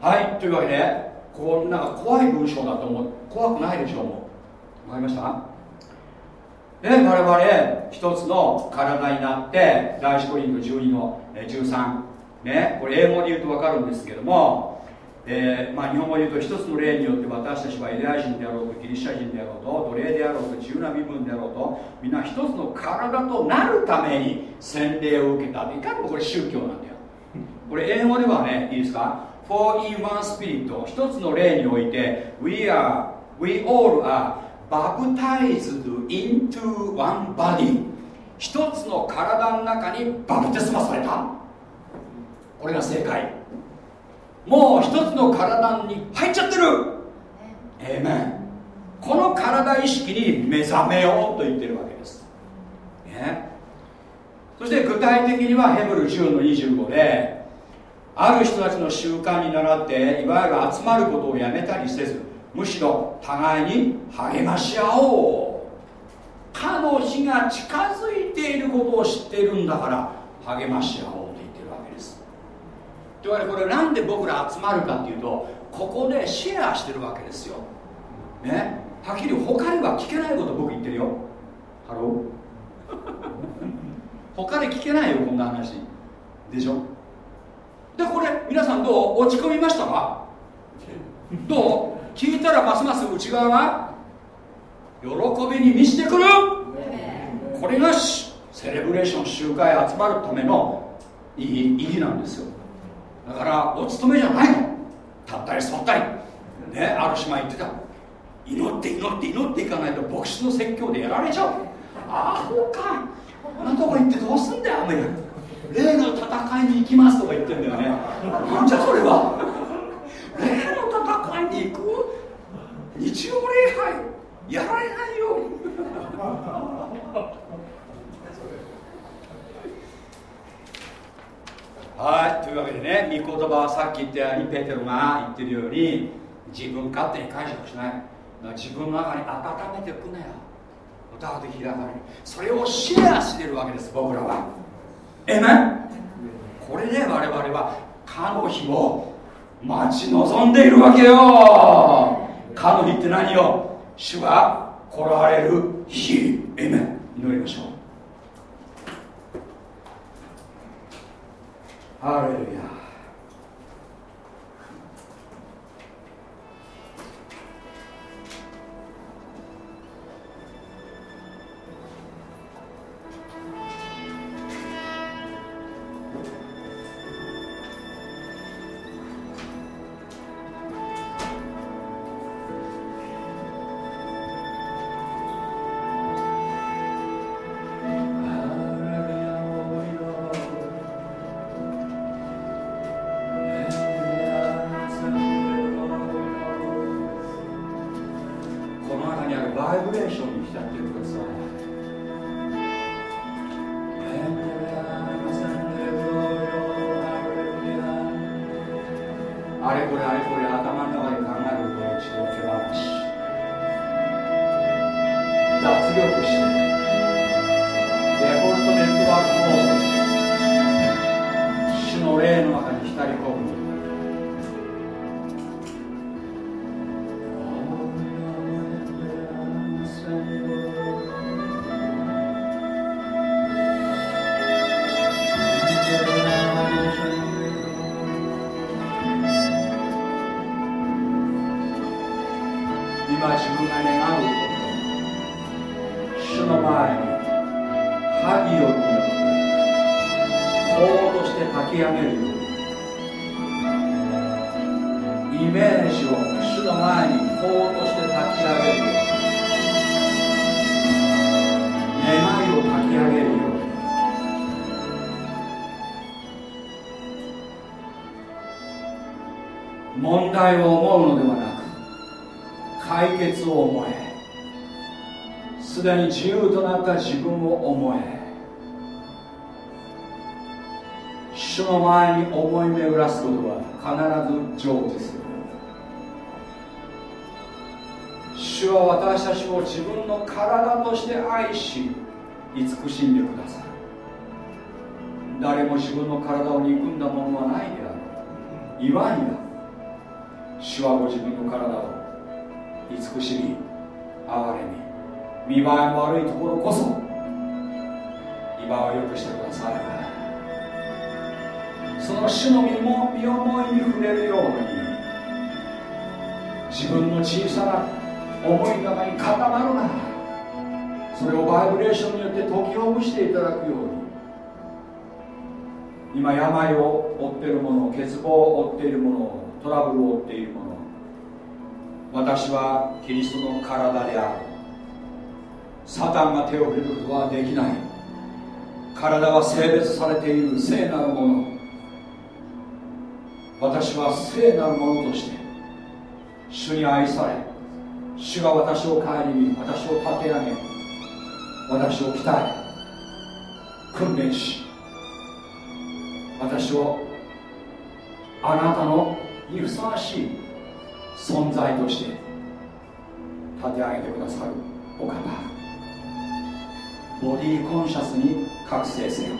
はいというわけでこうなんか怖い文章だと思う。怖くないでしょうもわかりました？で我々一つの体になって第一コリント12の13ねこれ英語で言うと分かるんですけどもえー、まあ、日本語で言うと一つの例によって私たちはユダヤ人であろうとギリシャ人であろうと奴隷であろうと自由な身分であろうとみんな一つの体となるために洗礼を受けたいかにもこれ宗教なんだよ。これ英語ではねいいですか？4 in 1 spirit 一つの例において We are we all are baptized into one body 一つの体の中にバプテスマされた。これが正解。もう一つの体に入っちゃってる。ええめんこの体意識に目覚めようと言ってるわけです、ね、そして具体的にはヘブル10の25である人たちの習慣に倣っていわゆる集まることをやめたりせずむしろ互いに励まし合おう。かの日が近づいていることを知っているんだから励まし合おうと言ってるわけですというわけでこれなんで僕ら集まるかっていうとここでシェアしてるわけですよ。ね？はっきり他には聞けないこと僕言ってるよ。 Hello？他で聞けないよこんな話。でしょ？でこれ皆さんどう？落ち込みましたか？どう？聞いたらますます内側が？喜びに満ちてくる？これがセレブレーション集会集まるための意義なんですよ。だからお勤めじゃないの。たったり座ったり。ねある島言ってた。祈って祈って祈っていかないと牧師の説教でやられちゃう。ああそうか。あんなとこ行ってどうすんだよお前例の戦いに行きますとか言ってんだよね。なんじゃそれは。例の戦いに行く？日曜礼拝。やられないよ。はい。というわけでね御言葉はさっき言ったようにペテロが言ってるように自分勝手に解釈しない。自分の中に温めていくなよ。歌で開かれるそれをシェアしてるわけです僕らは。えめこれで我々はかの日を待ち望んでいるわけよ。かの日って何よ？主が来られる日。えめ祈りましょう。ハ愛し慈しんでくださる誰も自分の体を憎んだものはないである岩には主はご自分の体を慈しみ憐れみ見栄えの悪いところこそ今はよくしてください。その主の身も身思いに触れるように自分の小さな思いの中に固まるなそれをバイブレーションによって解きほぐしていただくように。今病を負っている者欠乏を負っている者をトラブルを負っている者私はキリストの体である。サタンが手を振ることはできない。体は性別されている聖なるもの。私は聖なるものとして主に愛され主が私を顧み私を立て上げ私を鍛え訓練し私をあなたのにふさわしい存在として立て上げてくださるお方。ボディコンシャスに覚醒せよ。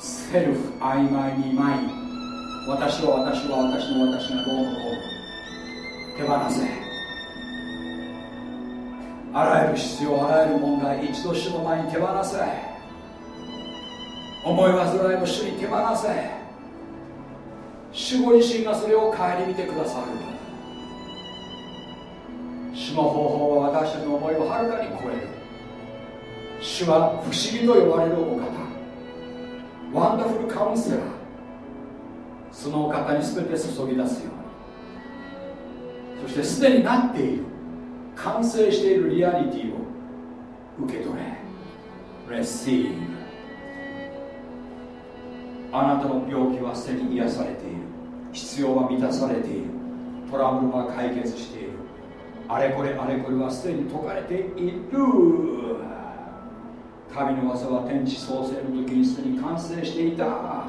セルフ曖昧にまい私は私は私の私がどうのこう手放せ。あらゆる必要あらゆる問題一度主の前に手放せ。思い煩いも主に手放せ。主ご自身がそれを顧みてくださる。主の方法は私たちの思いをはるかに超える。主は不思議と呼ばれるお方。ワンダフルカウンセラー。そのお方に全て注ぎ出すように。そしてすでになっている。完成しているリアリティを受け取れ。Receive あなたの病気はすでに癒されている。必要は満たされている。トラブルは解決している。あれこれあれこれはすでに解かれている。神の技は天地創生の時にすでに完成していた。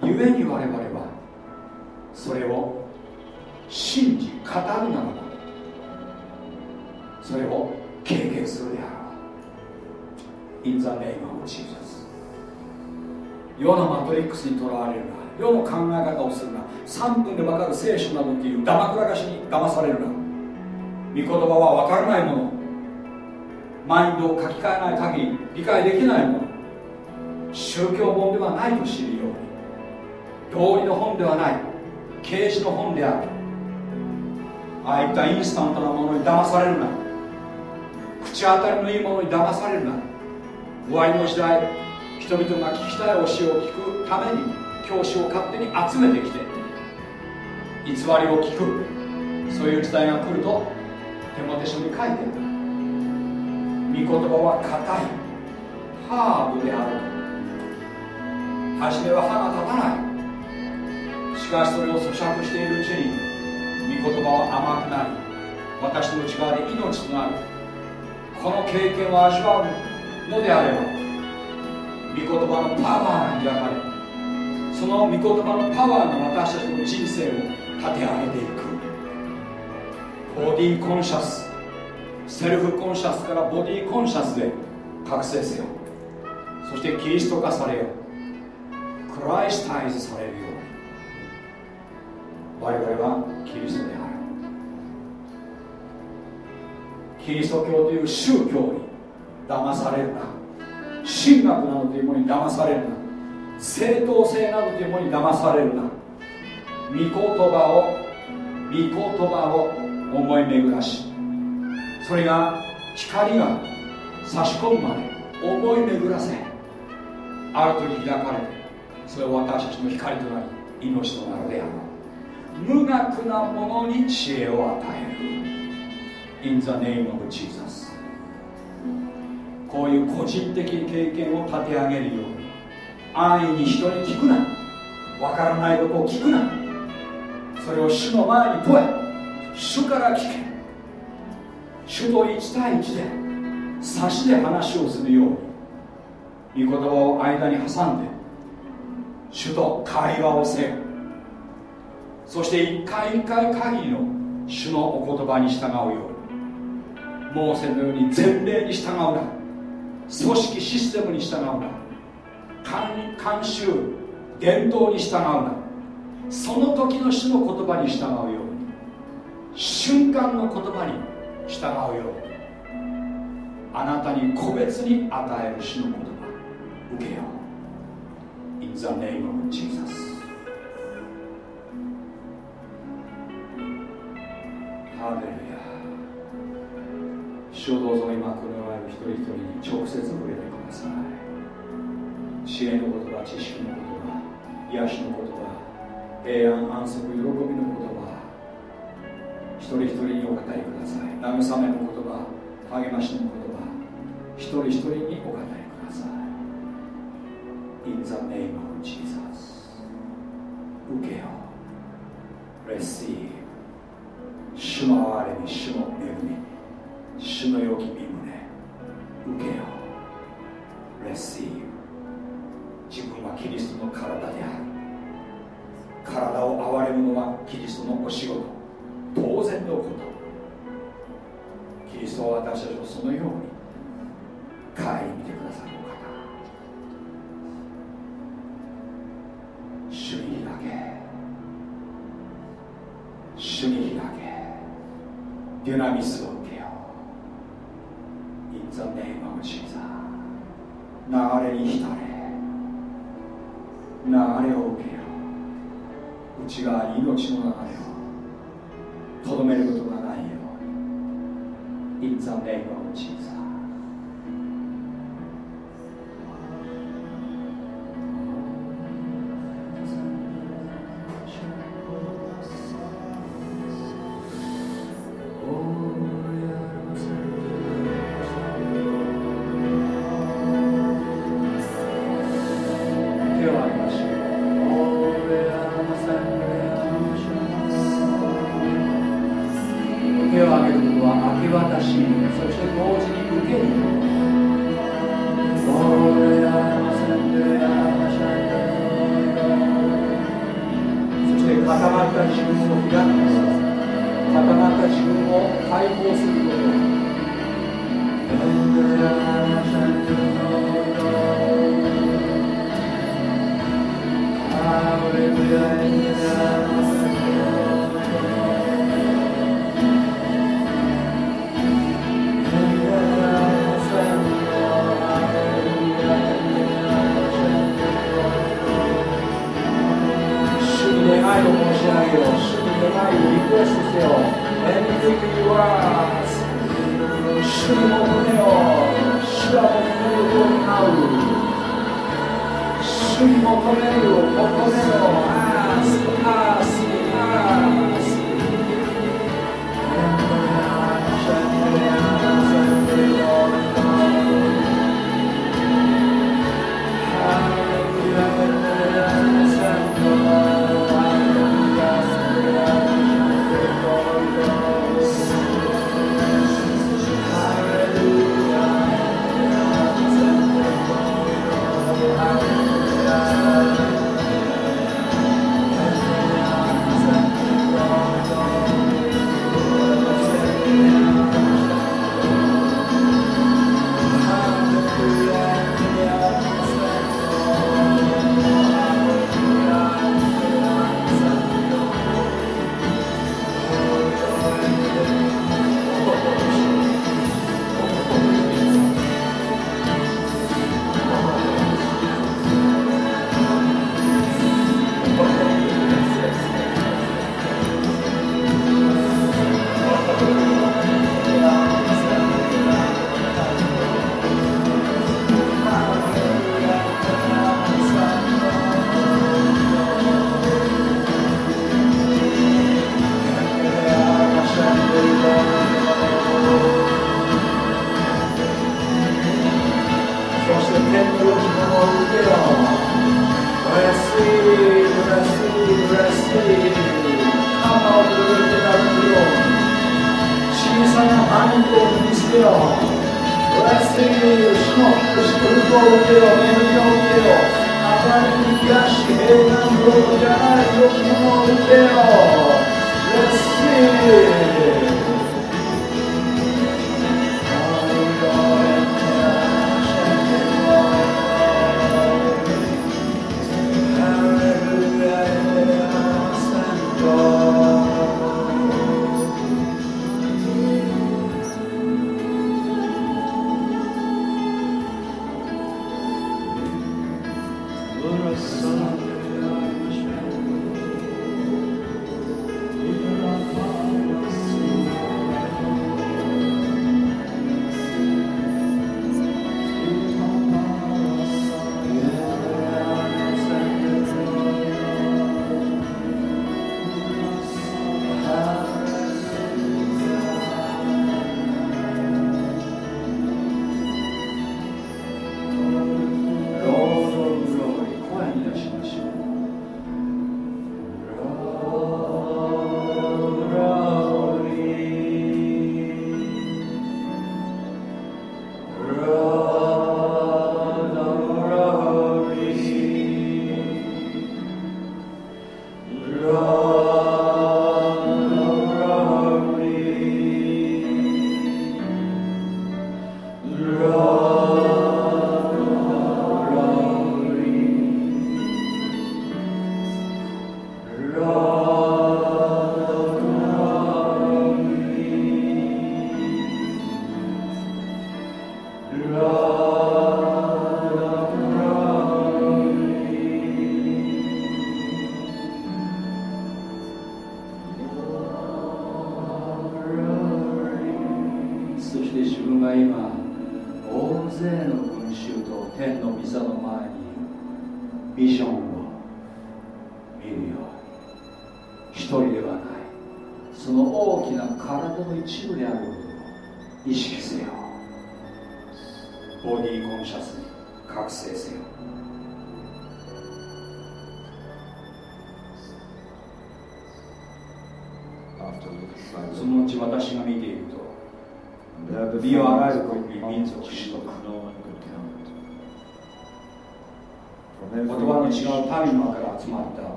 故に我々はそれを信じ語るならばそれを経験するであろう。In the name of Jesus. 世のマトリックスにとらわれるな。世の考え方をするな。3分で分かる聖書などっていうだまくらかしに騙されるな。御言葉は分からないもの。マインドを書き換えない限り理解できないもの。宗教本ではないと知るように。道理の本ではない。啓示の本である。ああいったインスタントなものに騙されるな。口当たりのいいものに騙されるな。終わりの時代人々が聞きたい教えを聞くために教師を勝手に集めてきて偽りを聞く。そういう時代が来ると手モテ書に書いてある御言葉は硬いハーブであると。初めは歯が立たない。しかしそれを咀嚼しているうちに御言葉は甘くなり私の内側で命となる。この経験を味わうのであれば御言葉のパワーが開かれその御言葉のパワーが私たちの人生を立て上げていく。 body conscious self conscious から body conscious で覚醒せよ。そしてキリスト化されよ。 Christize されるように。我々はキリストである。キリスト教という宗教に騙されるな。神学などというものに騙されるな。正当性などというものに騙されるな。御言葉を御言葉を思い巡らしそれが光が差し込むまで思い巡らせ。ある時開かれてそれを私たちの光となり命となるであろう。無学なものに知恵を与える。In the name of Jesus. こういう個人的経験を立て上げるように安易に人に聞くな。わからないことを聞くな。それを主の前に問え。主から聞け。主と1対1で差しで話をするように。御言葉を間に挟んで主と会話をせよ。そして一回一回限りの主のお言葉に従うように。モーセのように前例に従うな。組織システムに従うな。慣習伝統に従うな。その時の主の言葉に従うように。瞬間の言葉に従うように。あなたに個別に与える主の言葉。受けよう。In the name of Jesus ハレルヤ。主をどうぞ今この世の一人一人に直接触れてください。知恵の言葉知識の言葉癒しの言葉平安安息喜びの言葉一人一人にお語りください。慰めの言葉励ましの言葉一人一人にお語りください。In the name of Jesus 受けよ Receive 主の憐れみ主の恵み。主の良き身胸受けよ。Receive 自分はキリストの体である。体を憐れむのはキリストのお仕事。当然のこと。キリストは私たちをそのように顧みてくださるお方。主に開け。主に開け。デュナミスを受け。In the name of Jesus 流れに浸れ。流れを受けよ。う内側に命の流れを。とどめることがないように。In the name of Jesus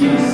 you